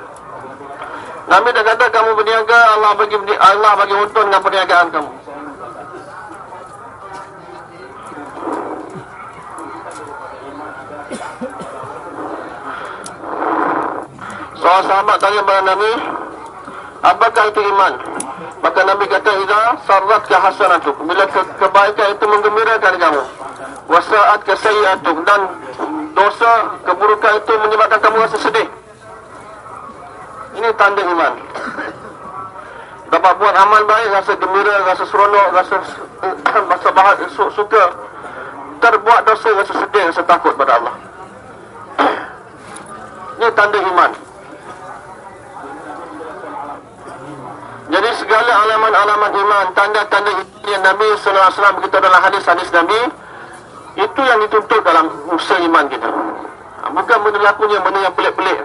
Nabi dah kata kamu berniaga, Allah bagi Allah bagi untung dengan perniagaan kamu. Seorang sahabat tanya kepada Nabi, apakah itu iman? Maka Nabi kata, Iza sarrat ke hasanatuk. Bila ke kebaikan itu menggembirakan kamu. Wasa'at ke sayyatuk. Dan dosa, keburukan itu menyebabkan kamu rasa sedih. Ini tanda iman. Dapat buat amal baik, rasa gembira, rasa seronok, rasa rasa bahagia, su- suka. Terbuat dosa, rasa sedih, rasa takut pada Allah. Ini tanda iman. Jadi segala alaman-alaman iman, tanda-tanda yang Nabi sallallahu alaihi wasallam beritahu dalam hadis-hadis Nabi itu yang dituntut dalam usaha iman kita. Ha, Bukan benda lakunya benda yang pelik-pelik.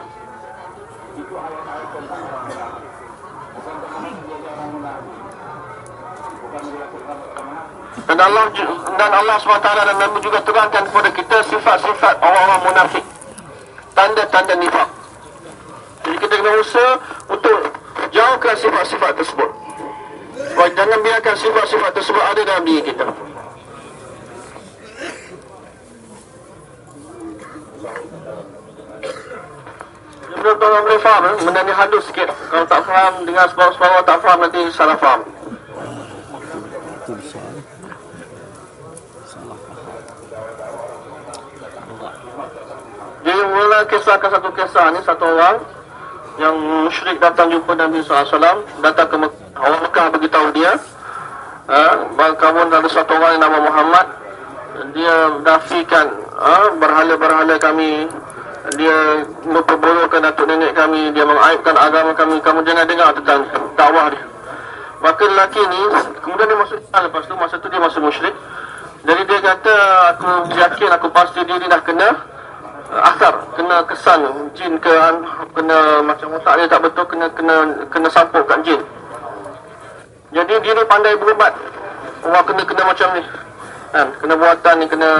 Dan Allah dan Allah SWT dan Nabi juga terangkan kepada kita sifat-sifat orang-orang munafik. Tanda-tanda nifak. Jadi kita kena usaha untuk jauhkan sifat-sifat tersebut. Supaya jangan biarkan sifat-sifat tersebut ada dalam diri kita. Benda tuan boleh faham eh? Benda ni halus sikit Kalau tak faham Dengan sebab-sebab tak faham Nanti salah faham Itu besar. Salah faham. Dia mula kisahkan satu kisah ni Satu orang Yang musyrik datang jumpa Nabi SAW Datang ke Mekah Orang Mekah beritahu dia ha, kamu ada satu orang yang nama Muhammad. Dia nafikan ha, Berhala-berhala kami. Dia memperburukkan datuk nenek kami Dia mengaibkan agama kami. Kamu jangan dengar tentang dakwah dia. Maka lelaki ni Kemudian dia masuk Islam. Lepas tu masa tu dia masuk musyrik. Jadi dia kata Aku yakin aku pasti dia ni dah kena Asar Kena kesan Jin ke Kena macam otak dia tak betul Kena kena kena sampuk kat jin. Jadi dia ni pandai berubat. Orang kena kena macam ni. Kan? Kena buatan ni kena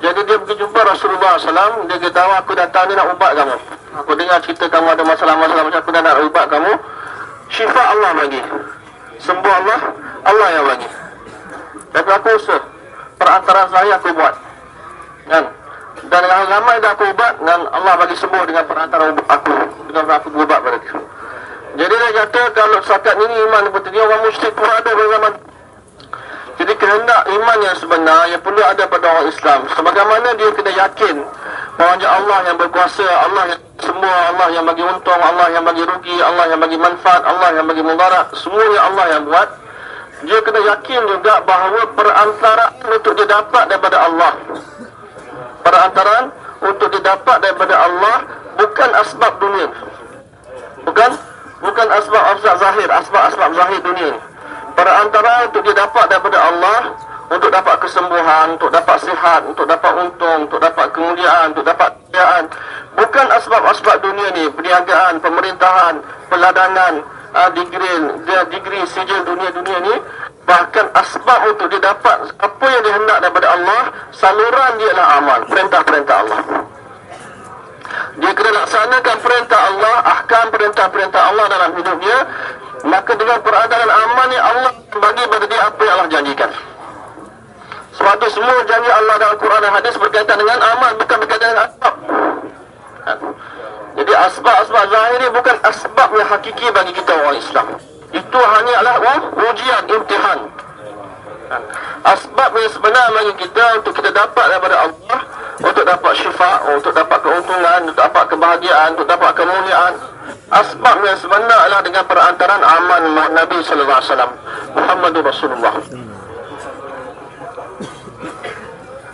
Jadi dia pergi jumpa Rasulullah SAW Dia kata "Awak aku datang ni nak ubat kamu. Aku dengar cerita kamu ada masalah-masalah macam aku dah nak ubat kamu. Syifa Allah bagi. Sembuh Allah Allah yang bagi. Tapi aku usaha Perantaraan saya aku buat. Kan Dan ramai dah aku ubat Dan Allah bagi sembuh dengan perantaraan aku Dengan aku berubat pada dia Jadi dia kata Kalau setakat ini iman seperti dia Orang musyrik pun ada pada zaman jadi kehendak iman yang sebenar yang perlu ada pada orang Islam. Sebagaimana dia kena yakin bahawa Allah yang berkuasa, Allah yang semua, Allah yang bagi untung, Allah yang bagi rugi, Allah yang bagi manfaat, Allah yang bagi mudarat, semuanya Allah yang buat. Dia kena yakin juga bahawa perantaraan untuk dia dapat daripada Allah. Perantaraan untuk dia dapat daripada Allah bukan asbab dunia. Bukan bukan asbab-asbab zahir, asbab-asbab zahir dunia ni perantara untuk dia dapat daripada Allah untuk dapat kesembuhan, untuk dapat sihat, untuk dapat untung, untuk dapat kemuliaan, untuk dapat kejayaan. Bukan asbab-asbab dunia ni, perniagaan, pemerintahan, peladangan, uh, degree, degree sijil dunia-dunia ni bahkan asbab untuk dia dapat apa yang dihendak daripada Allah, saluran dia adalah amal, perintah-perintah Allah. Dia kena laksanakan perintah Allah, ahkam perintah-perintah Allah dalam hidupnya. Maka dengan peradaan amal ni Allah bagi pada dia apa yang Allah janjikan. Sebab tu semua janji Allah dalam Quran dan hadis berkaitan dengan amal bukan berkaitan dengan asbab. Kan? Jadi asbab-asbab zahir ni bukan asbab yang hakiki bagi kita orang Islam. Itu hanyalah ujian, imtihan. Kan? Asbab yang sebenar bagi kita untuk kita dapat daripada Allah untuk dapat syifa, untuk dapat keuntungan, untuk dapat kebahagiaan, untuk dapat kemuliaan. Asbab yang sebenar adalah dengan perantaraan aman Nabi wasallam, Muhammadur Rasulullah.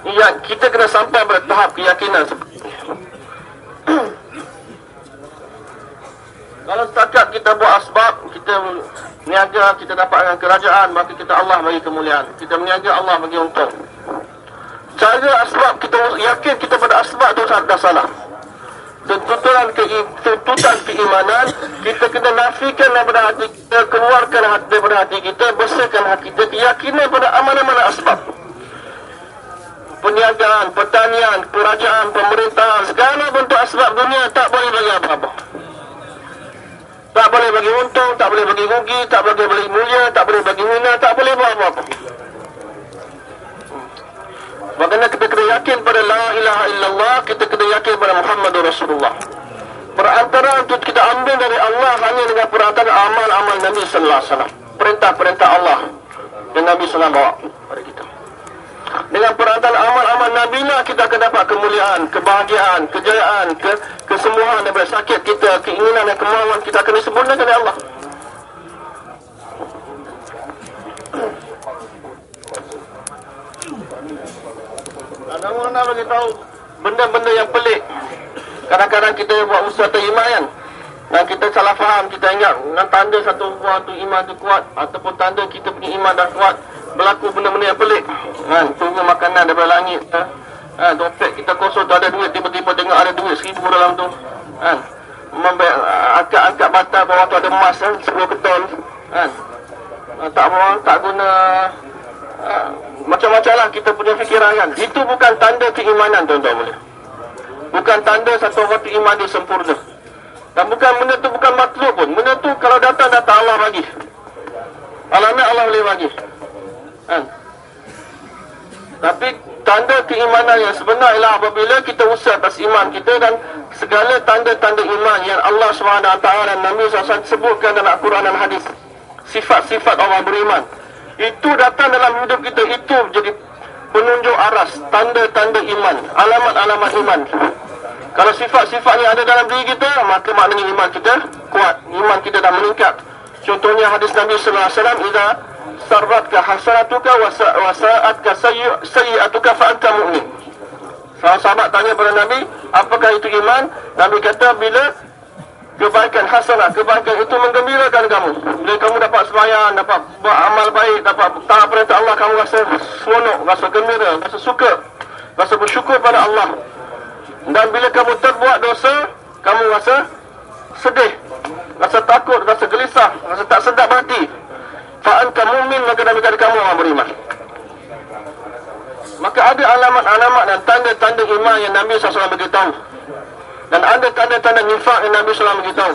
Ya, kita kena sampai pada tahap keyakinan seperti ini. Kalau setakat kita buat asbab, kita niaga, kita dapatkan kerajaan, maka kita Allah bagi kemuliaan. Kita meniaga, Allah bagi untung. Cara asbab kita yakin kita pada asbab tu dah salah. Tuntutan, ke, tuntutan keimanan kita kena nafikan daripada hati kita, keluarkan hati daripada hati kita, bersihkan hati kita, keyakinan pada amanah-amanah asbab. Perniagaan, pertanian, kerajaan, pemerintahan, segala bentuk asbab dunia tak boleh bagi apa-apa. Tak boleh bagi untung, tak boleh bagi rugi, tak boleh bagi mulia, tak boleh bagi hina, tak boleh buat apa-apa. Makanya kita kena yakin pada la ilaha illallah, kita kena yakin pada Muhammadur Rasulullah. Perantara untuk kita ambil dari Allah hanya dengan perantara amal-amal Nabi sallallahu alaihi wasallam. Perintah-perintah Allah yang Nabi sallallahu bawa pada kita. Dengan perantara amal-amal Nabi lah kita akan dapat kemuliaan, kebahagiaan, kejayaan, ke kesembuhan daripada sakit kita, keinginan dan kemauan kita akan disempurnakan oleh Allah. Mana-mana bagi tahu benda-benda yang pelik. Kadang-kadang kita buat usaha teriman kan. Dan kita salah faham, kita ingat dengan tanda satu orang tu iman tu kuat ataupun tanda kita punya iman dah kuat berlaku benda-benda yang pelik. Kan, turun makanan daripada langit. Ha? Ha, dompet kita kosong tak ada duit, tiba-tiba dengar ada duit seribu dalam tu. Kan? Angkat-angkat mata bawah tu ada emas kan, sepuluh ketol. Kan? Ha, tak bawa, tak guna ha, macam-macam lah kita punya fikiran kan. Itu bukan tanda keimanan tuan-tuan boleh. Bukan tanda satu orang iman dia sempurna. Dan bukan benda tu bukan makhluk pun. Benda tu kalau datang datang Allah bagi. Alamat Allah boleh bagi. Kan? Tapi tanda keimanan yang sebenar ialah apabila kita usah atas iman kita dan segala tanda-tanda iman yang Allah SWT dan Nabi SAW sebutkan dalam Al-Quran dan Hadis. Sifat-sifat orang beriman. Itu datang dalam hidup kita. Itu jadi penunjuk aras. Tanda-tanda iman. Alamat-alamat iman. Kalau sifat-sifat ni ada dalam diri kita, maka maknanya iman kita kuat. Iman kita dah meningkat. Contohnya hadis Nabi sallallahu alaihi wasallam, "Idza sarratka hasanatuka wa sa'atka sayyi'atuka fa anta mu'min." Sahabat tanya kepada Nabi, apakah itu iman? Nabi kata bila kebaikan hasanah, kebaikan itu menggembirakan kamu. Bila kamu dapat sembahyang, dapat buat amal baik, dapat taat perintah Allah, kamu rasa seronok, rasa gembira, rasa suka, rasa bersyukur pada Allah. Dan bila kamu terbuat dosa, kamu rasa sedih, rasa takut, rasa gelisah, rasa tak sedap hati. Fa'an kamu mu'min maka Nabi kata kamu orang beriman. Maka ada alamat-alamat dan tanda-tanda iman yang Nabi SAW beritahu. Dan ada tanda-tanda nifak yang Nabi SAW beritahu.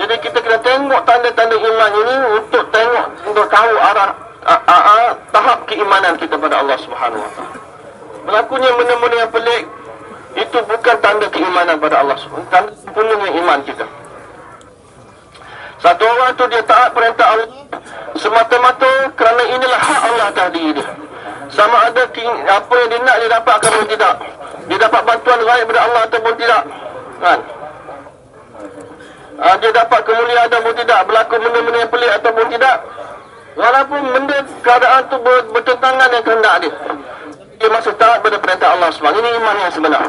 Jadi kita kena tengok tanda-tanda iman ini untuk tengok, untuk tahu arah a, a, a, tahap keimanan kita pada Allah Subhanahu Wa Taala. Berlakunya benda-benda yang pelik itu bukan tanda keimanan pada Allah SWT. Tanda sempurnanya iman kita. Satu orang tu dia taat perintah Allah semata-mata kerana inilah hak Allah atas diri dia. Sama ada apa yang dia nak dia dapat ataupun tidak. Dia dapat bantuan rakyat daripada Allah ataupun tidak. Kan? Ha, dia dapat kemuliaan ataupun tidak. Berlaku benda-benda yang pelik ataupun tidak. Walaupun benda keadaan tu bertentangan dengan kehendak dia dia masuk taat pada perintah Allah SWT. Ini iman yang sebenar.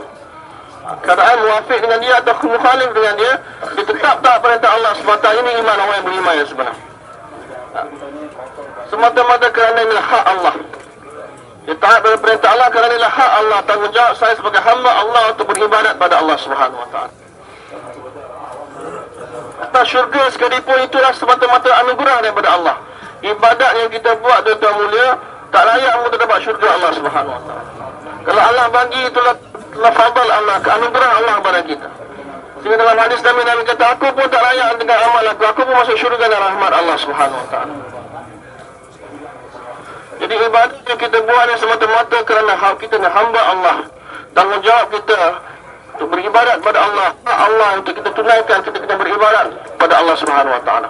Keadaan muafiq dengan dia atau mukhalif dengan dia, dia tetap taat perintah Allah SWT. Ini iman orang yang beriman yang sebenar. Semata-mata kerana ini hak Allah. Dia taat pada perintah Allah kerana ini hak Allah. Tanggungjawab saya sebagai hamba Allah untuk beribadat pada Allah SWT. Atas syurga sekalipun itulah semata-mata anugerah daripada Allah. Ibadat yang kita buat tuan-tuan mulia, tak layak untuk dapat syurga Allah Subhanahu Wa Taala. Kalau Allah bagi itulah telah fadal Allah, anugerah Allah kepada kita. Sehingga dalam hadis Nabi Nabi kata, aku pun tak layak dengan amal aku, aku pun masuk syurga dan rahmat Allah Subhanahu Wa Taala. Jadi ibadat yang kita buat ni semata-mata kerana hak kita ni hamba Allah. Tanggungjawab kita untuk beribadat pada Allah. Allah untuk kita tunaikan kita kita beribadat pada Allah Subhanahu Wa Taala.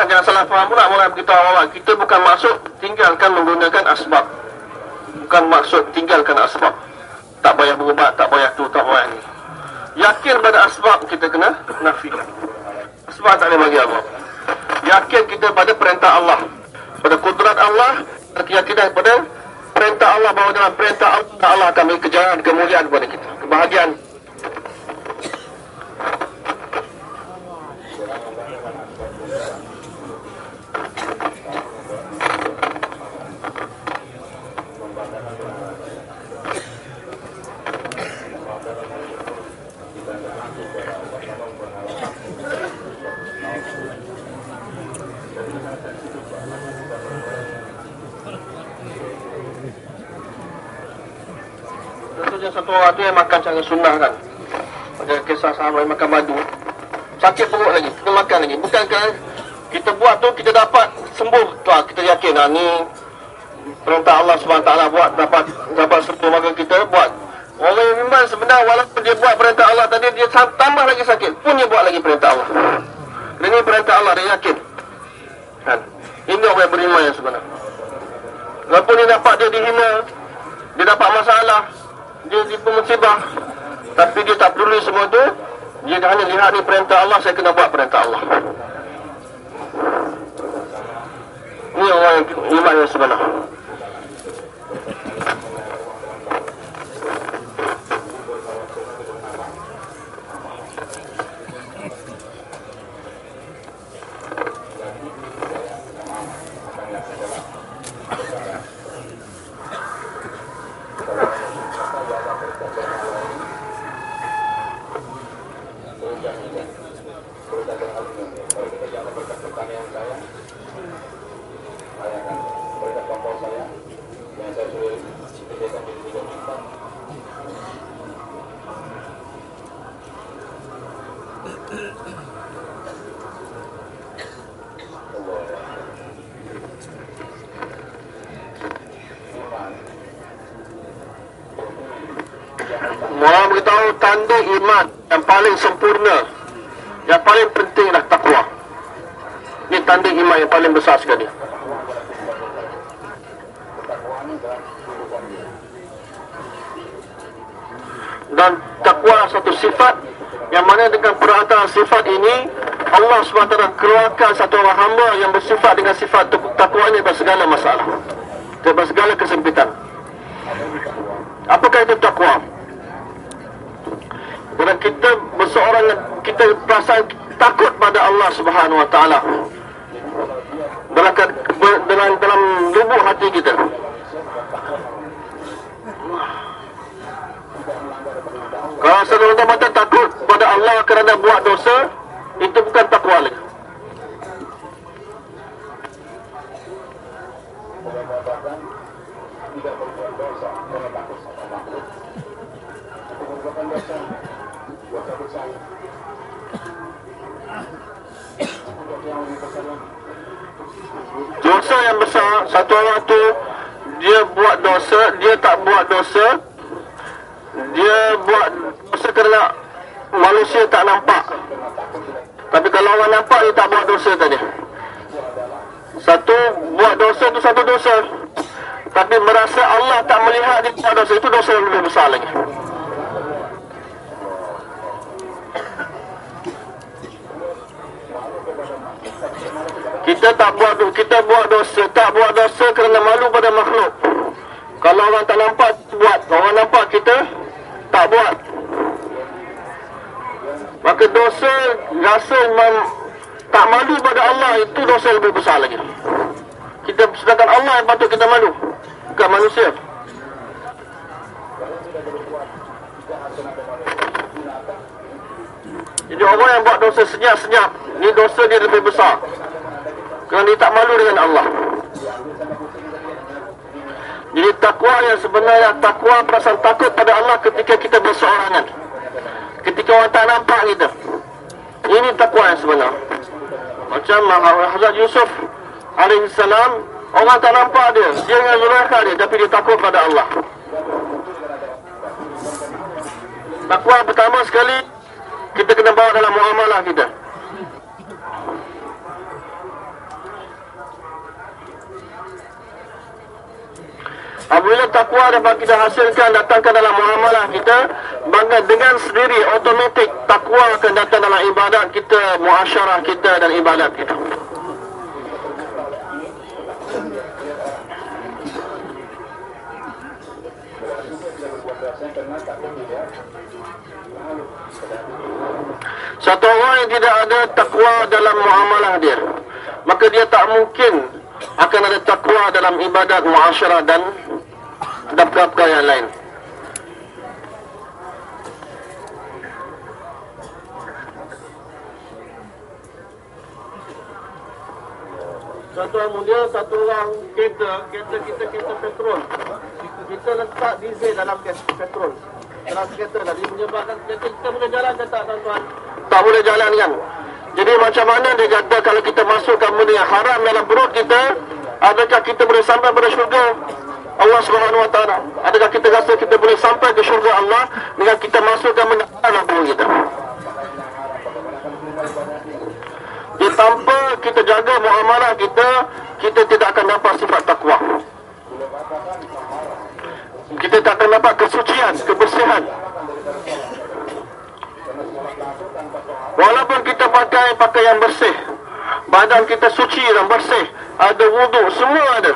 Ingat jangan salah faham pula Mula kita awal Kita bukan maksud tinggalkan menggunakan asbab. Bukan maksud tinggalkan asbab. Tak payah berubat, tak payah tu, tak payah ni. Yakin pada asbab kita kena nafikan. Asbab tak boleh bagi Allah Yakin kita pada perintah Allah. Pada kudrat Allah Keyakinan pada perintah Allah Bahawa dalam perintah Allah Allah akan beri kejayaan, kemuliaan kepada kita. Kebahagiaan Contohnya orang tu yang makan cara sunnah kan ada kisah sahabat yang makan madu. Sakit perut lagi, kita makan lagi. Bukan kan kita buat tu kita dapat sembuh. Tu ah, kita yakin ah ni perintah Allah SWT buat dapat dapat sembuh maka kita buat. Orang yang bimbang sebenarnya walaupun dia buat perintah Allah tadi dia tambah lagi sakit pun dia buat lagi perintah Allah. Ini perintah Allah dia yakin. Kan? Ini orang yang beriman yang sebenar. Walaupun dia dapat dia dihina, dia dapat masalah, dia di musibah, tapi dia tak peduli semua tu, dia hanya lihat ni perintah Allah, saya kena buat perintah Allah. Ini orang yang iman yang sebenar. Mohon beritahu tanda iman yang paling sempurna Yang paling penting adalah takwa. Ini tanda iman yang paling besar sekali. Dan takwa satu sifat Yang mana dengan perantara sifat ini Allah SWT keluarkan satu orang hamba yang bersifat dengan sifat takwa ini atas segala masalah. Atas segala kesempitan. Apakah itu takwa? Bila kita berseorang kita perasaan takut pada Allah Subhanahu Wa Taala dalam dalam dalam lubuk hati kita. Kalau seorang mata takut pada Allah kerana buat dosa, itu bukan takwa lagi. Dosa yang besar Satu orang tu Dia buat dosa Dia tak buat dosa. Dia buat dosa kerana Manusia tak nampak. Tapi kalau orang nampak Dia tak buat dosa tadi. Satu Buat dosa tu satu dosa. Tapi merasa Allah tak melihat Dia buat dosa Itu dosa yang lebih besar lagi Kita tak buat kita buat dosa, tak buat dosa kerana malu pada makhluk. Kalau orang tak nampak buat, orang nampak kita tak buat. Maka dosa rasa mem, tak malu pada Allah itu dosa lebih besar lagi. Kita sedangkan Allah yang patut kita malu, bukan manusia. Jadi orang yang buat dosa senyap-senyap, ni dosa dia lebih besar. Kerana dia tak malu dengan Allah. Jadi takwa yang sebenarnya takwa perasaan takut pada Allah ketika kita berseorangan. Ketika orang tak nampak kita. Ini takwa yang sebenar. Macam Hazrat Yusuf alaihissalam orang tak nampak dia. Dia dengan Zulaikha dia tapi dia takut pada Allah. Takwa pertama sekali kita kena bawa dalam muamalah kita. Apabila takwa dapat kita hasilkan datangkan dalam muamalah kita, maka dengan sendiri automatik takwa akan datang dalam ibadat kita, muasyarah kita dan ibadat kita. Satu orang yang tidak ada takwa dalam muamalah dia, maka dia tak mungkin akan ada takwa dalam ibadat muasyarah dan dan perkara yang lain. Satu orang mulia, satu orang kereta, kereta kita kereta petrol. Kita letak diesel dalam petrol. translator tadi menyebabkan kita, kita boleh jalan ke tak tuan-tuan? Tak boleh jalan kan? Jadi macam mana dia kata kalau kita masukkan benda yang haram dalam perut kita, adakah kita boleh sampai pada syurga Allah Subhanahu Wa Taala? Adakah kita rasa kita boleh sampai ke syurga Allah dengan kita masukkan dalam perut kita? Jadi tanpa kita jaga muamalah kita, kita tidak akan dapat sifat takwa. Kita tak akan dapat kesucian, kebersihan. Walaupun kita pakai pakaian bersih, badan kita suci dan bersih, ada wuduk, semua ada.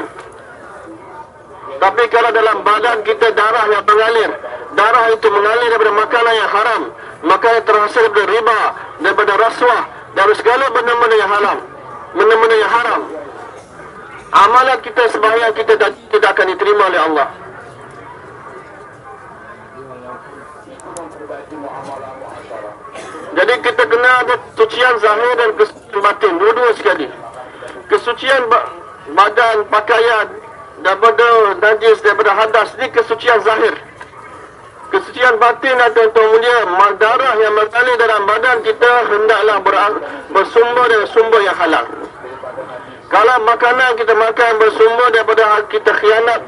Tapi kalau dalam badan kita darah yang mengalir, darah itu mengalir daripada makanan yang haram, makanan yang terhasil daripada riba, daripada rasuah, dari segala benda-benda yang haram, benda-benda yang haram. Amalan kita sembahyang kita tidak akan diterima oleh Allah. Jadi kita kena ada kesucian zahir dan kesucian batin Dua-dua sekali Kesucian ba- badan, pakaian Daripada najis, daripada hadas Ini kesucian zahir. Kesucian batin atau tuan mulia. Darah yang mengalir dalam badan kita Hendaklah ber- bersumber dari sumber yang halal. Kalau makanan kita makan bersumber daripada kita khianat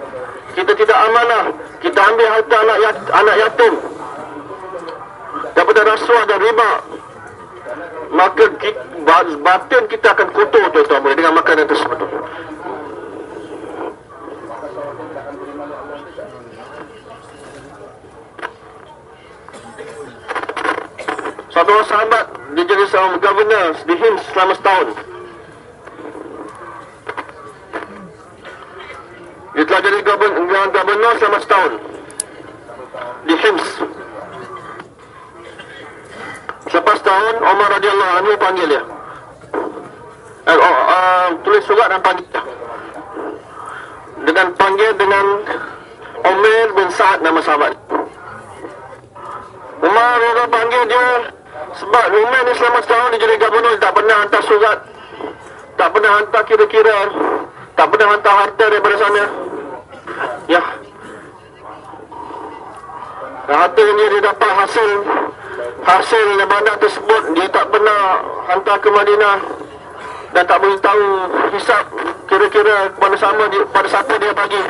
Kita tidak amanah Kita ambil harta anak, anak yatim. Daripada rasuah dan riba maka batin kita akan kotor tuan-tuan dengan makanan tersebut satu orang sahabat dia jadi seorang governor di Hims selama setahun dia telah jadi governor, selama setahun di Hims Selepas tahun Umar radhiyallahu anhu panggil dia. Eh, oh, uh, tulis surat dan panggil dia. Dengan panggil dengan Umar bin Sa'ad nama sahabat. Umar radhiyallahu panggil dia sebab Umar ni selama setahun dia jadi gubernur dia tak pernah hantar surat. Tak pernah hantar kira-kira. Tak pernah hantar harta daripada sana. Ya. Dan harta yang dia dapat hasil hasil ibadah tersebut dia tak pernah hantar ke Madinah dan tak boleh tahu hisap kira-kira pada sama dia, pada siapa dia bagi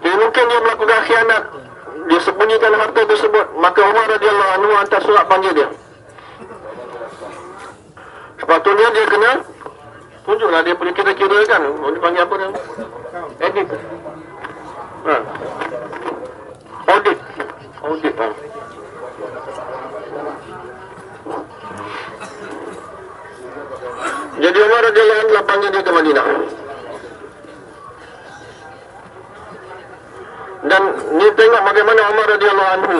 jadi mungkin dia melakukan khianat dia sembunyikan harta tersebut maka Umar radhiyallahu anhu hantar surat panggil dia sepatutnya dia kena tunjuklah dia punya kira-kira kan dia panggil apa dia edit ha. audit audit ha. Jadi Umar radhiyallahu anhu panggil dia ke Madinah. Dan ni tengok bagaimana Umar radhiyallahu anhu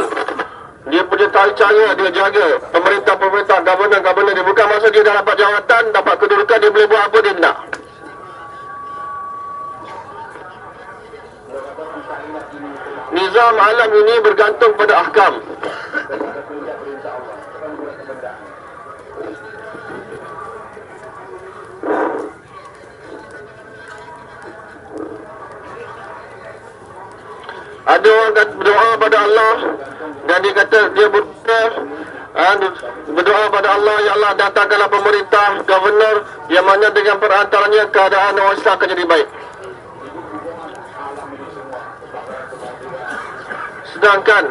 dia punya cara dia jaga pemerintah-pemerintah, governor-governor dia bukan masa dia dah dapat jawatan, dapat kedudukan dia boleh buat apa dia nak. Nizam alam ini bergantung pada ahkam. Ada orang kata berdoa pada Allah dan dia kata dia berdoa ha, berdoa pada Allah ya Allah datangkanlah pemerintah governor yang mana dengan perantaranya keadaan orang Islam akan jadi baik. Sedangkan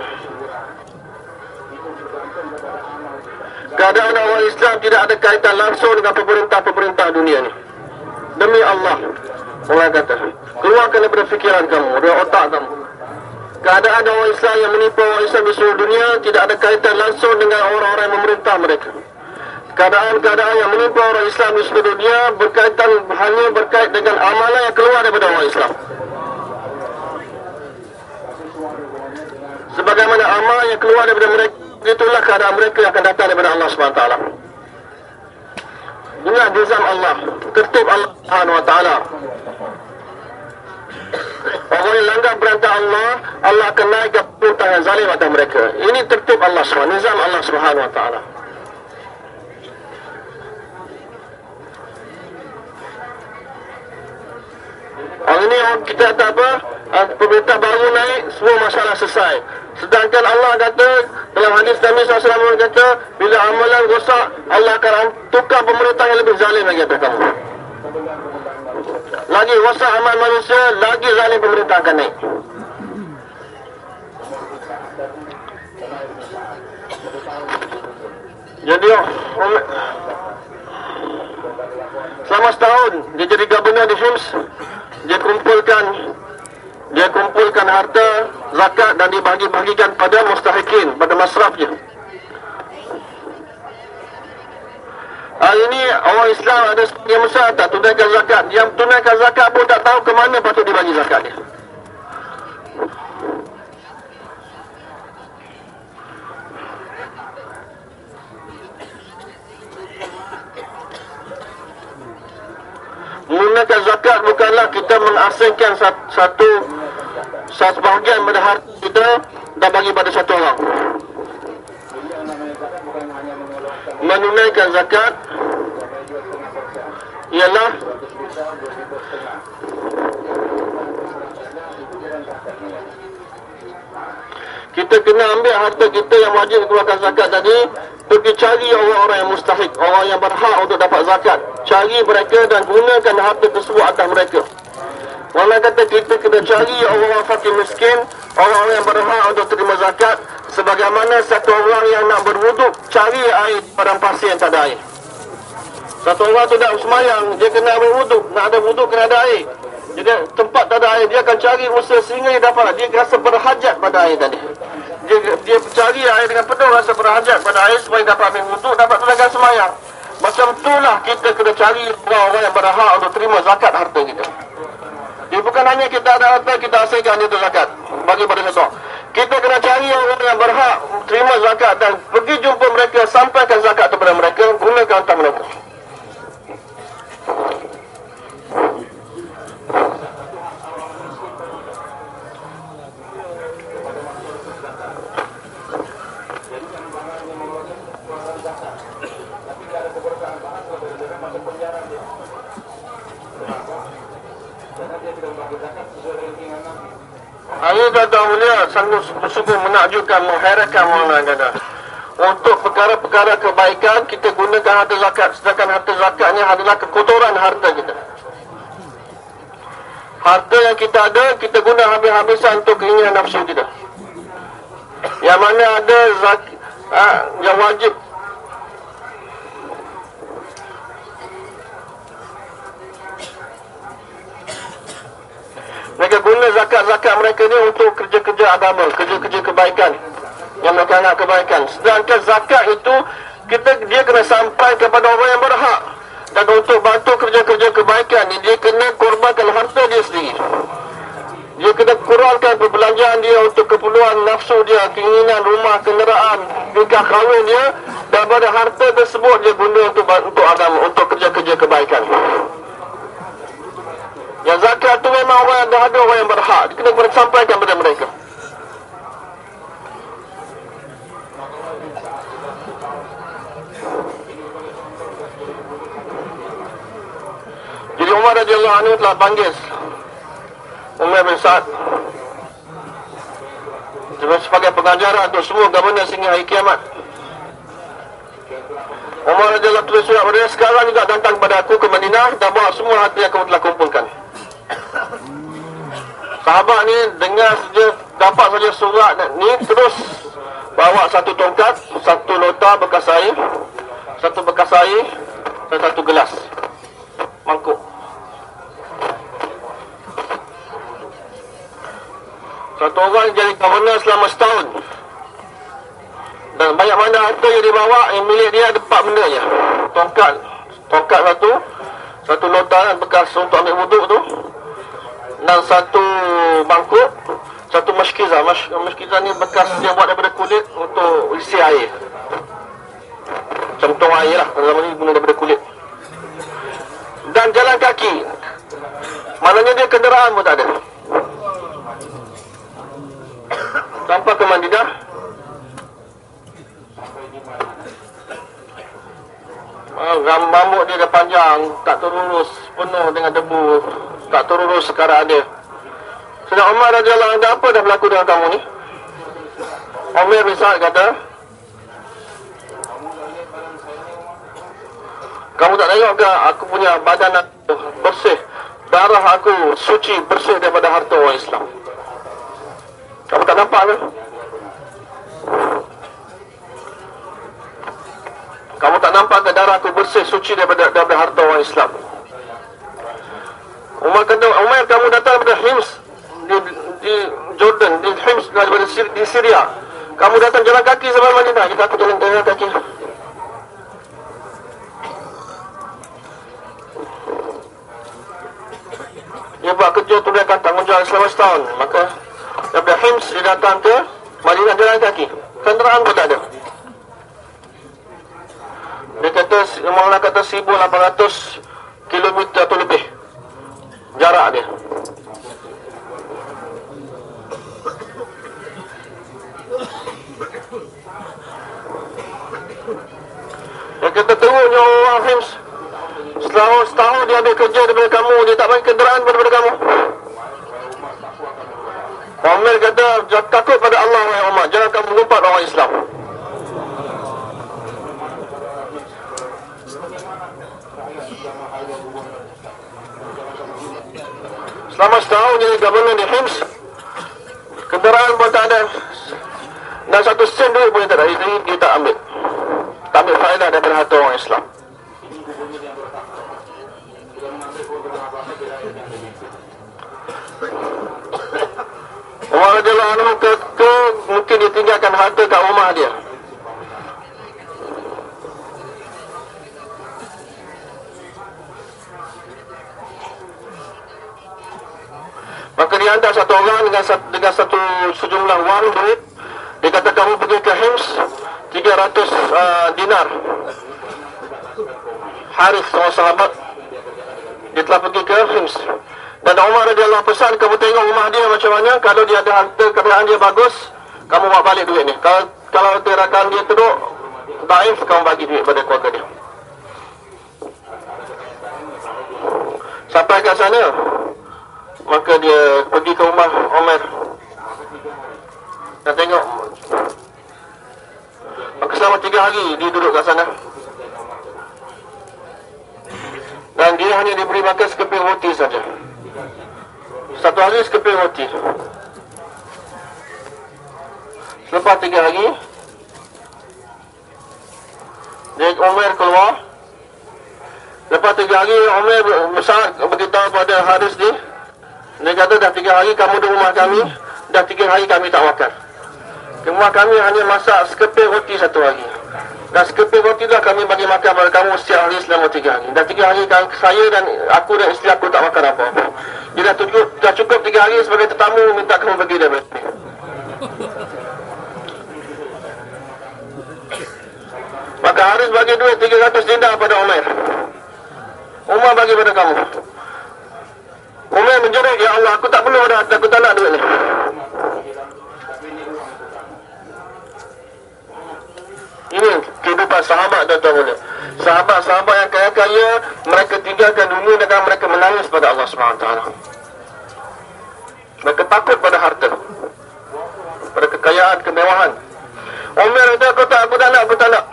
keadaan orang Islam tidak ada kaitan langsung dengan pemerintah-pemerintah dunia ni. Demi Allah, orang kata, keluarkan daripada fikiran kamu, dari otak kamu keadaan orang Islam yang menipu orang Islam di seluruh dunia tidak ada kaitan langsung dengan orang-orang yang memerintah mereka. Keadaan-keadaan yang menipu orang Islam di seluruh dunia berkaitan hanya berkait dengan amalan yang keluar daripada orang Islam. Sebagaimana amal yang keluar daripada mereka, itulah keadaan mereka yang akan datang daripada Allah SWT. Inilah nizam Allah, tertib Allah SWT. Orang yang langgar perintah Allah, Allah akan naik ke perintah yang zalim atas mereka. Ini tertib Allah SWT, nizam Allah Taala. Hari ini kita kata apa? Ah, Pemerintah baru naik, semua masalah selesai. Sedangkan Allah kata, dalam hadis Nabi SAW kata, bila amalan rosak, Allah akan tukar pemerintah yang lebih zalim lagi atas kamu. Lagi rosak amal manusia, lagi zalim pemerintah akan naik. Jadi, um, selama setahun dia jadi gubernur di Hims, dia kumpulkan dia kumpulkan harta zakat dan dibagi-bagikan pada mustahikin, pada masrafnya. Hari ini orang Islam ada sebagian besar tak tunaikan zakat. Yang tunaikan zakat pun tak tahu ke mana patut dibagi zakat dia. Menggunakan zakat bukanlah kita mengasingkan satu satu bahagian pada harta kita dan bagi pada satu orang. Menunaikan zakat ialah kita kena ambil harta kita yang wajib keluarkan zakat tadi pergi cari orang-orang yang mustahik orang yang berhak untuk dapat zakat. Cari mereka dan gunakan harta tersebut atas mereka Orang kata kita kena cari orang-orang fakir miskin Orang-orang yang berhak untuk terima zakat Sebagaimana satu orang yang nak berwuduk Cari air pada pasir yang tak ada air. Satu orang tu nak semayang Dia kena berwuduk. Nak ada wuduk kena ada air. Jadi tempat tak ada air Dia akan cari usaha sehingga dia dapat. Dia rasa berhajat pada air tadi. Dia, dia cari air dengan penuh rasa berhajat pada air Supaya dapat ambil wuduk Dapat tunaikan semayang. Macam itulah kita kena cari orang-orang yang berhak Untuk terima zakat harta kita dia bukan hanya kita ada harta kita hasilkan itu zakat bagi pada satu. Kita kena cari orang yang berhak terima zakat dan pergi jumpa mereka sampaikan zakat kepada mereka gunakan untuk mereka. Tuan-tuan mulia sungguh sungguh menakjubkan, mengherankan orang kata. Untuk perkara-perkara kebaikan kita gunakan harta zakat sedangkan harta zakatnya adalah kekotoran harta kita. Harta yang kita ada kita guna habis-habisan untuk keinginan nafsu kita. Yang mana ada zak, ha, yang wajib Mereka guna zakat-zakat mereka ni untuk kerja-kerja agama, kerja-kerja kebaikan. Yang mereka nak kebaikan. Sedangkan zakat itu, kita dia kena sampai kepada orang yang berhak. Dan untuk bantu kerja-kerja kebaikan ni, dia kena korbankan harta dia sendiri. Dia kena kurangkan perbelanjaan dia untuk keperluan nafsu dia, keinginan rumah, kenderaan, nikah kahwin dia. Daripada harta tersebut dia guna untuk untuk agama, untuk kerja-kerja kebaikan. Yang zakat tu memang orang yang dah ada orang yang berhak. Dia kena kena sampaikan kepada mereka. Jadi Umar radhiyallahu anhu telah panggil Umar bin Sa'ad sebagai pengajaran untuk semua gabungan sehingga hari kiamat. Umar radhiyallahu tulis surat pada sekarang juga datang kepada aku ke Madinah dan bawa semua harta yang kamu telah kumpulkan. Sahabat ni dengar saja dapat saja surat ni terus bawa satu tongkat, satu nota bekas air, satu bekas air dan satu gelas mangkuk. Satu orang jadi governor selama setahun. Dan banyak mana harta yang dibawa yang milik dia ada empat benda je. Tongkat, tongkat satu, satu nota bekas untuk ambil wuduk tu. Dan satu bangkuk, satu maskiza. Mas, maskiza ni bekas dia buat daripada kulit untuk isi air. Tong air lah. Kalau ni guna daripada kulit. Dan jalan kaki. Maknanya dia kenderaan pun tak ada. Sampai ke Madinah Ah, rambut dia dah panjang, tak terurus, penuh dengan debu. tak terurus sekarang dia. Sedang Umar radhiyallahu anhu apa dah berlaku dengan kamu ni? Umar Sa'ad kata, Kamu tak tengok ke aku punya badan aku bersih Darah aku suci bersih daripada harta orang Islam Kamu tak nampak ke? Kamu tak nampak ke darah aku bersih suci daripada, daripada harta orang Islam? Umar kata, Umar kamu datang daripada Hims di, di Jordan, di Hims daripada di Syria. Kamu datang jalan kaki sampai Madinah. Kita aku jalan, jalan kaki. Dia buat kerja tu dia akan tanggungjawab selama setahun. Maka daripada Hims dia datang ke Madinah jalan kaki. Kenderaan pun tak ada dia kata Maulana kata 1800 kilometer atau lebih. Jarak dia. Dia kata teruknya orang Hims Setahun, setahun dia ambil kerja daripada kamu Dia tak bagi kenderaan daripada kamu. Umar kata Takut pada Allah Jangan kamu mengumpat orang Islam Selama setahun jadi governor di Hims. Kenderaan pun tak ada. Dan satu sen duit pun tak ada. Jadi dia tak ambil. Tak ambil faedah daripada harta orang Islam. Umar radhiyallahu anhu ke, ke mungkin dia tinggalkan harta kat rumah dia. Maka dia hantar satu orang dengan satu, dengan satu sejumlah wang duit. Dia kata kamu pergi ke Hims 300 uh, dinar. Harith seorang sahabat dia telah pergi ke Hims. Dan Umar radhiyallahu pesan kamu tengok rumah dia macam mana. Kalau dia ada harta keadaan dia bagus kamu bawa balik duit ni. Kalau kalau tirakan dia teruk daif kamu bagi duit pada keluarga dia. Sampai ke sana maka dia pergi ke rumah Umar dan tengok. Maka selama tiga hari dia duduk kat sana. Dan dia hanya diberi makan sekeping roti saja. Satu hari sekeping roti. Selepas tiga hari Dia Umar keluar. Lepas tiga hari Umar besar beritahu pada Haris ni Dia kata dah tiga hari kamu di rumah kami Dah tiga hari kami tak makan Rumah kami hanya masak sekeping roti satu hari dan sekeping roti dah kami bagi makan pada kamu setiap hari selama tiga hari. Dan tiga hari saya dan aku dan isteri aku tak makan apa-apa. Dia dah cukup, dah cukup tiga hari sebagai tetamu minta kamu pergi daripada sini. Maka Haris bagi duit 300 dinar pada Umar. Umar bagi pada kamu. Umar menjerit, Ya Allah, aku tak perlu dah, aku tak nak duit ni. Ini kehidupan sahabat tuan-tuan mulia. Sahabat-sahabat yang kaya-kaya, mereka tinggalkan dunia dengan mereka menangis pada Allah SWT. Mereka takut pada harta. Pada kekayaan, kemewahan. Umar kata, aku tak, aku tak nak, aku tak nak.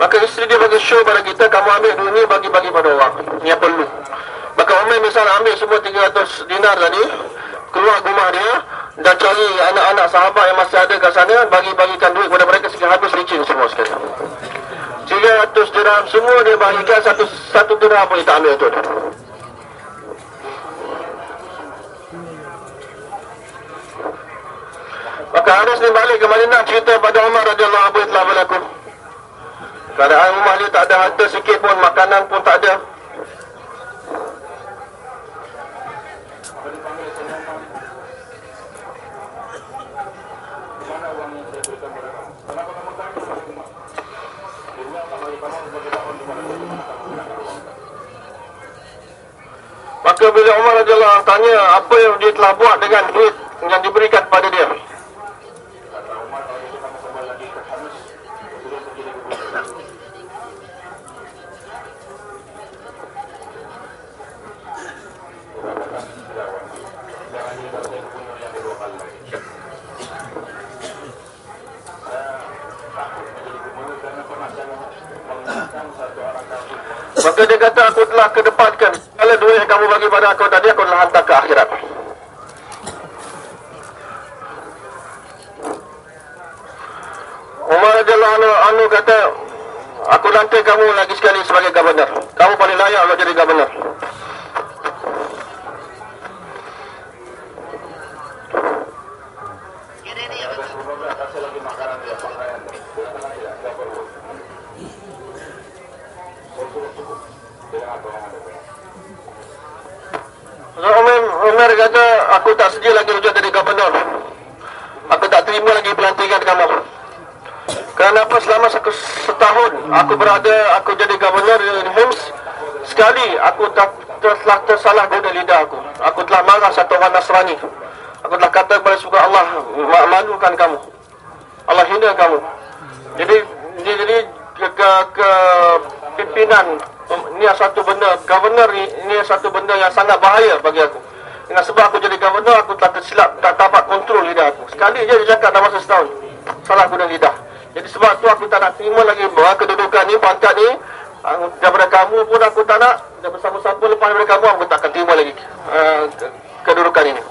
Maka isteri dia bagi show pada kita Kamu ambil dunia bagi-bagi pada orang. Yang perlu. Maka Umar misalnya ambil semua 300 dinar tadi Keluar rumah dia Dan cari anak-anak sahabat yang masih ada kat sana Bagi-bagikan duit kepada mereka Sehingga habis licin semua sekali. 300 dirham semua dia bagikan Satu satu dirham pun dia tak ambil tu. Maka Haris ni balik ke Madinah cerita pada Umar radhiyallahu anhu telah berlaku. Keadaan rumah dia tak ada harta sikit pun, makanan pun tak ada. Maka bila Umar radhiyallahu anhu tanya apa yang dia telah buat dengan duit yang diberikan kepada dia. Maka dia kata aku telah kedepankan segala duit yang kamu bagi pada aku tadi aku telah hantar ke akhirat. Umar radhiyallahu anhu, anhu kata aku lantik kamu lagi sekali sebagai governor. Kamu paling layak untuk jadi governor. Umar, Umar kata aku tak sedia lagi untuk jadi governor. Aku tak terima lagi pelantikan kamu. Kenapa selama setahun aku berada, aku jadi governor di Hims, sekali aku tak telah tersalah guna lidah aku. Aku telah marah satu orang Nasrani. Aku telah kata kepada suka Allah, ma- malukan kamu. Allah hina kamu. Jadi, jadi ke, ke, ke pimpinan ini satu benda, governor ni ini satu benda yang sangat bahaya bagi aku. Dengan sebab aku jadi governor, aku tak tersilap, tak dapat kontrol lidah aku. Sekali je dia cakap dalam masa setahun. Salah guna lidah. Jadi sebab tu aku tak nak terima lagi bahawa kedudukan ni, pangkat ni daripada kamu pun aku tak nak dan bersama-sama lepas daripada kamu aku tak akan terima lagi uh, ke- kedudukan ini.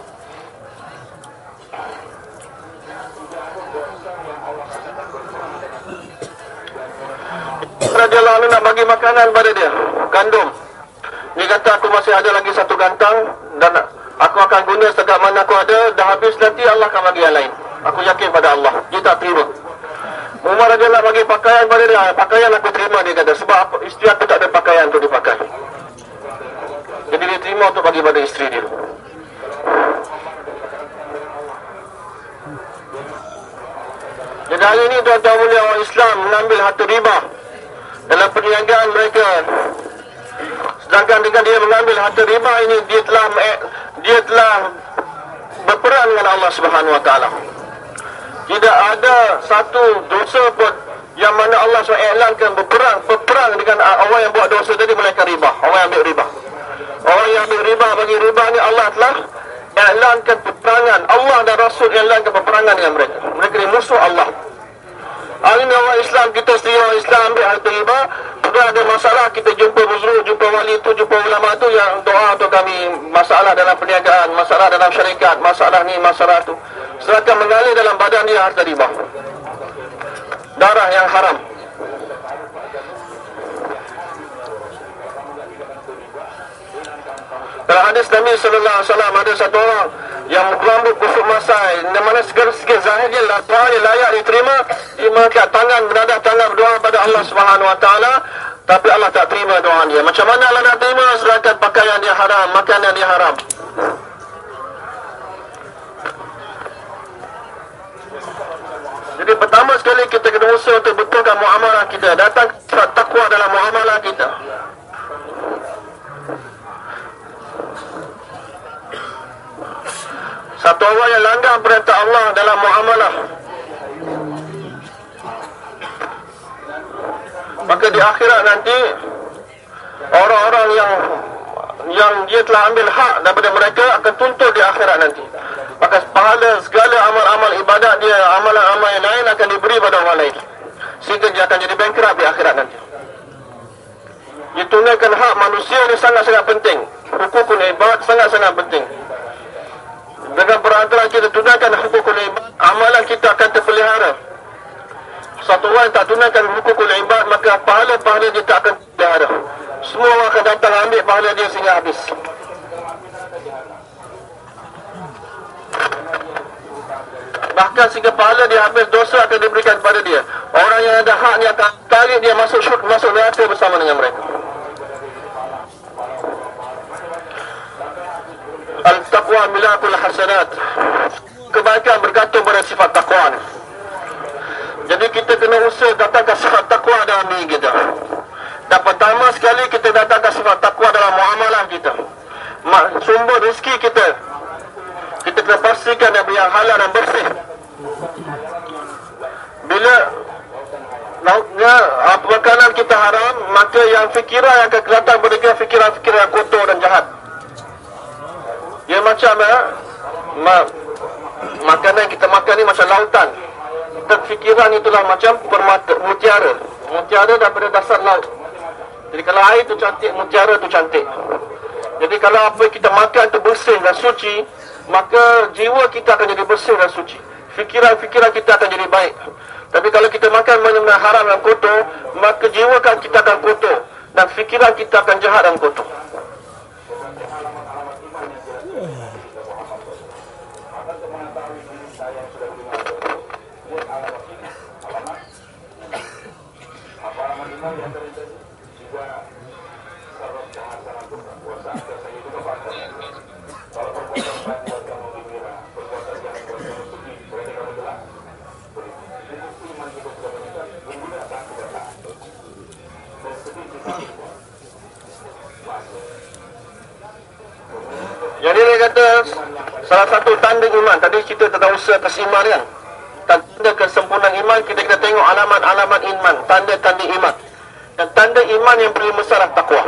Radiyallahu anhu nak bagi makanan pada dia. Gandum Dia kata aku masih ada lagi satu gantang Dan aku akan guna setiap mana aku ada. Dah habis nanti Allah akan bagi yang lain. Aku yakin pada Allah. Dia tak terima. Umar radiyallahu bagi pakaian pada dia. Pakaian aku terima dia kata. Sebab aku, isteri aku tak ada pakaian untuk dipakai. Jadi dia terima untuk bagi pada isteri dia. Jadi hari ini tuan-tuan mulia orang Islam mengambil harta riba dalam perniagaan mereka. Sedangkan dengan dia mengambil harta riba ini dia telah dia telah berperang dengan Allah Subhanahu Wa Taala. Tidak ada satu dosa pun yang mana Allah SWT iklankan berperang berperang dengan orang yang buat dosa tadi melainkan riba. Orang yang ambil riba. Orang yang ambil riba bagi riba ni Allah telah iklankan peperangan. Allah dan Rasul iklankan peperangan dengan mereka. Mereka ni musuh Allah. Hari ni orang Islam kita sendiri orang Islam ambil harta riba. Sudah ada masalah kita jumpa buzru, jumpa wali tu, jumpa ulama tu Yang doa untuk kami masalah dalam perniagaan, masalah dalam syarikat Masalah ni, masalah tu. Sedangkan mengalir dalam badan dia harta riba. Darah yang haram. Dalam hadis Nabi wasallam ada satu orang yang berambut busuk masai dan mana segala segi zahirnya doanya layak diterima mengangkat tangan menadah tangan berdoa pada Allah Subhanahu wa taala tapi Allah tak terima doa dia. Macam mana Allah nak terima sedangkan pakaian dia haram, makanan dia haram. Jadi pertama sekali kita kena usaha untuk betulkan muamalah kita. Datang takwa dalam muamalah kita. Satu orang yang langgar perintah Allah dalam muamalah. Maka di akhirat nanti Orang-orang yang Yang dia telah ambil hak daripada mereka Akan tuntut di akhirat nanti. Maka pahala segala amal-amal ibadat dia Amalan-amal yang lain akan diberi pada orang lain. Sehingga dia akan jadi bankrupt di akhirat nanti. Ditunaikan hak manusia ni sangat-sangat penting. Hukukul ibad sangat-sangat penting dengan perantara kita tunaikan hukukul ibad, amalan kita akan terpelihara. Satu orang tak tunaikan hukukul ibad, maka pahala-pahala dia tak akan terpelihara. Semua orang akan datang ambil pahala dia sehingga habis. Bahkan sehingga pahala dia habis, dosa akan diberikan kepada dia. Orang yang ada hak ni akan tarik dia masuk syurga, masuk neraka bersama dengan mereka. Al-taqwa milakul hasanat. Kebaikan bergantung pada sifat taqwa ni. Jadi kita kena usaha datangkan sifat taqwa dalam diri kita. Dan pertama sekali kita datangkan sifat taqwa dalam muamalah kita. Sumber rezeki kita. Kita kena pastikan yang halal dan bersih. Bila lauknya apa makanan kita haram maka yang fikiran yang akan datang kita fikiran-fikiran kotor dan jahat dia macam eh, ma, makanan kita makan ni macam lautan. Kita fikiran itulah macam permata, mutiara. Mutiara daripada dasar laut. Jadi kalau air tu cantik, mutiara tu cantik. Jadi kalau apa kita makan tu bersih dan suci, maka jiwa kita akan jadi bersih dan suci. Fikiran-fikiran kita akan jadi baik. Tapi kalau kita makan benda-benda haram dan kotor, maka jiwa kan kita akan kotor. Dan fikiran kita akan jahat dan kotor. Jadi dia kata salah satu tanda iman tadi kita tentang usaha atas kan. Tanda kesempurnaan iman kita kita tengok alamat-alamat iman, tanda-tanda iman. Dan tanda iman yang paling besar adalah takwa.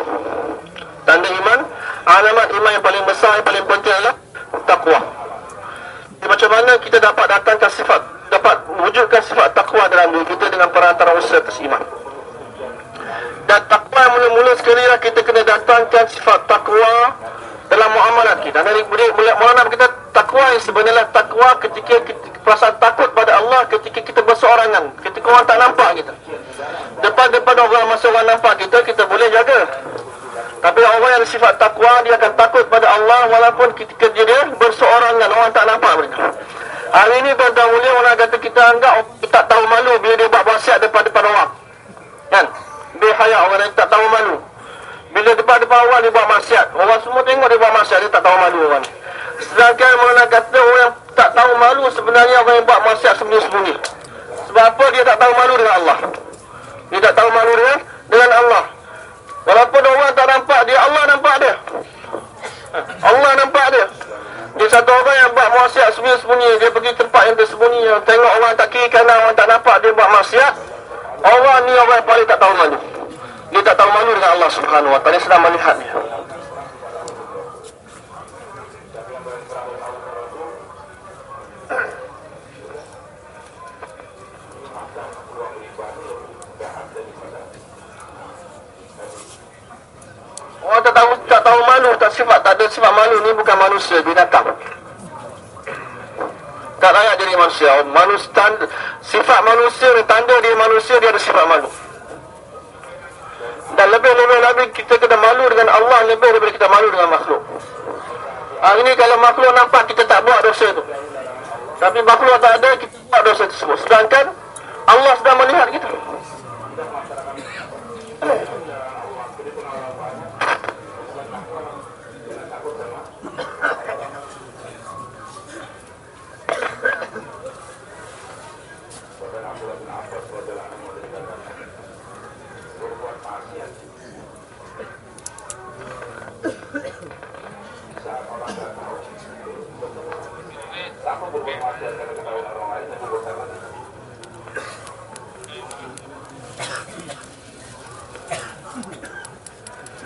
Tanda iman, alamat iman yang paling besar yang paling penting adalah takwa. Jadi macam mana kita dapat datangkan sifat dapat wujudkan sifat takwa dalam diri kita dengan perantara usaha atas iman. Dan takwa mula-mula sekali lah kita kena datangkan sifat takwa dalam muamalat kita. Dari boleh boleh Maulana kita takwa yang sebenarnya takwa ketika kita, perasaan takut pada Allah ketika kita berseorangan, ketika orang tak nampak kita. Depan-depan orang masa orang nampak kita, kita boleh jaga. Tapi orang yang sifat takwa dia akan takut pada Allah walaupun ketika dia berseorangan orang tak nampak mereka. Hari ini tuan-tuan mulia orang kata kita anggap orang tak tahu malu bila dia buat wasiat depan-depan orang. Kan? Behaya orang yang tak tahu malu. Bila depan-depan orang dia buat maksiat. Orang semua tengok dia buat maksiat. Dia tak tahu malu orang. Sedangkan mana kata orang yang tak tahu malu sebenarnya orang yang buat maksiat sembunyi-sembunyi. Sebab apa dia tak tahu malu dengan Allah. Dia tak tahu malu dengan dengan Allah. Walaupun orang tak nampak dia, Allah nampak dia. Allah nampak dia. Dia satu orang yang buat maksiat sembunyi-sembunyi. Dia pergi tempat yang tersembunyi. Tengok orang tak kiri kanan, orang tak nampak dia buat maksiat. Orang ni orang yang paling tak tahu malu. Dia tak tahu malu dengan Allah Subhanahu Wa Taala. Dia sedang melihat dia. Orang tak tahu tak tahu malu, tak sifat tak ada sifat malu ni bukan manusia, binatang. Tak layak jadi manusia. Manusia sifat manusia tanda dia manusia dia ada sifat malu. Dan lebih-lebih lagi kita kena malu dengan Allah lebih daripada kita malu dengan makhluk. Hari ini kalau makhluk nampak kita tak buat dosa tu. Tapi makhluk tak ada kita buat dosa tersebut. Sedangkan Allah sedang melihat kita.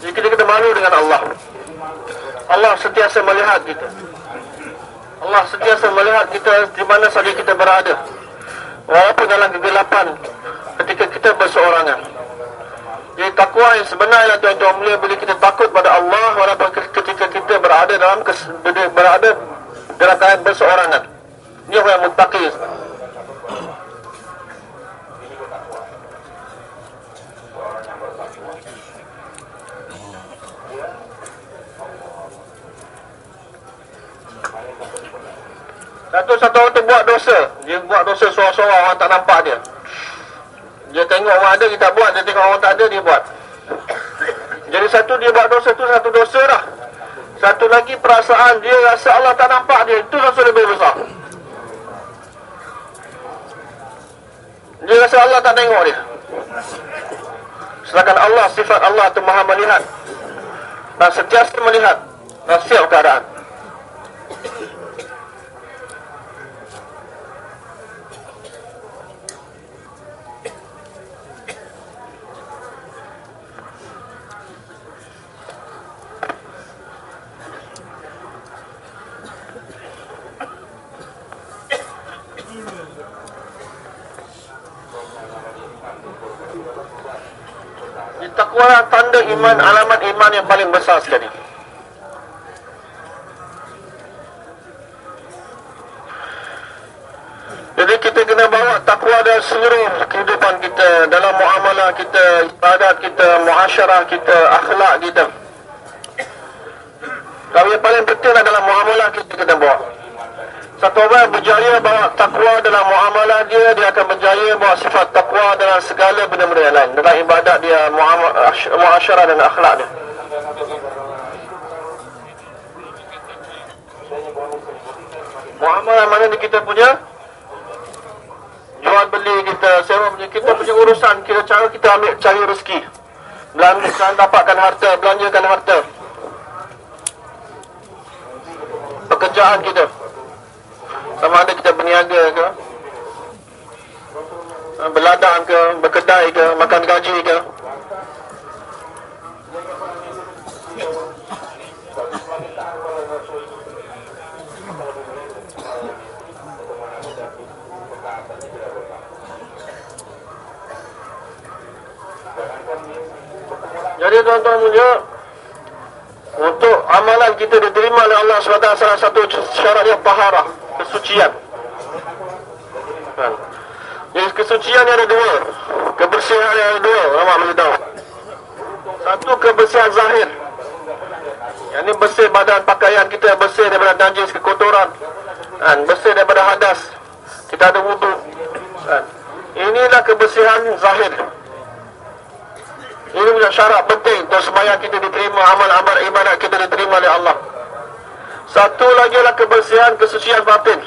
Jadi kita kena malu dengan Allah. Allah sentiasa melihat kita. Allah sentiasa melihat kita di mana saja kita berada. Walaupun dalam kegelapan ketika kita berseorangan. Jadi takwa yang sebenarnya tuan-tuan mulia bila kita takut pada Allah walaupun ketika kita berada dalam berada dalam keadaan berseorangan. Ini orang yang Satu-satu orang tu buat dosa Dia buat dosa seorang-seorang orang tak nampak dia. Dia tengok orang ada dia tak buat. Dia tengok orang tak ada dia buat. Jadi satu dia buat dosa tu satu dosa dah. Satu lagi perasaan dia rasa Allah tak nampak dia. Itu dosa lebih besar. Dia rasa Allah tak tengok dia. Sedangkan Allah sifat Allah itu maha melihat. Dan sentiasa melihat Dan siap keadaan iman, alamat iman yang paling besar sekali. Jadi kita kena bawa takwa dalam seluruh kehidupan kita, dalam muamalah kita, ibadat kita, muasyarah kita, akhlak kita. Kalau yang paling penting adalah muamalah kita kena bawa. Satu orang berjaya bawa takwa dalam muamalah dia, dia akan berjaya bawa sifat takwa dalam segala benda-benda yang lain. Dalam ibadat dia, muasyarah dan akhlak dia. Muamalah mana ni kita punya jual beli kita, sewa punya kita punya urusan, kita cara kita ambil cari rezeki. Belanjakan dapatkan harta, belanjakan harta. Pekerjaan kita. Sama ada kita berniaga ke, eh, berladang ke, berkedai ke, makan gaji ke. Jadi tuan-tuan mulia Untuk amalan kita diterima oleh Allah SWT Salah satu syaratnya paharah Kesucian. Kan? Jadi kesucian ada dua. Kebersihan ada dua. Lama beritahu Satu kebersihan zahir. Yang ini bersih badan pakaian kita Bersih daripada najis kekotoran. Kan? Bersih daripada hadas. Kita ada wudhu kan? Inilah kebersihan zahir. Ini punya syarat penting untuk sembahyang kita diterima, amal-amal ibadat kita diterima oleh Allah. Satu lagi adalah kebersihan kesucian batin.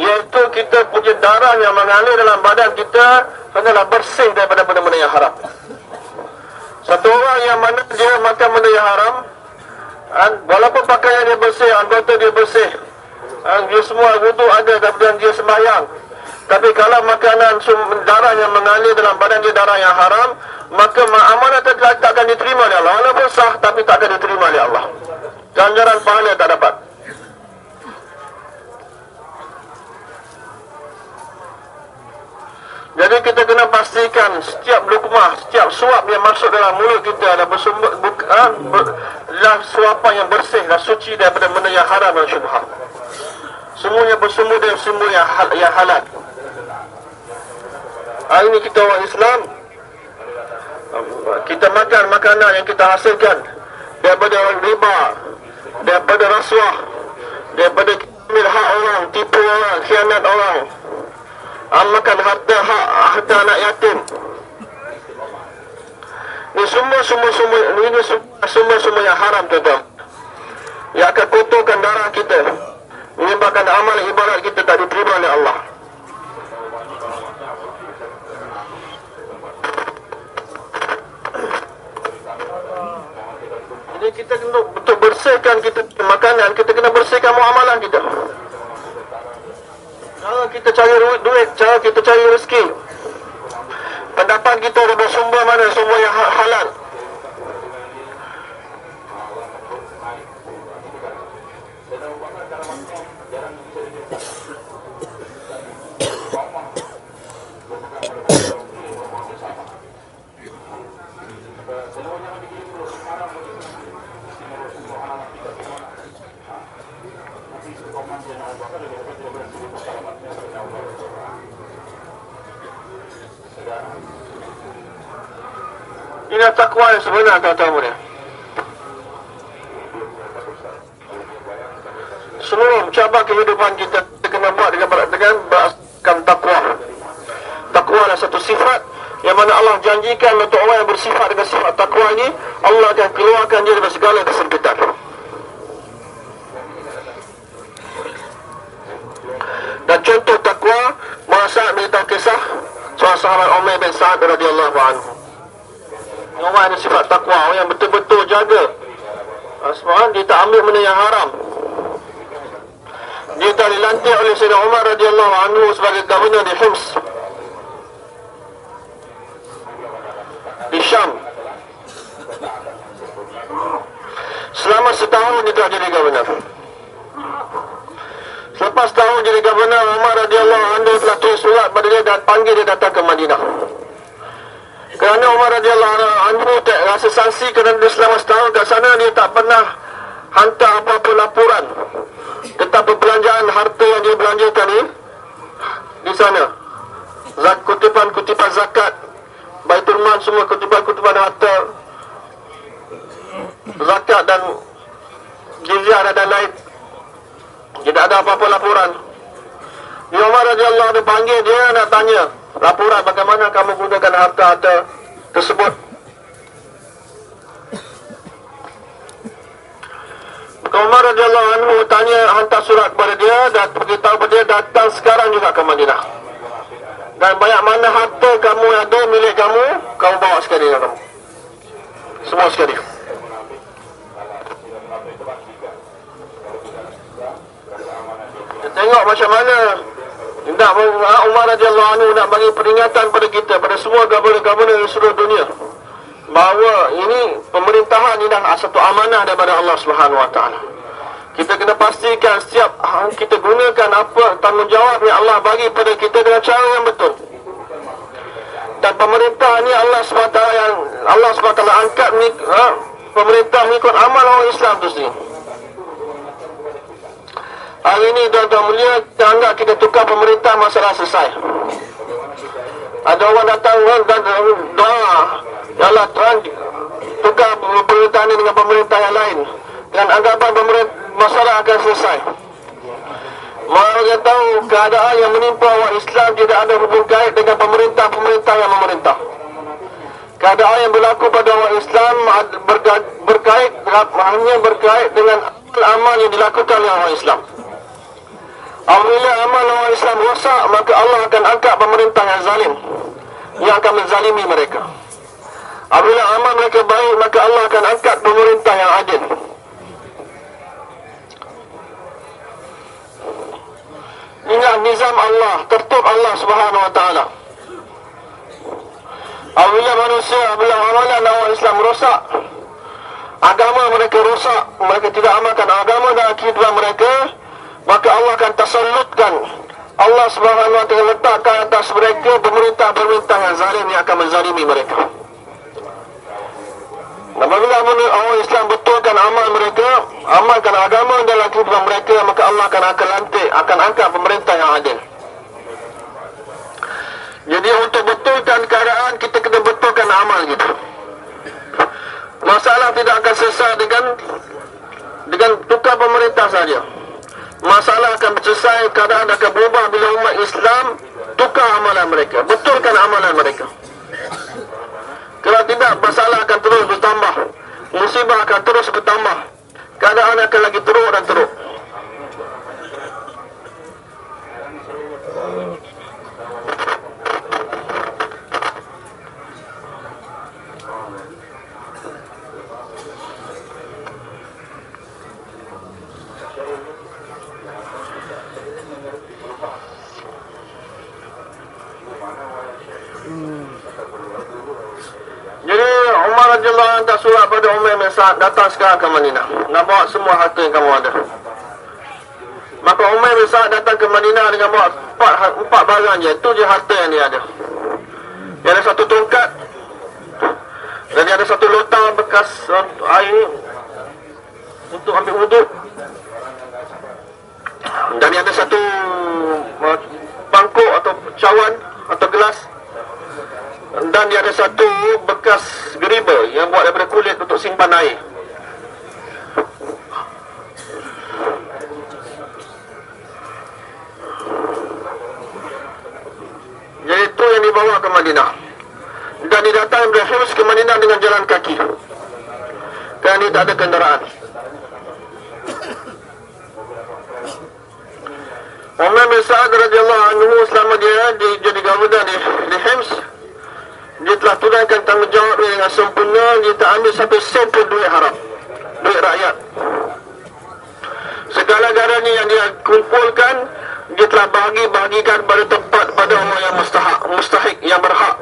Iaitu kita punya darah yang mengalir dalam badan kita adalah bersih daripada benda-benda yang haram. Satu orang yang mana dia makan benda yang haram, walaupun pakaian dia bersih, anggota dia bersih, dia semua wudhu ada dan dia sembahyang. Tapi kalau makanan darah yang mengalir dalam badan dia darah yang haram, maka amanah tak akan diterima oleh Allah. Walaupun sah, tapi tak akan diterima oleh Allah. Ganjaran pahala tak dapat. Jadi kita kena pastikan setiap lukmah, setiap suap yang masuk dalam mulut kita adalah bersumber, bukan, ber, adalah suapan yang bersih dan suci daripada benda yang haram dan syubhat. Semuanya bersumber dari sumber yang, hal, yang halal. Hari ini kita orang Islam Kita makan makanan yang kita hasilkan Daripada riba Daripada rasuah Daripada ambil hak orang Tipu orang, khianat orang. Makan harta hak harta anak yatim. Ini semua semua semua Ini semua semua yang haram tuan-tuan. Yang akan kotorkan darah kita Menyebabkan amal ibadat kita tak diterima oleh Allah Jadi kita kena betul bersihkan kita makanan, kita kena bersihkan muamalah kita. Cara kita cari duit, cara kita cari rezeki. Pendapat kita ada sumber mana, sumber yang ha-, halal. Ini takwa yang sebenar kata mulia. Seluruh cabang kehidupan kita kena buat dengan dengan beraskan takwa. Takwa adalah satu sifat yang mana Allah janjikan untuk orang yang bersifat dengan sifat takwa ini Allah akan keluarkan dia dari segala kesempitan. Dan contoh takwa masa beritahu kisah seorang sahabat Umar bin Sa'ad radhiyallahu anhu. Orang ada sifat takwa, orang yang betul-betul jaga. Asmaan dia tak ambil benda yang haram. Dia tak dilantik oleh Sayyidina Umar radhiyallahu anhu sebagai governor di Hims. Di Syam. Selama setahun dia tak jadi governor. Selepas tahun jadi governor Umar radhiyallahu anhu telah tulis surat pada dia dan panggil dia datang ke Madinah. Kerana Umar radhiyallahu anhu tak rasa sanksi kerana dia selama setahun kat sana dia tak pernah hantar apa-apa laporan tentang perbelanjaan harta yang dia belanjakan ni di sana. Zak kutipan-kutipan zakat, Baitul Mal semua kutipan-kutipan harta zakat dan jizyah dan lain tidak ada apa-apa laporan. Umar radhiyallahu anhu panggil dia nak tanya laporan bagaimana kamu gunakan harta-harta tersebut. Umar radhiyallahu anhu tanya hantar surat kepada dia dan beritahu kepada dia datang sekarang juga ke Madinah. Dan banyak mana harta kamu yang ada milik kamu, kamu bawa sekali kamu. Semua sekali. Kita tengok macam mana nak Umar radhiyallahu anhu nak bagi peringatan pada kita pada semua governor-governor di seluruh dunia bahawa ini pemerintahan ini adalah satu amanah daripada Allah Subhanahu wa taala. Kita kena pastikan setiap kita gunakan apa tanggungjawab yang Allah bagi pada kita dengan cara yang betul. Dan pemerintah ini Allah SWT yang Allah SWT angkat ni, ha, pemerintah mengikut amal orang Islam tu sendiri. Hari ini tuan-tuan mulia kita anggap kita tukar pemerintah masalah selesai. Ada orang datang dan doa Ya Allah Tuhan tukar pemerintah ini dengan pemerintah yang lain dengan anggapan pemerintah masalah akan selesai. Mereka tahu keadaan yang menimpa orang Islam tidak ada hubung kait dengan pemerintah-pemerintah yang memerintah. Keadaan yang berlaku pada orang Islam berkait hanya berkait dengan amal yang dilakukan oleh orang Islam. Apabila amal orang Islam rosak, maka Allah akan angkat pemerintah yang zalim yang akan menzalimi mereka. Apabila amal mereka baik, maka Allah akan angkat pemerintah yang adil. Inilah nizam Allah, tertib Allah Subhanahu Wa Taala. Apabila manusia, apabila amalan orang Islam rosak, agama mereka rosak, mereka tidak amalkan agama dan kehidupan mereka, maka Allah akan tersalutkan Allah Subhanahu Wa Taala letakkan atas mereka pemerintah-pemerintah yang zalim yang akan menzalimi mereka. Apabila orang Islam betulkan amal mereka, amalkan agama dalam kehidupan mereka, maka Allah akan akan lantik, akan angkat pemerintah yang adil. Jadi untuk betulkan keadaan, kita kena betulkan amal kita. Masalah tidak akan selesai dengan dengan tukar pemerintah saja. Masalah akan selesai, keadaan akan berubah bila umat Islam tukar amalan mereka, betulkan amalan mereka. Kalau tidak, masalah akan terus bertambah. Musibah akan terus bertambah. Keadaan akan lagi teruk dan teruk. Jadi Anhu hantar surat pada Umar bin Sa'ad datang sekarang ke Madinah. Nak bawa semua harta yang kamu ada. Maka Umar bin Sa'ad datang ke Madinah dengan bawa empat, empat barang je. Itu je harta yang dia ada. Dia ada satu tongkat. Dan dia ada satu lota bekas untuk air untuk ambil wuduk. Dan dia ada satu pangkuk atau cawan atau gelas dan dia ada satu bekas geriba yang buat daripada kulit untuk simpan air. Jadi itu yang dibawa ke Madinah. Dan didatang dari Hims ke Madinah dengan jalan kaki. Kerana dia tak ada kenderaan. Umar bin Sa'ad radhiyallahu anhu selama dia di, jadi gavana di, di Hims dia telah tunaikan tanggungjawab dia dengan sempurna dia tak ambil satu sen pun duit haram duit rakyat. Segala-galanya yang dia kumpulkan dia telah bahagi-bahagikan pada tempat pada orang yang mustahak mustahik yang berhak.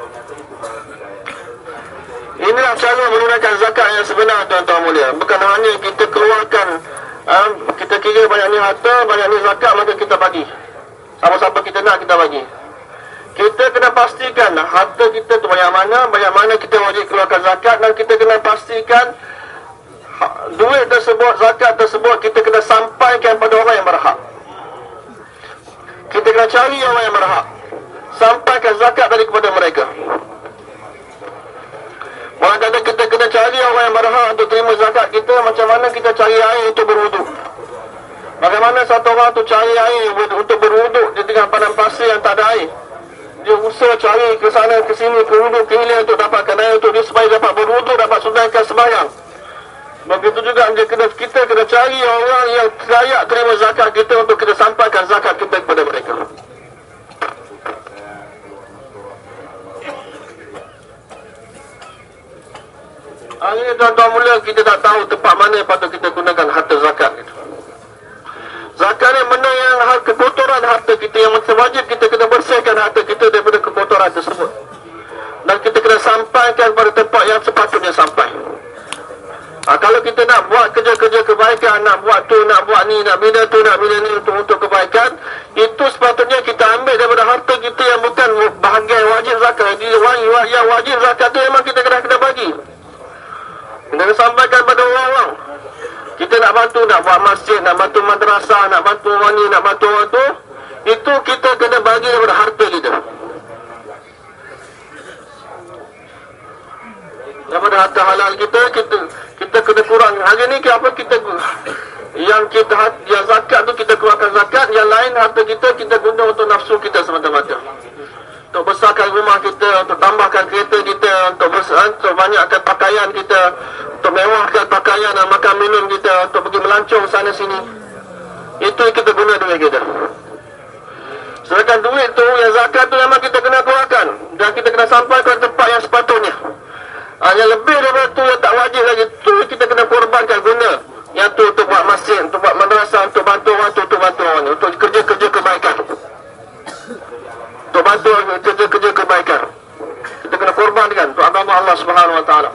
Inilah cara menunaikan zakat yang sebenar tuan-tuan mulia. Bukan hanya kita keluarkan um, kita kira banyak ni harta banyak ni zakat maka kita bagi. Siapa-siapa kita nak kita bagi kita kena pastikan harta kita tu banyak mana, banyak mana kita wajib keluarkan zakat dan kita kena pastikan ha- duit tersebut, zakat tersebut kita kena sampaikan pada orang yang berhak. Kita kena cari orang yang berhak. Sampaikan zakat tadi kepada mereka. Orang kata kita kena cari orang yang berhak untuk terima zakat kita macam mana kita cari air untuk berwuduk. Bagaimana satu orang tu cari air untuk berwuduk di tengah padang pasir yang tak ada air. Dia usaha cari ke sana ke sini ke hulu ke hilir untuk dapatkan air untuk dia supaya dapat berwuduk dapat sunaikan sembahyang. Begitu juga dia kena, kita kena cari orang yang layak terima zakat kita untuk kita sampaikan zakat kita kepada mereka. Hari ini tuan-tuan mulia kita tak tahu tempat mana yang patut kita gunakan harta zakat itu. Benda yang hal kekotoran harta kita yang wajib kita kena bersihkan harta kita daripada kekotoran tersebut. Dan kita kena sampaikan pada tempat yang sepatutnya sampai. Ha, kalau kita nak buat kerja-kerja kebaikan, nak buat tu, nak buat ni, nak bina tu, nak bina ni untuk untuk kebaikan, itu sepatutnya kita ambil daripada harta kita yang bukan bahagian wajib zakat. Jadi yang wajib zakat tu memang kita kena kena bagi. Kita kena sampaikan pada orang-orang. Kita nak bantu, nak buat masjid, nak bantu madrasah, nak bantu orang ni, nak bantu orang tu. Itu kita kena bagi daripada harta kita. Daripada harta halal kita, kita kita kena kurang. Hari ni apa kita yang kita yang zakat tu kita keluarkan zakat, yang lain harta kita kita guna untuk nafsu kita semata-mata. Untuk besarkan rumah kita, untuk tambahkan kereta kita, untuk besar, untuk banyakkan pakaian kita, untuk mewahkan pakaian dan makan minum kita, untuk pergi melancong sana sini. Itu kita guna duit kita. Sedangkan duit tu, yang zakat tu memang kita kena keluarkan. Dan kita kena sampai ke tempat yang sepatutnya. Hanya lebih daripada tu yang tak wajib lagi. Tu kita kena korbankan guna. Yang tu untuk buat masjid, untuk buat madrasah, untuk bantu orang tu, untuk bantu orang. Untuk kerja-kerja kebaikan. Untuk bantu kerja-kerja kebaikan. Kita kena korbankan untuk agama Allah Subhanahu Wa Taala.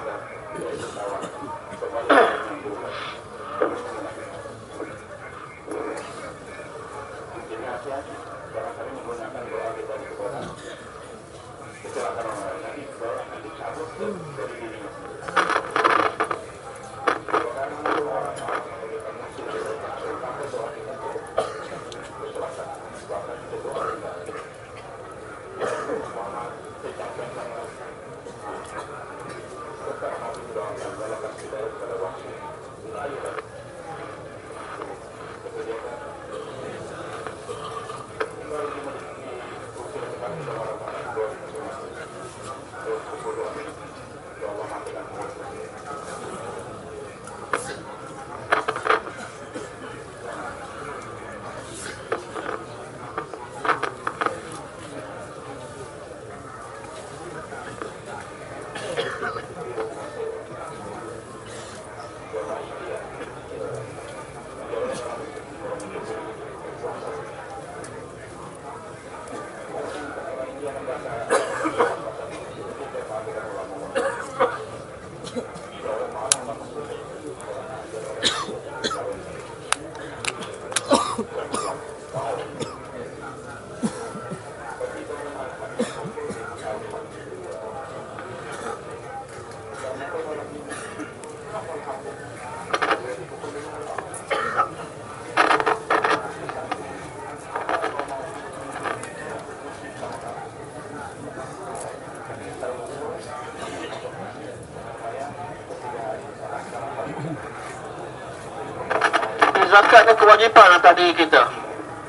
Zakat kewajipan atas diri kita.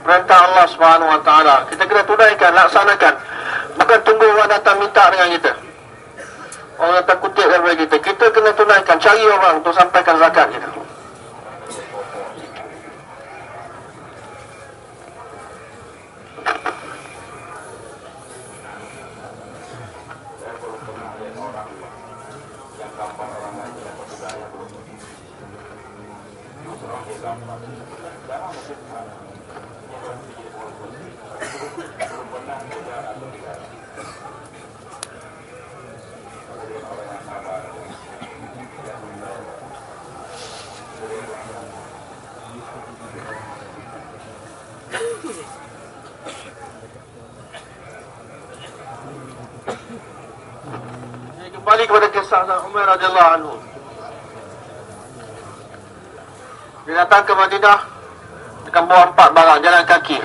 Perintah Allah Taala. Kita kena tunaikan, laksanakan. Bukan tunggu orang datang minta dengan kita. Orang datang kutip daripada kita. Kita kena tunaikan, cari orang untuk sampaikan zakat kita. Radhiyallahu anhu. Dia datang ke Madinah dengan bawa empat barang jalan kaki.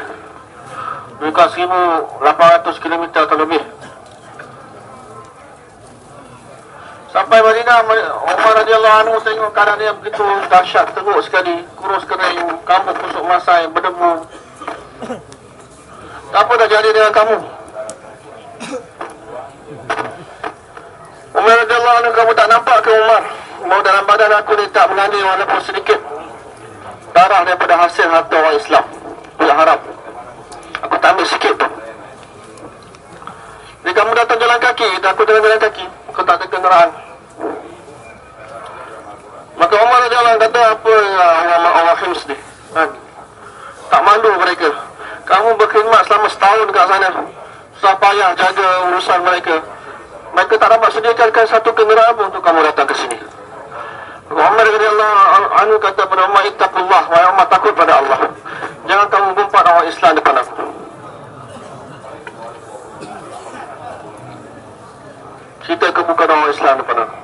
Lebih kurang 1800 km atau lebih. Sampai Madinah, Umar radhiyallahu anhu tengok keadaan dia begitu dahsyat, teruk sekali, kurus kering, kamu kusuk masai, berdebu. Tak apa dah jadi dengan kamu? Umar radhiyallahu anhu kamu tak nampak ke Umar? Mau dalam badan aku ni tak mengalir walaupun sedikit darah daripada hasil harta orang Islam. Tidak harap. Aku tak ambil sikit tu. Jadi kamu datang jalan kaki, aku jalan jalan kaki. Kau tak ada kenderaan. Maka Umar radhiyallahu kata apa ya orang orang Hims ni? Kan? Tak malu mereka. Kamu berkhidmat selama setahun dekat sana. Susah payah jaga urusan mereka. Mereka tak dapat sediakan satu kenderaan pun untuk kamu datang ke sini. Umar radhiyallahu anhu kata kepada Umar ittaqullah wa Umar takut pada Allah. Jangan kamu gumpat orang Islam depan aku. Kita kebukan orang Islam depan aku.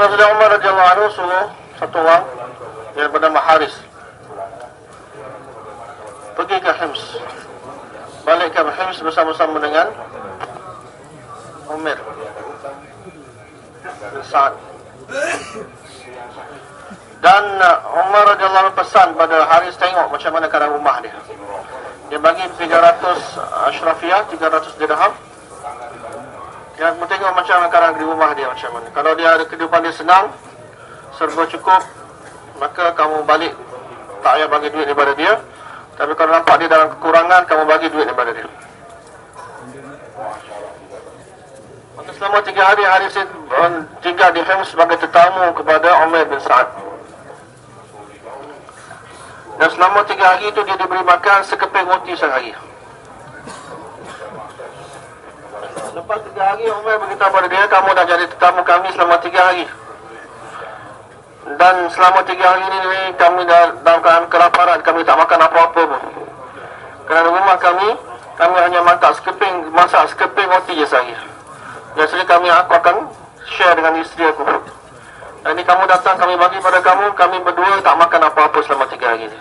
Kemudian Umar radhiyallahu anhu suruh satu orang yang bernama Haris pergi ke Hims. Balik ke Hims bersama-sama dengan Umar Sa'ad. Dan uh, Umar radhiyallahu anhu pesan pada Haris tengok macam mana keadaan rumah dia. Dia bagi 300 ashrafiyah 300 dirham tengok macam keadaan di rumah dia macam mana. Kalau dia ada kehidupan dia senang serba cukup maka kamu balik tak payah bagi duit daripada dia. Tapi kalau nampak dia dalam kekurangan kamu bagi duit daripada dia. Maka selama tiga hari hari saya tinggal di Hims sebagai tetamu kepada Umar bin Sa'ad. Dan selama tiga hari itu dia diberi makan sekeping roti sehari Lepas tiga hari Umar beritahu pada dia Kamu dah jadi tetamu kami selama tiga hari. Dan selama tiga hari ini Kami dah dalam keadaan kelaparan. Kami tak makan apa-apa pun. Kerana rumah kami Kami hanya masak sekeping Masak sekeping roti je sehari. Biasanya kami aku akan Share dengan isteri aku. Dan ini kamu datang kami bagi pada kamu Kami berdua tak makan apa-apa selama tiga hari ini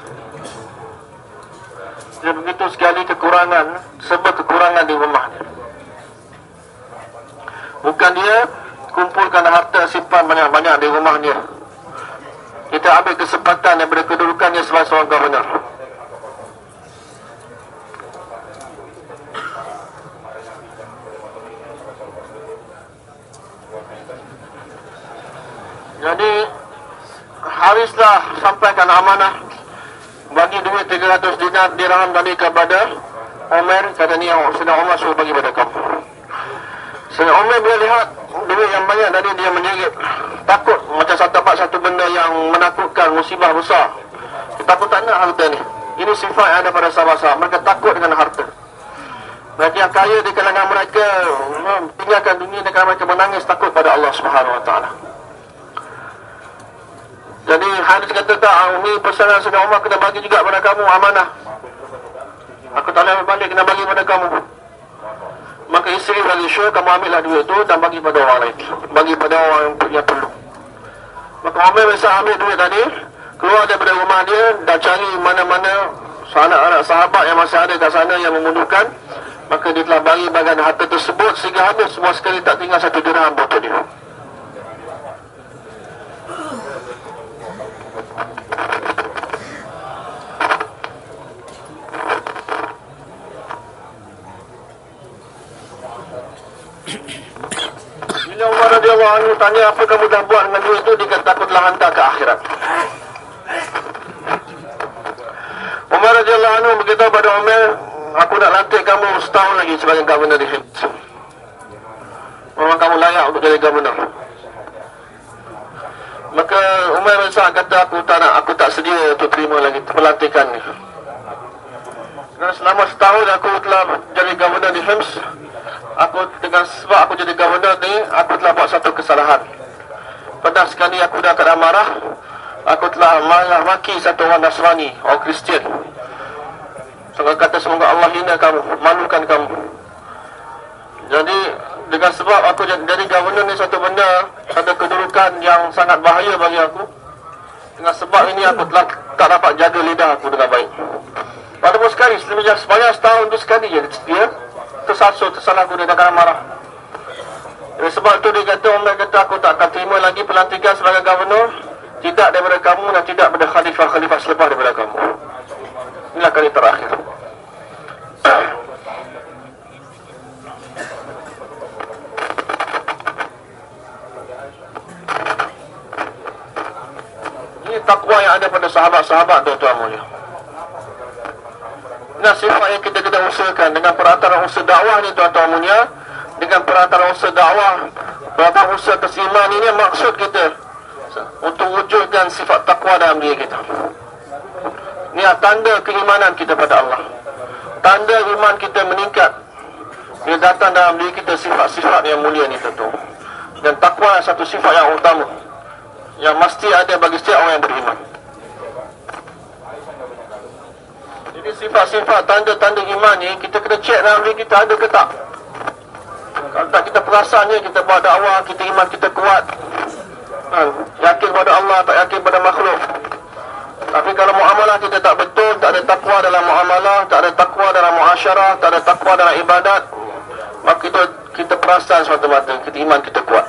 Dia begitu sekali kekurangan Sebab kekurangan di rumah dia Bukan dia kumpulkan harta simpan banyak-banyak di rumah dia. Kita ambil kesempatan daripada kedudukannya sebagai seorang governor. Jadi Harislah sampaikan amanah bagi duit 300 dinar dirham tadi kepada Umar kata ni yang Umar suruh bagi pada kamu. Saya Umar bila lihat duit yang banyak tadi dia menjerit takut macam satu dapat satu benda yang menakutkan musibah besar. Pun tak nak harta ni. Ini sifat yang ada pada sahabat-sahabat. Mereka takut dengan harta. Mereka yang kaya di kalangan mereka hmm, tinggalkan dunia dan mereka menangis takut pada Allah Subhanahu Wa Taala. Jadi hadis kata tak, ini pesanan Sayyidina Umar kena bagi juga pada kamu amanah. Aku tak boleh balik kena bagi pada kamu. Maka isteri bagi syur, kamu ambillah duit tu dan bagi pada orang lain. Bagi pada orang yang, yang perlu. Maka Umar biasa ambil duit tadi, keluar daripada rumah dia dan cari mana-mana anak-anak sahabat yang masih ada kat sana yang membutuhkan. Maka dia telah bagi bagian harta tersebut sehingga habis semua sekali tak tinggal satu dirham untuk dia. Bila Umar radhiyallahu anhu tanya apa kamu dah buat dengan duit itu, dia takutlah hantar ke akhirat. Umar radhiyallahu anhu beritahu pada Umar, aku nak lantik kamu setahun lagi sebagai governor di Hind. Memang kamu layak untuk jadi governor. Maka Umar bin Sa'ad kata aku tak nak, aku tak sedia untuk terima lagi pelantikan ni. Dan selama setahun aku telah jadi governor di Hims, aku dengan sebab aku jadi governor ni aku telah buat satu kesalahan. Pernah sekali aku dah keadaan marah aku telah marah maki satu orang Nasrani orang Kristian. So, kata semoga Allah hina kamu malukan kamu. Jadi dengan sebab aku jadi, governor ni satu benda satu kedudukan yang sangat bahaya bagi aku. Dengan sebab ini aku telah tak dapat jaga lidah aku dengan baik. Walaupun sekali, sepanjang setahun tu sekali je dia tersasut, tersalah guna dan kadang marah. Jadi sebab itu dia kata, Umar kata aku tak akan terima lagi pelantikan sebagai governor tidak daripada kamu dan tidak daripada khalifah-khalifah selepas daripada kamu. Inilah kali terakhir. Ini takwa yang ada pada sahabat-sahabat tuan-tuan mulia. Nah sifat yang kita kena usahakan dengan perantaraan usaha dakwah ni tuan-tuan mulia dengan perantaraan usaha dakwah perantaraan usaha keseimbangan ini maksud kita untuk wujudkan sifat takwa dalam diri kita. Ini tanda keimanan kita pada Allah. Tanda iman kita meningkat. Ia datang dalam diri kita sifat-sifat yang mulia ni tentu dan takwa satu sifat yang utama. Yang mesti ada bagi setiap orang yang beriman Jadi sifat-sifat tanda-tanda iman ni kita kena cek dalam diri kita ada ke tak. Kalau tak kita perasannya kita buat dakwah, kita iman kita kuat. Ha, yakin pada Allah, tak yakin pada makhluk. Tapi kalau muamalah kita tak betul, tak ada takwa dalam muamalah, tak ada takwa dalam muasyarah, tak ada takwa dalam ibadat, maka kita kita perasan semata-mata kita iman kita kuat.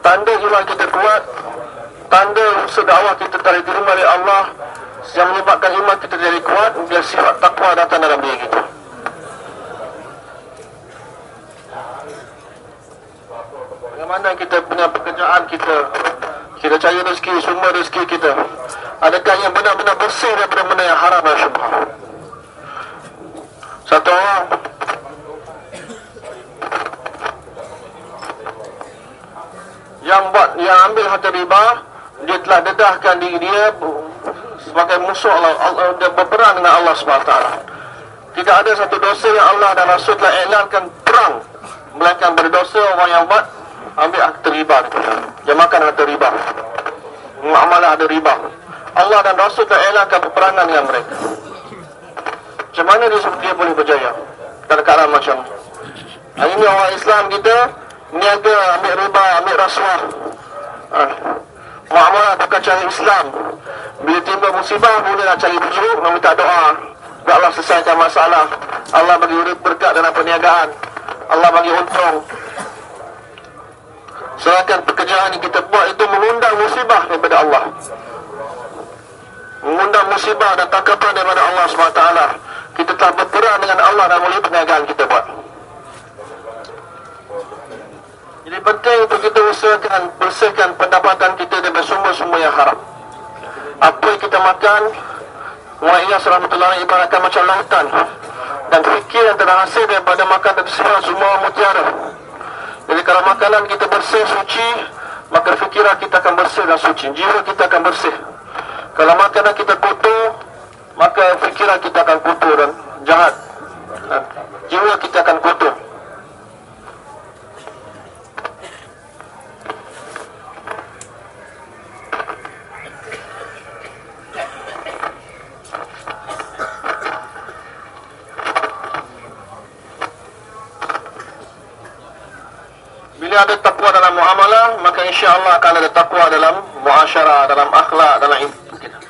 Tanda iman kita kuat, tanda sedakwah kita tak diterima oleh Allah yang menyebabkan iman kita jadi kuat bila sifat takwa datang dalam diri kita. Bagaimana kita punya pekerjaan kita Kita cari rezeki, semua rezeki kita Adakah yang benar-benar bersih daripada benda yang haram dan syubhah Satu orang Yang buat, yang ambil harta riba Dia telah dedahkan diri dia Sebagai musuh Allah, Allah Dia berperang dengan Allah SWT Tidak ada satu dosa yang Allah dan Rasul telah iklankan perang Melainkan berdosa orang yang buat ambil harta riba dia. Makan harta riba. Muamalah ada riba. Allah dan Rasul tak elakkan peperangan dengan mereka. Macam mana dia, dia boleh berjaya? Dalam keadaan macam ini orang Islam kita niaga ambil riba ambil rasuah. Ha. Muamalah bukan cari Islam. Bila timbul musibah nak cari bujuk meminta doa. Ya Allah selesaikan masalah. Allah bagi berkat dalam perniagaan. Allah bagi untung. Sedangkan pekerjaan yang kita buat itu mengundang musibah daripada Allah. Mengundang musibah dan tangkapan daripada Allah SWT Kita telah berperang dengan Allah dan mulai perniagaan kita buat Jadi penting untuk kita usahakan bersihkan pendapatan kita daripada sumber-sumber yang haram. Apa yang kita makan Mu'ayyah rahmatullahi ibaratkan macam lautan. Dan fikir yang terhasil daripada makan tersebut semua mutiara. Jadi kalau makanan kita bersih, suci Maka fikiran kita akan bersih dan suci. Jiwa kita akan bersih. Kalau makanan kita kotor Maka fikiran kita akan kotor dan jahat. Jiwa kita akan kotor Bila ada takwa dalam muamalah, maka insya Allah akan ada takwa dalam muasyarah, dalam akhlak, dalam ibadah.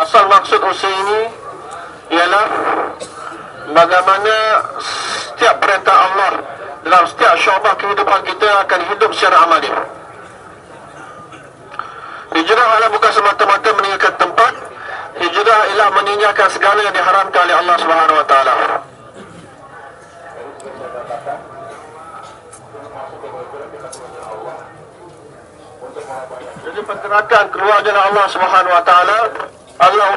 Asal maksud usaha ini ialah bagaimana setiap perintah Allah dalam setiap syubah kehidupan kita akan hidup secara amali. Hijrah adalah bukan semata-mata meninggalkan tempat. Hijrah ialah meninggalkan segala yang diharamkan oleh Allah Subhanahu Wa Taala. Jadi pergerakan keluar jalan Allah Subhanahu Wa Taala Allah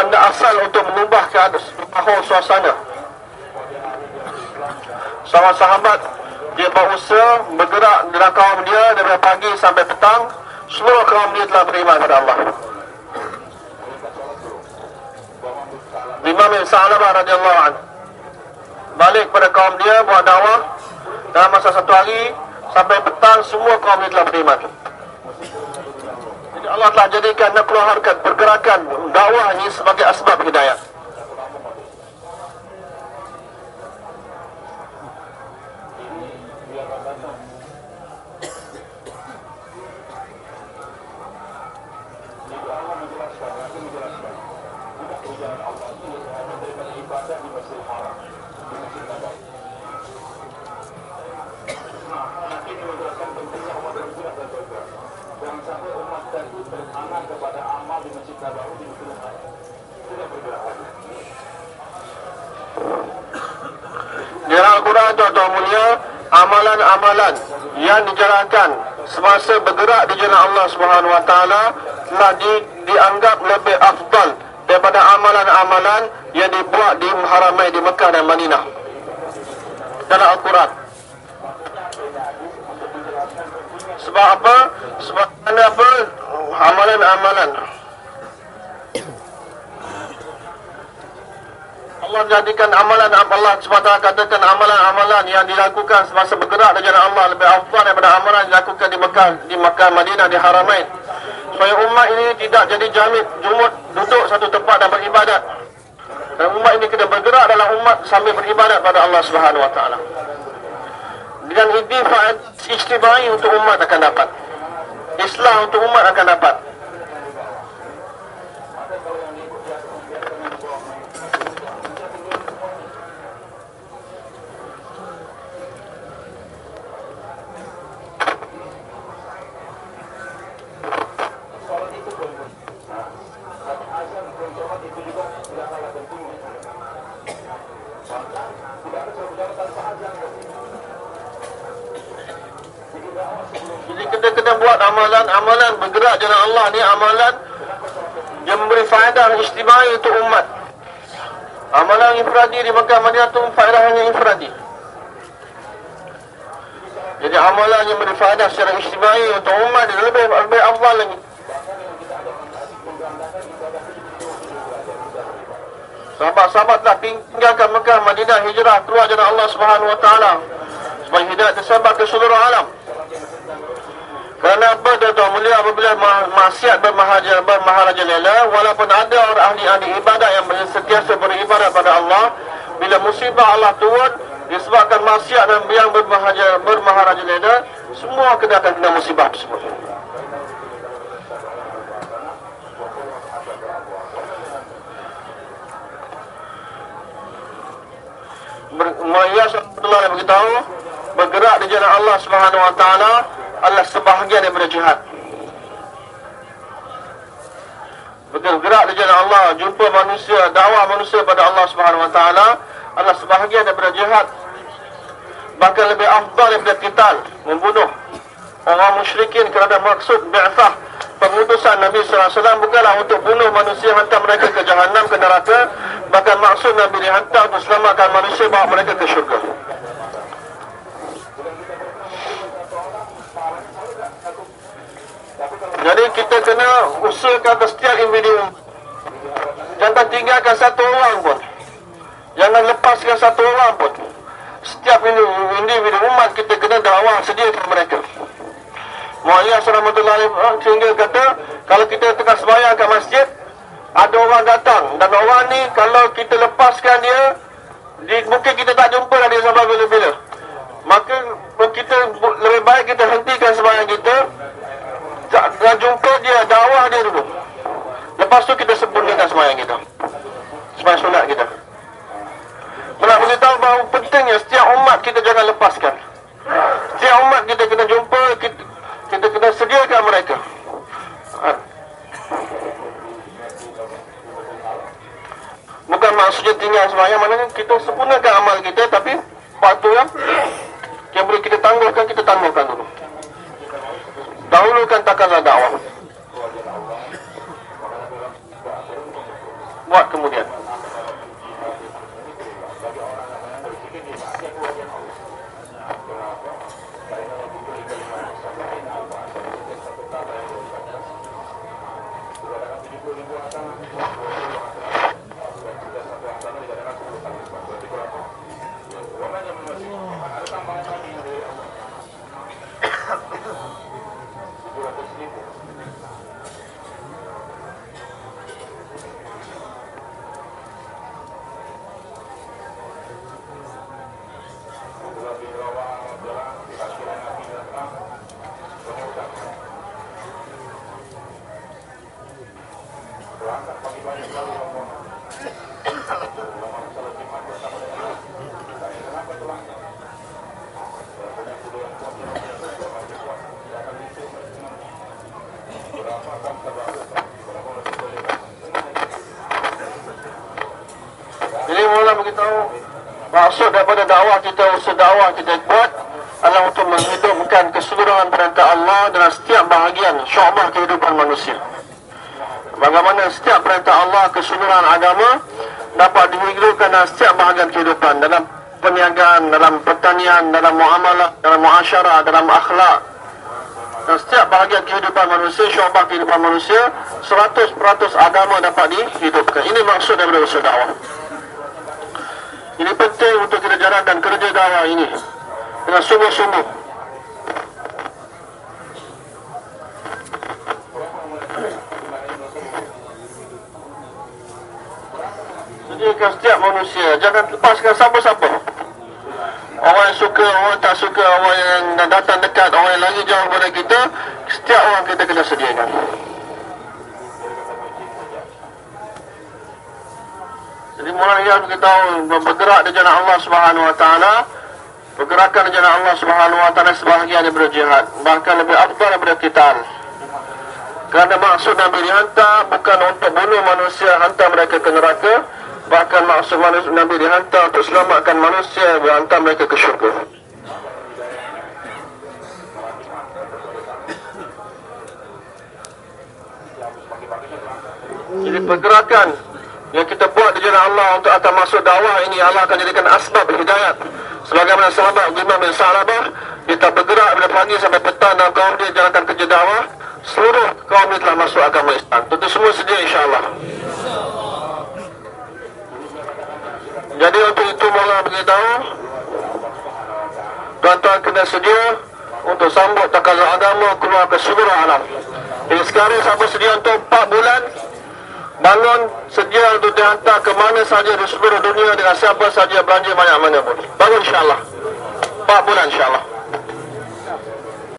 anda asal untuk mengubah keadaan suasana. Seorang sahabat dia berusaha bergerak dalam kaum dia dari pagi sampai petang semua kaum dia telah beriman kepada Allah. Imam bin Sa'labah radhiyallahu anhu balik pada kaum dia buat dakwah dalam masa satu hari sampai petang semua kaum dia telah beriman. Jadi Allah telah jadikan dan keluarkan pergerakan dakwah ini sebagai asbab hidayah. Di Al-Quran tuan-tuan mulia Amalan-amalan yang dijalankan Semasa bergerak di jalan Allah Subhanahu Wa Taala Telah di, dianggap lebih afdal Daripada amalan-amalan Yang dibuat di Haramai di Mekah dan Madinah Dalam Al-Quran Sebab apa? Sebab apa? Amalan-amalan Allah jadikan amalan Allah SWT katakan amalan-amalan yang dilakukan semasa bergerak di jalan Allah lebih afdal daripada amalan yang dilakukan di Mekah, di Mekah Madinah, di Haramain. Supaya umat ini tidak jadi jamit, jumut, duduk satu tempat dan beribadat. Dan umat ini kena bergerak dalam umat sambil beribadat pada Allah Subhanahu Wa Taala. Dengan ini faedah istibai untuk umat akan dapat. Islam untuk umat akan dapat. Jadi kita kena buat amalan-amalan bergerak jalan Allah ni amalan yang memberi faedah istimewa untuk umat. Amalan infradi di Mekah Madinah tu faedah hanya infradi. Jadi amalan yang memberi faedah secara istimewa untuk umat dia lebih lebih afdal lagi. Sahabat-sahabat telah tinggalkan Mekah Madinah hijrah keluar jalan Allah Subhanahu Wa Taala supaya hidayah tersebar ke seluruh alam. Kerana apa tuan-tuan mulia apabila maksiat bermahaja bermaharaja lela walaupun ada orang ahli-ahli ibadat yang sentiasa beribadat pada Allah bila musibah Allah turun disebabkan maksiat dan yang bermahaja bermaharaja lela semua kena akan kena musibah tersebut. Mayas Abdullah yang beritahu bergerak di jalan Allah Subhanahu Wa Taala adalah sebahagian daripada jihad. Bergerak di jalan Allah, jumpa manusia, dakwah manusia pada Allah Subhanahu Wa Taala adalah sebahagian daripada jihad. Bahkan lebih afdal daripada qital, membunuh orang musyrikin kerana maksud bi'thah pengutusan Nabi SAW bukanlah untuk bunuh manusia hantar mereka ke jahanam ke neraka bahkan maksud Nabi dihantar untuk selamatkan manusia bawa mereka ke syurga jadi kita kena usahakan setiap individu. Jangan tinggalkan satu orang pun. Jangan lepaskan satu orang pun. Setiap individu umat kita kena dakwah sediakan mereka. Mu'aliyah Rahmatullahi alaih sehingga kata kalau kita tengah sembahyang kat masjid ada orang datang. Dan orang ni kalau kita lepaskan dia di, mungkin kita tak jumpa dia sampai bila-bila. Maka kita lebih baik kita hentikan sembahyang kita dan jumpa dia dakwah dia dulu. Lepas tu kita sempurnakan sembahyang kita. Sembahyang solat kita nak beritahu bahawa pentingnya setiap umat kita jangan lepaskan. Setiap umat kita kena jumpa kita, kita kena sediakan mereka. Ha. bukan maksudnya tinggal sembahyang maknanya kita sempurnakan amal kita tapi waktu yang yang boleh kita tangguhkan kita tangguhkan dulu dahulukan takaran dakwah. Buat kemudian Jadi mula beritahu maksud daripada dakwah kita usaha dakwah kita buat adalah untuk menghidupkan keseluruhan perintah Allah dalam setiap bahagian syu'bah kehidupan manusia. Bagaimana setiap perintah Allah keseluruhan agama dapat dihidupkan dalam setiap bahagian kehidupan dalam perniagaan, dalam pertanian, dalam muamalah, dalam muasyarah, dalam akhlak. Dan setiap bahagian kehidupan manusia, syu'bah kehidupan manusia, 100% agama dapat dihidupkan. Ini maksud daripada usaha dakwah. Ini penting untuk kita jalankan kerja dakwah ini dengan sungguh-sungguh. Sediakan setiap manusia, jangan lepaskan siapa-siapa. Orang yang suka, orang yang tak suka, orang yang datang dekat, orang yang lagi jauh daripada kita, setiap orang kita kena sediakan. Jadi mulai yang kita tahu bergerak di jalan Allah Subhanahu Wa Taala, pergerakan di jalan Allah Subhanahu Wa Taala sebahagian daripada jihad, bahkan lebih afdal daripada kita. Kerana maksud Nabi dihantar bukan untuk bunuh manusia, hantar mereka ke neraka, bahkan maksud manusia, Nabi dihantar untuk selamatkan manusia, hantar mereka ke syurga. Jadi pergerakan yang kita buat di jalan Allah untuk atas masuk dakwah ini Allah akan jadikan asbab hidayat. Sebagaimana sahabat Imam bin Sa'labah kita bergerak dari pagi sampai petang dalam kaum dia jalankan kerja dakwah. Seluruh kaum dia telah masuk agama Islam. Tentu semua sedia insyaAllah. Jadi untuk itu Allah beritahu tuan-tuan kena sedia untuk sambut takazah agama keluar ke seluruh alam. Jadi sekarang siapa sedia untuk 4 bulan bangun sedia untuk dihantar ke mana saja di seluruh dunia dengan siapa saja belanja banyak mana pun. Bangun insyaAllah. 4 bulan insyaAllah.